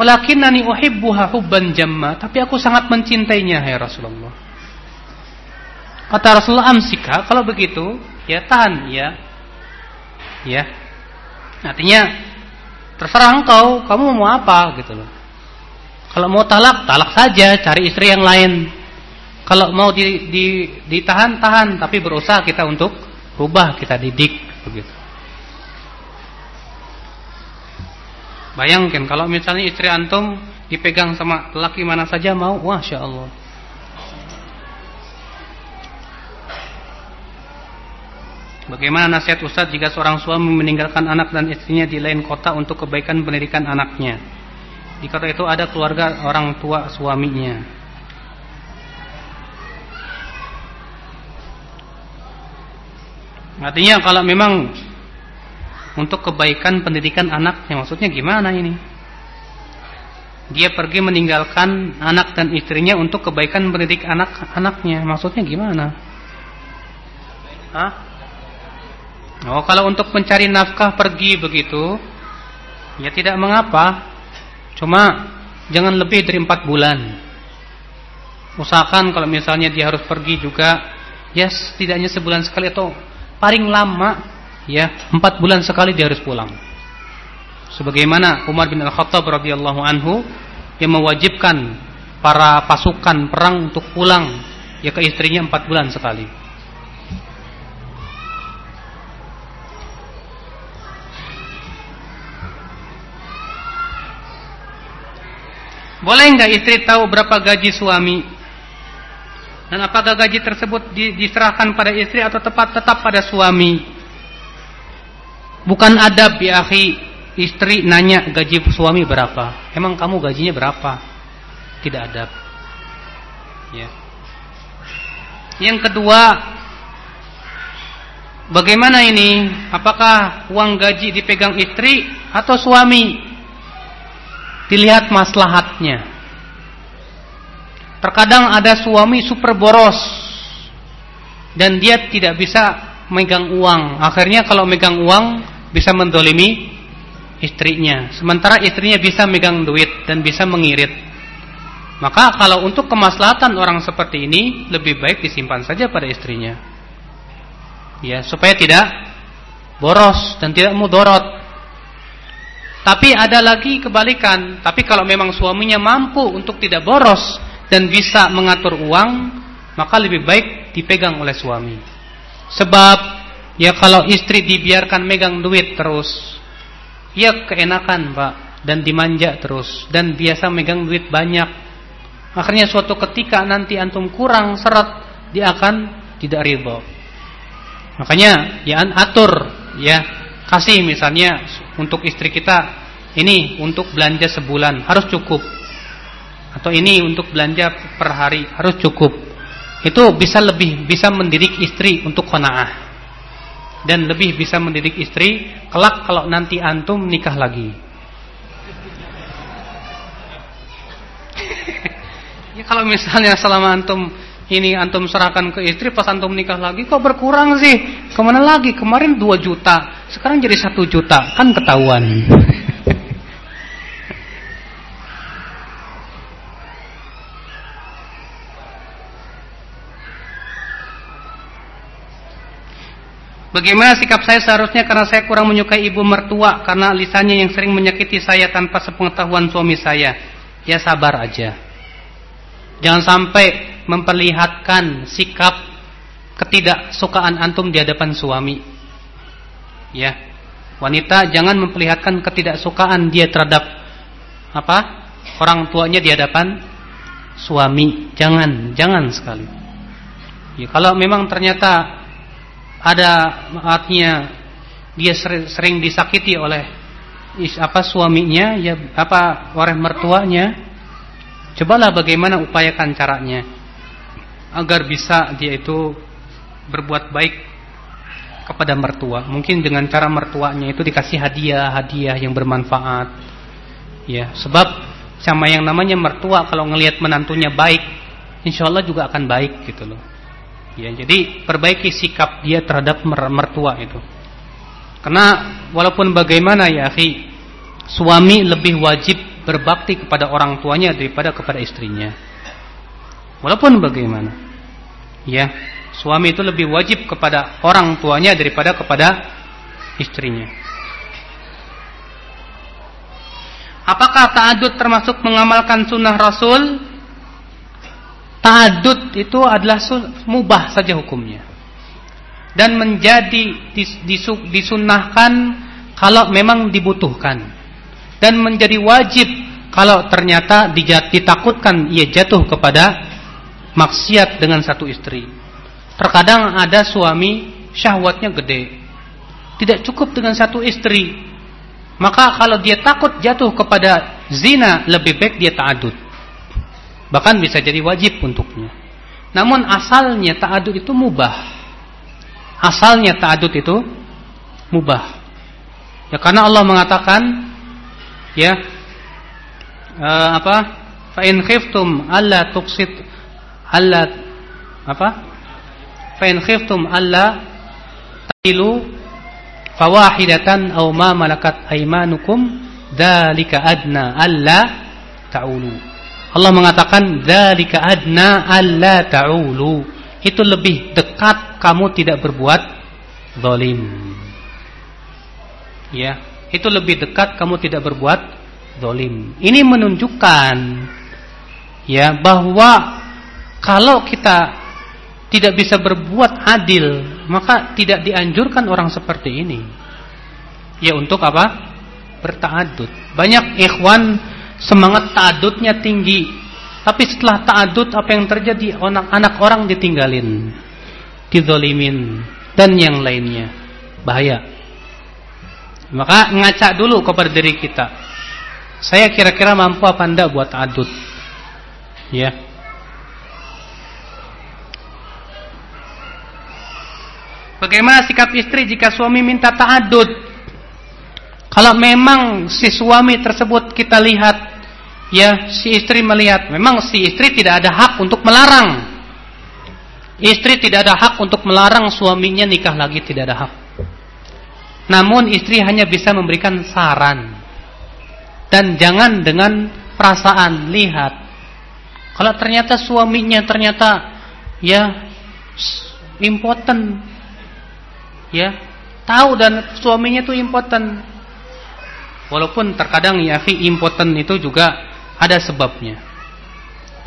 Walakinnani uhibbuha hubban jamma, tapi aku sangat mencintainya, hai Rasulullah. Kata Rasulullah, "Amsika." Kalau begitu, ya tahan, ya. Ya. Artinya Terserah engkau, kamu mau apa gitu loh. Kalau mau talak, talak saja, cari istri yang lain. Kalau mau di, di, ditahan, tahan, tapi berusaha kita untuk rubah, kita didik begitu. Bayangkan kalau misalnya istri antum dipegang sama laki mana saja mau, wah, Allah. Bagaimana nasihat Ustadz jika seorang suami meninggalkan anak dan istrinya di lain kota untuk kebaikan pendidikan anaknya? Di kota itu ada keluarga orang tua suaminya. Artinya kalau memang untuk kebaikan pendidikan anaknya, maksudnya gimana ini? Dia pergi meninggalkan anak dan istrinya untuk kebaikan pendidik anak-anaknya, maksudnya gimana? Hah? Oh, kalau untuk mencari nafkah pergi begitu, ya tidak mengapa. Cuma jangan lebih dari empat bulan. Usahakan kalau misalnya dia harus pergi juga, ya setidaknya sebulan sekali atau paling lama ya empat bulan sekali dia harus pulang. Sebagaimana Umar bin Al-Khattab radhiyallahu anhu yang mewajibkan para pasukan perang untuk pulang ya ke istrinya empat bulan sekali. Boleh nggak istri tahu berapa gaji suami? Dan apakah gaji tersebut diserahkan pada istri atau tepat tetap pada suami? Bukan adab ya akhi, istri nanya gaji suami berapa? Emang kamu gajinya berapa? Tidak adab. Ya. Yang kedua, bagaimana ini? Apakah uang gaji dipegang istri atau suami? Dilihat maslahatnya. Terkadang ada suami super boros dan dia tidak bisa megang uang. Akhirnya kalau megang uang bisa mendolimi istrinya. Sementara istrinya bisa megang duit dan bisa mengirit. Maka kalau untuk kemaslahatan orang seperti ini lebih baik disimpan saja pada istrinya. Ya, supaya tidak boros dan tidak mudorot. Tapi ada lagi kebalikan. Tapi kalau memang suaminya mampu untuk tidak boros dan bisa mengatur uang, maka lebih baik dipegang oleh suami. Sebab ya kalau istri dibiarkan megang duit terus, ya keenakan pak dan dimanja terus dan biasa megang duit banyak. Akhirnya suatu ketika nanti antum kurang serat, dia akan tidak ridho. Makanya ya atur ya kasih misalnya untuk istri kita ini untuk belanja sebulan harus cukup. Atau ini untuk belanja per hari harus cukup. Itu bisa lebih bisa mendidik istri untuk qanaah. Dan lebih bisa mendidik istri kelak kalau nanti antum nikah lagi. <laughs> Ya kalau misalnya selama antum ini antum serahkan ke istri pas antum nikah lagi kok berkurang sih? Ke mana lagi? Kemarin 2 juta sekarang jadi 1 juta kan ketahuan Bagaimana sikap saya seharusnya karena saya kurang menyukai ibu mertua karena lisannya yang sering menyakiti saya tanpa sepengetahuan suami saya. Ya sabar aja. Jangan sampai memperlihatkan sikap ketidaksukaan antum di hadapan suami. Ya. Wanita jangan memperlihatkan ketidaksukaan dia terhadap apa? orang tuanya di hadapan suami. Jangan, jangan sekali. Ya, kalau memang ternyata ada artinya dia sering, disakiti oleh apa suaminya ya apa orang mertuanya cobalah bagaimana upayakan caranya agar bisa dia itu berbuat baik kepada mertua. Mungkin dengan cara mertuanya itu dikasih hadiah-hadiah yang bermanfaat. Ya, sebab sama yang namanya mertua kalau ngelihat menantunya baik, insya Allah juga akan baik gitu loh. Ya, jadi perbaiki sikap dia terhadap mertua itu. Karena walaupun bagaimana ya, akhi, suami lebih wajib berbakti kepada orang tuanya daripada kepada istrinya. Walaupun bagaimana. Ya, suami itu lebih wajib kepada orang tuanya daripada kepada istrinya. Apakah ta'adud termasuk mengamalkan sunnah Rasul? Ta'adud itu adalah mubah saja hukumnya. Dan menjadi disunnahkan kalau memang dibutuhkan. Dan menjadi wajib kalau ternyata ditakutkan ia jatuh kepada maksiat dengan satu istri. Terkadang ada suami syahwatnya gede. Tidak cukup dengan satu istri. Maka kalau dia takut jatuh kepada zina, lebih baik dia ta'adud. Bahkan bisa jadi wajib untuknya. Namun asalnya ta'adud itu mubah. Asalnya ta'adud itu mubah. Ya karena Allah mengatakan ya uh, apa? Fa in khiftum alla tuqsit alla apa? Fa in khiftum alla tailu fawahidatan aw ma malakat aymanukum dzalika adna alla ta'ulu. Allah mengatakan dzalika adna alla ta'ulu. Itu lebih dekat kamu tidak berbuat zalim. Ya, itu lebih dekat kamu tidak berbuat zalim. Ini menunjukkan ya bahwa kalau kita tidak bisa berbuat adil, maka tidak dianjurkan orang seperti ini. Ya untuk apa? Bertaadud. Banyak ikhwan semangat taadudnya tinggi, tapi setelah taadud apa yang terjadi? Anak-anak orang ditinggalin, dizolimin dan yang lainnya. Bahaya. Maka ngaca dulu kepada diri kita. Saya kira-kira mampu apa anda buat adud? Ya, Bagaimana sikap istri jika suami minta ta'adud? Kalau memang si suami tersebut kita lihat, ya si istri melihat, memang si istri tidak ada hak untuk melarang. Istri tidak ada hak untuk melarang suaminya nikah lagi, tidak ada hak. Namun istri hanya bisa memberikan saran. Dan jangan dengan perasaan, lihat. Kalau ternyata suaminya ternyata ya impoten ya tahu dan suaminya itu impoten. Walaupun terkadang ya impoten itu juga ada sebabnya.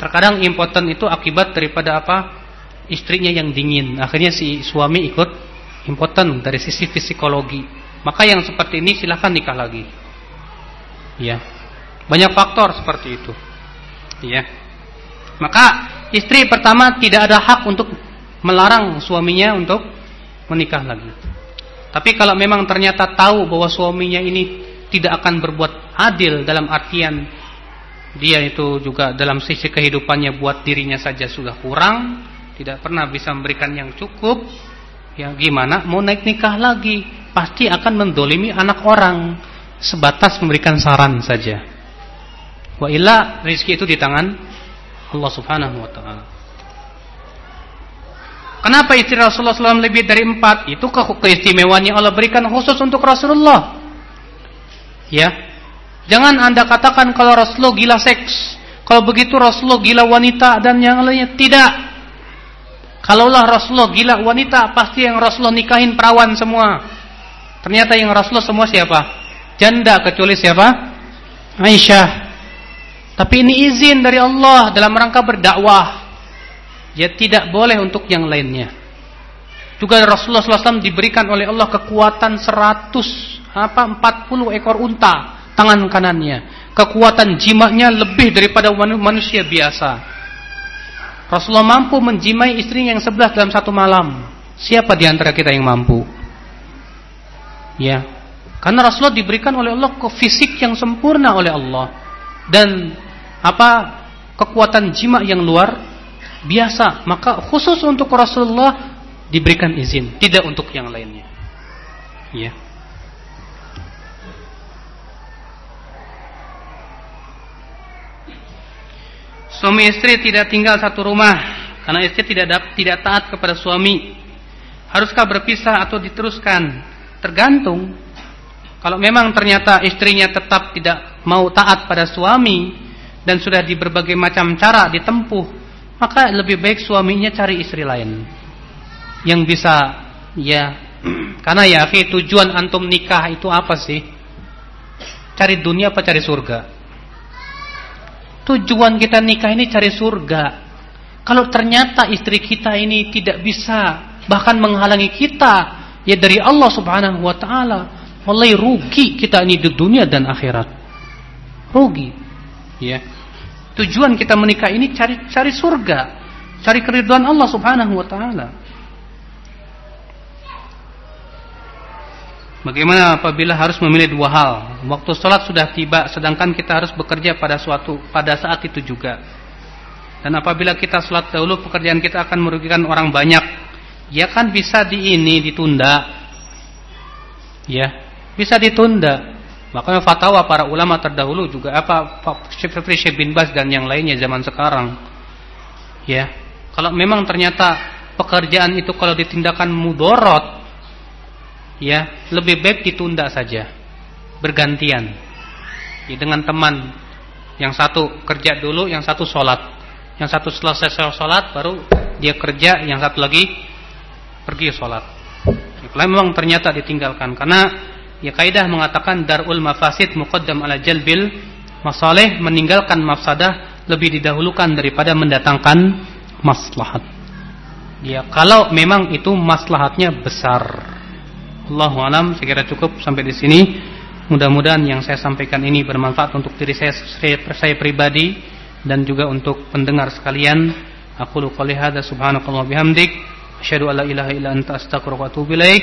Terkadang impoten itu akibat daripada apa? Istrinya yang dingin. Akhirnya si suami ikut impoten dari sisi psikologi. Maka yang seperti ini silahkan nikah lagi. Ya banyak faktor seperti itu. Ya maka istri pertama tidak ada hak untuk melarang suaminya untuk menikah lagi. Tapi kalau memang ternyata tahu bahwa suaminya ini tidak akan berbuat adil dalam artian dia itu juga dalam sisi kehidupannya buat dirinya saja sudah kurang, tidak pernah bisa memberikan yang cukup, ya gimana mau naik nikah lagi? Pasti akan mendolimi anak orang sebatas memberikan saran saja. Wa illa rezeki itu di tangan Allah Subhanahu wa taala. Kenapa istri Rasulullah SAW lebih dari empat? Itu ke keistimewaan yang Allah berikan khusus untuk Rasulullah. Ya, jangan anda katakan kalau Rasulullah gila seks. Kalau begitu Rasulullah gila wanita dan yang lainnya tidak. Kalaulah Rasulullah gila wanita, pasti yang Rasulullah nikahin perawan semua. Ternyata yang Rasulullah semua siapa? Janda kecuali siapa? Aisyah. Tapi ini izin dari Allah dalam rangka berdakwah. Ya tidak boleh untuk yang lainnya. Juga Rasulullah SAW diberikan oleh Allah kekuatan 100 apa 40 ekor unta tangan kanannya. Kekuatan jimaknya lebih daripada manusia biasa. Rasulullah mampu menjimai istrinya yang sebelah dalam satu malam. Siapa di antara kita yang mampu? Ya. Karena Rasulullah diberikan oleh Allah ke fisik yang sempurna oleh Allah dan apa kekuatan jimat yang luar biasa, maka khusus untuk Rasulullah diberikan izin, tidak untuk yang lainnya. Ya. Suami istri tidak tinggal satu rumah karena istri tidak tidak taat kepada suami. Haruskah berpisah atau diteruskan? Tergantung. Kalau memang ternyata istrinya tetap tidak mau taat pada suami dan sudah di berbagai macam cara ditempuh maka lebih baik suaminya cari istri lain. Yang bisa ya <clears throat> karena ya akhi tujuan antum nikah itu apa sih? Cari dunia apa cari surga? Tujuan kita nikah ini cari surga. Kalau ternyata istri kita ini tidak bisa bahkan menghalangi kita ya dari Allah Subhanahu wa taala mulai rugi kita ini di dunia dan akhirat. Rugi. Ya Tujuan kita menikah ini cari cari surga, cari keriduan Allah Subhanahu wa taala. Bagaimana apabila harus memilih dua hal? Waktu sholat sudah tiba, sedangkan kita harus bekerja pada suatu pada saat itu juga. Dan apabila kita sholat dahulu, pekerjaan kita akan merugikan orang banyak. Ya kan bisa di ini ditunda. Ya, bisa ditunda. Makanya fatwa para ulama terdahulu juga apa Syekh bin Bas dan yang lainnya zaman sekarang. Ya. Kalau memang ternyata pekerjaan itu kalau ditindakan mudorot ya, lebih baik ditunda saja. Bergantian. Ya, dengan teman yang satu kerja dulu, yang satu sholat. Yang satu selesai sholat baru dia kerja, yang satu lagi pergi sholat. Ya, kalau memang ternyata ditinggalkan karena ya kaidah mengatakan darul mafasid muqaddam ala jalbil masalih meninggalkan mafsadah lebih didahulukan daripada mendatangkan maslahat. Ya, kalau memang itu maslahatnya besar. Allahu alam, saya kira cukup sampai di sini. Mudah-mudahan yang saya sampaikan ini bermanfaat untuk diri saya, saya, pribadi dan juga untuk pendengar sekalian. Aku qouli hadza subhanakallah bihamdik asyhadu an la ilaha illa anta astaghfiruka wa atubu ilaik.